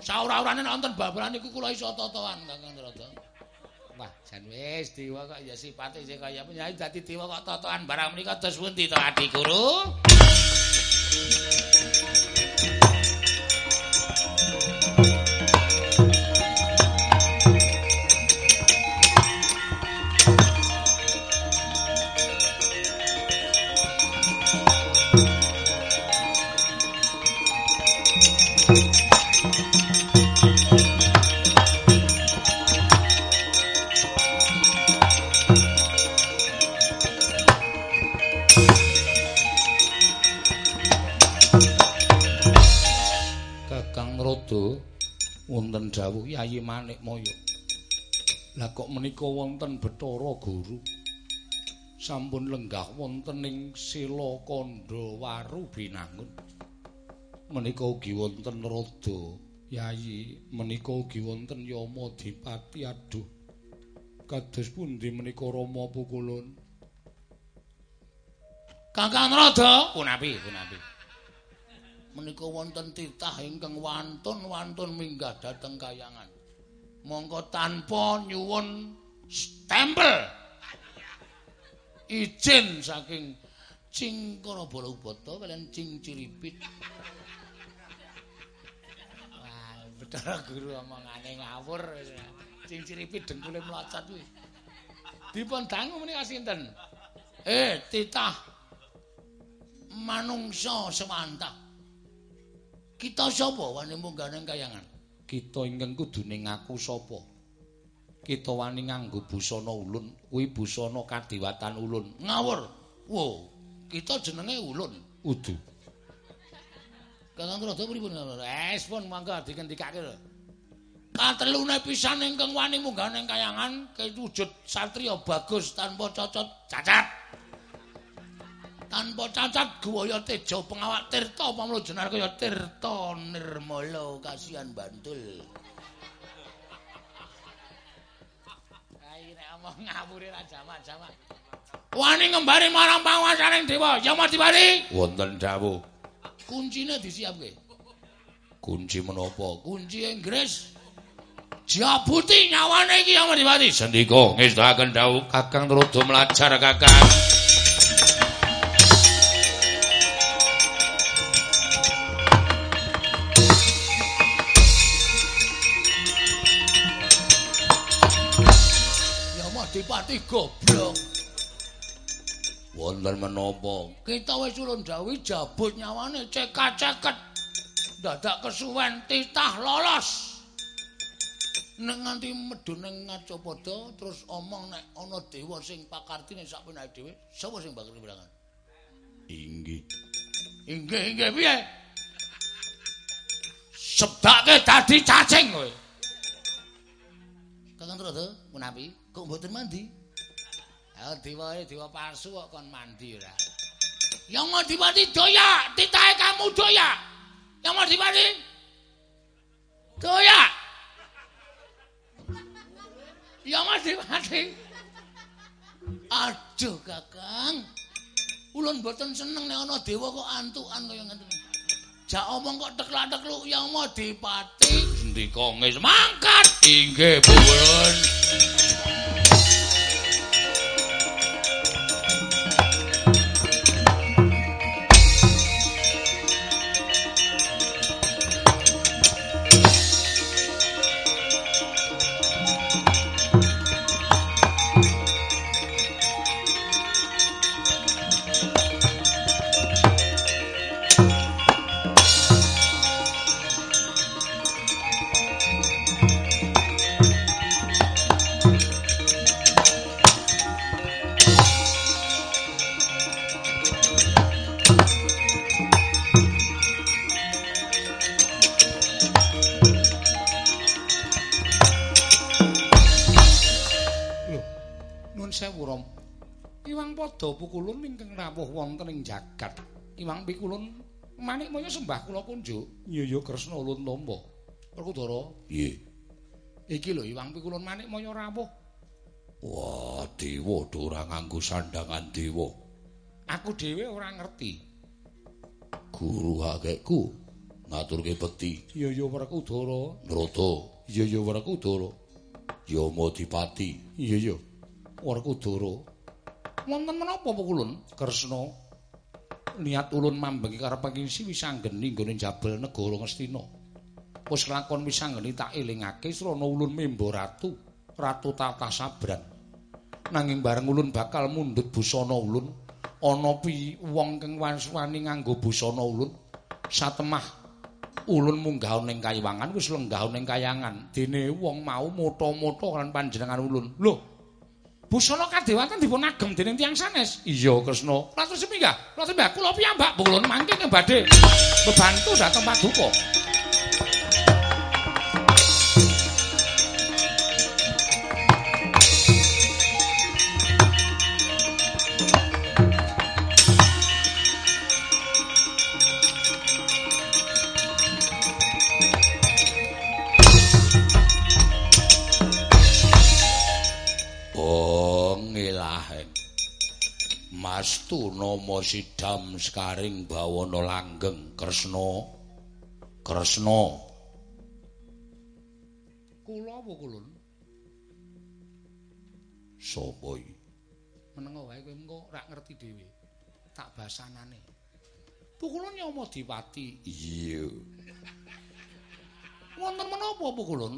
Saura-urane wonten bal-balan iku kula iso totoan Kakang Wah, jan wis dewa kok ya sipate sing kaya penyanyi dadi dewa kok totokan barang menika dos pundi to Adi Guru? Dawuh Yayi Manikmaya. Lah kok menika wonten Bathara Guru? Sampun lenggah wonten ing Sila Kandhawaru binangun. menika ugi wonten rada. Yayi menika ugi wonten Yama Dipati aduh. Kados pundi menika Rama Pukulun? Kakang Rada? Punapi punapi menika wonten titah ingkang wantun-wantun minggah dhateng kayangan. Mongko tanpa nyuwun stempel. Izin saking Cingkara Balabata kalian Cing Ciripit Wah, Betara Guru omongane ngawur. Cing Ciripit dengkule mlocot kuwi. Dipun dangu menika sinten? Eh titah manungsa sewantah kita sapa? Wani munggah ning kayangan. Kita ingkang kudune ngaku sapa? Kita wani nganggo busana ulun kuwi busana kadewatan ulun. Ngawur. Wo kita jenenge ulun. Udu. Kakang rada pripun es pun mangga dikendikake lho katelune pisan ingkang wani munggah ning kayangan kewujud satriya bagus tanpa cocot cacat tanpa cacat guwaya teja pengawak tirta pamlo jenar kaya tirta nirmala kasihan bantul Ayo nek omong ngawure ra jamak-jamak. Wani ngembari marang panguwasaning dewa, Yamadipati. wonten dawuh Kuncine disiapke. kunci menapa Kunci Inggris. Jabuti nyawane iki Yamadipati. sendika ngestaken dawuh kakang rada melajar kakang Yamadipati goblok. wonten menapa Kita wis ulun dawuh jabut nyawane cekak-ceket. Dadak kesuwen titah lolos. Nek nganti medun ning Ngacapada terus omong nek ana dewa sing pakartine sak penake dhewe, sapa sing bakal wirangan? inggih Inggih inggih piye? Sebdake dadi cacing kowe. Kakang Trada, menawi kok mboten mandi? Ya dewae dewa palsu kok kon mandi ora. Yang Madipati doyak, titahe kamu doyak. Yang Madipati doyak. Yang Madipati Aduh Kakang. Ulun mboten seneng nek ana dewa kok antukan kaya ngene. Jak omong kok teklak-tekluk ya Madipati. sendika ngis mangkat inggih pun ing jagat. Iwang pikulun manik moyo sembah kula kunjuk. Iya ya Kresna ulun tampa. Werkudara, nggih iki lho iwang pikulun manik moyo rawuh. wah dewa ora nganggo sandangan dewa Aku dhewe ora ngerti. guru hakekku ngaturke bekti Iya ya Werkudara. nrata Iya ya Werkudara. yama dipati Iya ya. Werkudara. Wonten menapa pukulun? Kresna niat ulun mambengi kareping wisanggeni nggone jabal negara Ngastina. Wis lakon wisanggeni tak elingake srana ulun memba ratu, ratu tata sabran. Nanging bareng ulun bakal mundhut busana ulun, ana pi wong kang wani nganggo busana ulun. Satemah ulun munggah ning kayiwangan wis lenggah ning kayangan. Dene wong mau moto-moto kan panjenengan ulun. Lho, busana kadewatan dipun agem dening tiyang sanes. Iya, Kresna. Ratu Semingga, Ratu Mbah kula piyambak pulun mangke badhe bebantu dhateng paduka. Sidam skaring bawana langgeng Kresna Kresna Kula apa kulun? Sapa iki Menengo wae kowe engko ora ngerti dhewe. Tak basanane. Pukulun Yama Diwati. Iya Wonten menapa pukulun?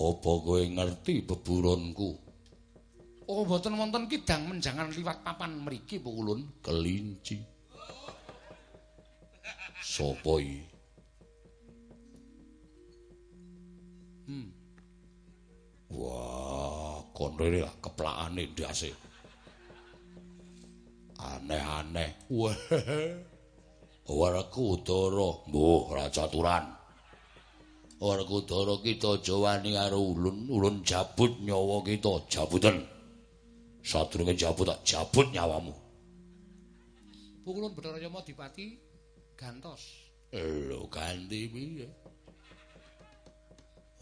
Apa kowe ngerti beburonku Oh, mboten wonten kidang menjangan liwat papan mriki pukulun. kelinci Sapa iki Hmm. Wah, kondene keplakane ndase. Aneh-aneh. Wah. Werkudara, mbuh racaturan. Werkudara kita aja wani karo ulun, ulun jabut nyawa kita, jabutan. Sadurunge jabut tak jabut nyawamu. Pukulun Bathara Yama Diwati gantos. Lho ganti piye?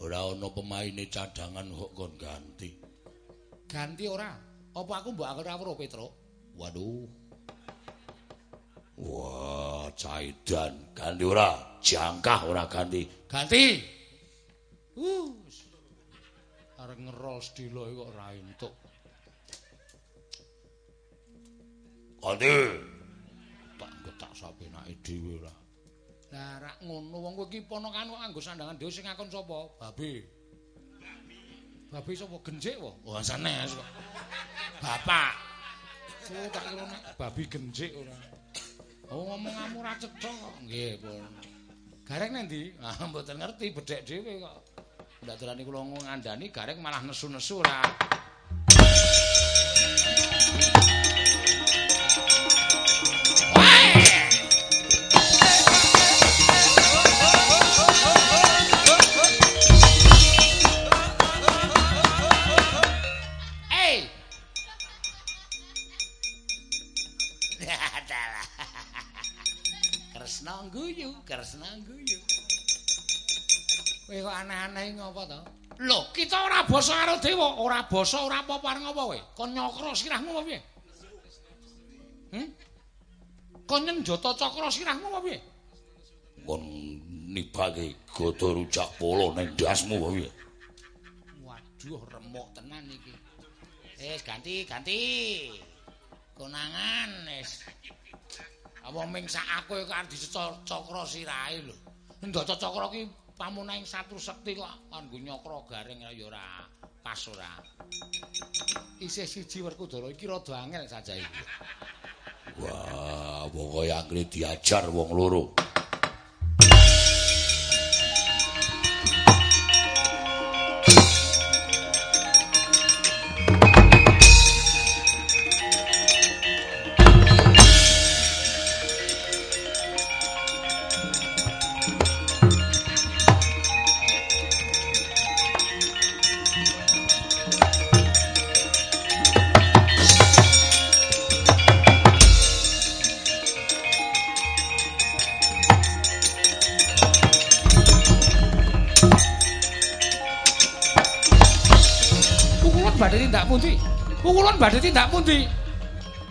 Ora ana pemaine cadangan kok kon ganti. Ganti ora? Apa aku mbok akur-akur Petro? Waduh. Wah, caidan ganti ora, jangkah ora ganti. Ganti. Uh. Arep ngerol sedilo kok ora entuk. Ganti. Tak getak sapenake dhewe ora. Lah rak ngono wong kowe iki ponakan kok nganggo sandangan dhewe sing ngakon sapa? Babe. Babe sapa genjik wae? Wah sanes kok. Bapak. Oh tak kira nek babi genjik ora. Oh ngomong ora cetha kok. Nggih, pun. Gareng nendi? Ah mboten ngerti bedhek dhewe kok. Ndak terani kula ngandani gareng malah nesu-nesu ora. Eh. Kowe kok aneh-aneh ngopo to? Lho, kita ora basa karo dewa, ora basa ora apa-apa areng apa kowe? Kon nyokro sirahmu apa piye? Hm? Kon nyenjata cakra sirahmu apa piye? Kon nibake godo rujak polo ning ndasmu apa piye? Waduh, remuk tenan iki. Wis ganti, ganti. Konangan wis. Apa ming sak aku kok arep dicakra sirahe lho. Ndaca cakra ki pamunahing satu sekti kok kanggo nyakra garing ya ora pas ora. Isih siji Werkudara iki rada angel saja iki. Wah, pokoke anggere diajar wong loro. Badhe tindak pundi?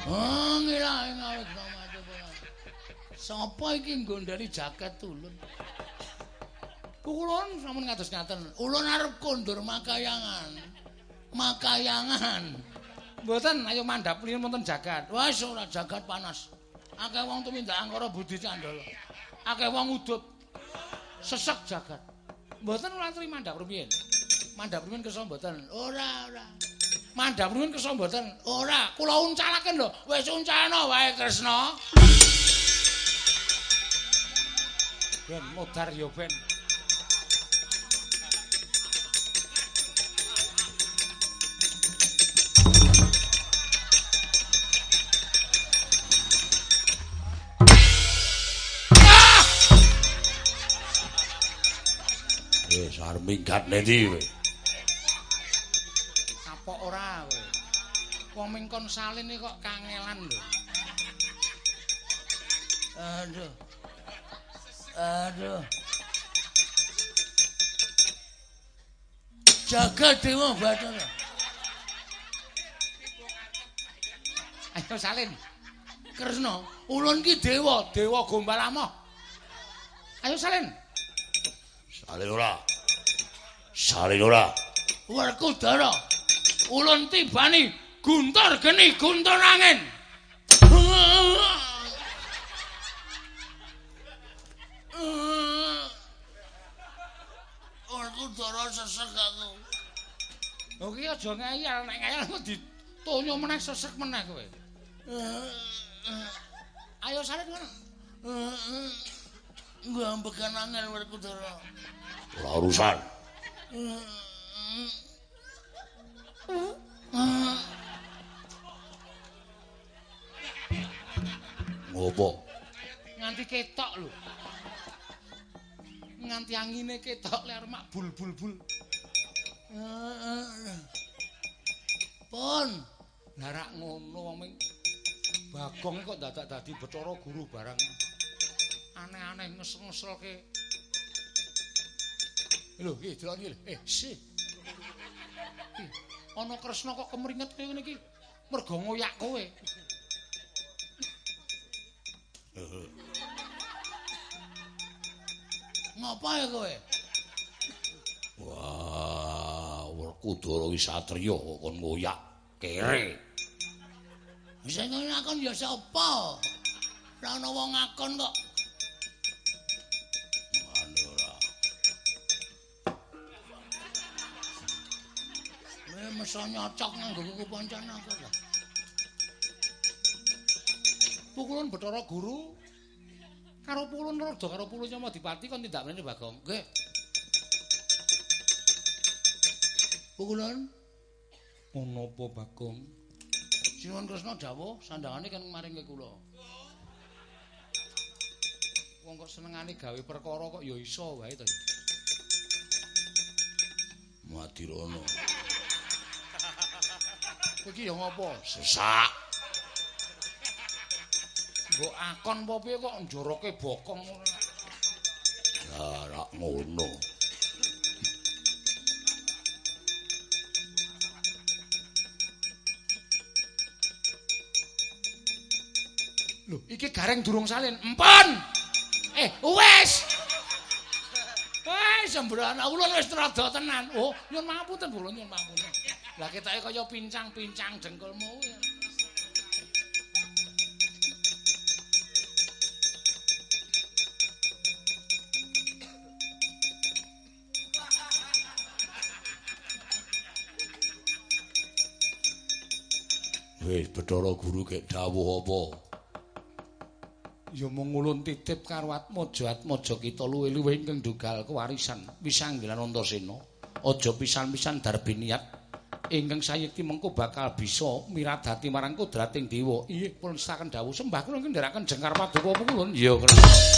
Oh, ngira ngawit macam Sapa iki nggondali jaket ulun? Pukulun sampun ngados ngaten. Ulun arep kondur makayangan. Makayangan. Mboten ayo mandhap priyun wonten jagat. Wes ora jagat panas. Akeh wong tumindak angkara budi candala. Akeh wong udut. Sesek jagat. Mboten ulantri mandhap rumiyin. Mandhap rumiyin kersa mboten. Ora, ora. Mandhap rumiyin kersa mboten. Ora, kula uncalaken lho. Wis uncalno wae Kresna. Ben modar ya ben. Wis arep minggat nendi kowe? Wong mingkon saline kok kangelan lho. Aduh. Aduh. Jaga Dewa Bathara. Ayo salin. Kresna, ulun ki dewa, dewa gombal amoh. Ayo salin. Salin ora. Salin ora. Werkudara. Ulun tibani guntur geni guntur angin. Werkudara sesek aku. Oh ki aja ngeyel nek ngeyel kok ditonyo meneh sesek meneh kowe. Ayo salin ngono. Ngambekan angin Werkudara. Ora urusan. Ngopo? Nganti ketok lho. Nganti angine ketok ler mak bul-bul-bul. Pun, Larak ngono wong ming Bagong kok dadak dadi Bathara Guru barang. Aneh-aneh ngesel-ngeselke. Lho, iki delok iki. Eh, si. Ih, Ana Kresna kok kemringet kaya ngene iki. Mergo ngoyak kowe. Ngapa ya kowe? Wah, Werkudara Wisatriya kon ngoyak kere. Sing ngakon ya sapa? Ora ana wong ngakon kok. Mane ora. Kowe mesa nyocok nang nggoku pancen aku kok. Pukulun Bathara Guru karo Pukulun Rada karo Pukulun Nyamadipati kon tindak mrene Bagong. Nggih. Pukulan Ono apa Bagong? Sinuwun Kresna dawuh sandhangane kan maring kula. Wong kok senengane gawe perkara kok ya iso wae to. Madirono. Kowe iki ya ngopo? Sesak. Mbok akon apa piye kok njoroke bokong ngono. Ya rak ngono. Lho, iki gareng durung salin. Empon. Eh, wis. Wis sembrana ulun wis rada tenan. Oh, nyun mapunten ulun nyun mapunten. Lah ketake kaya pincang-pincang dengkulmu. Wis Bathara Guru kek dawuh apa? Ya mung ulun titip karo Atmaja Atmaja kita luwe-luwe ingkang dugal kewarisan Wisanggilan Antasena. Aja pisan-pisan darbe niat ingkang sayekti mengko bakal bisa miradati marang kodrating dewa. Inggih pun staken dawuh sembah kula ngendharaken jengkar paduka kulun. Ya kena.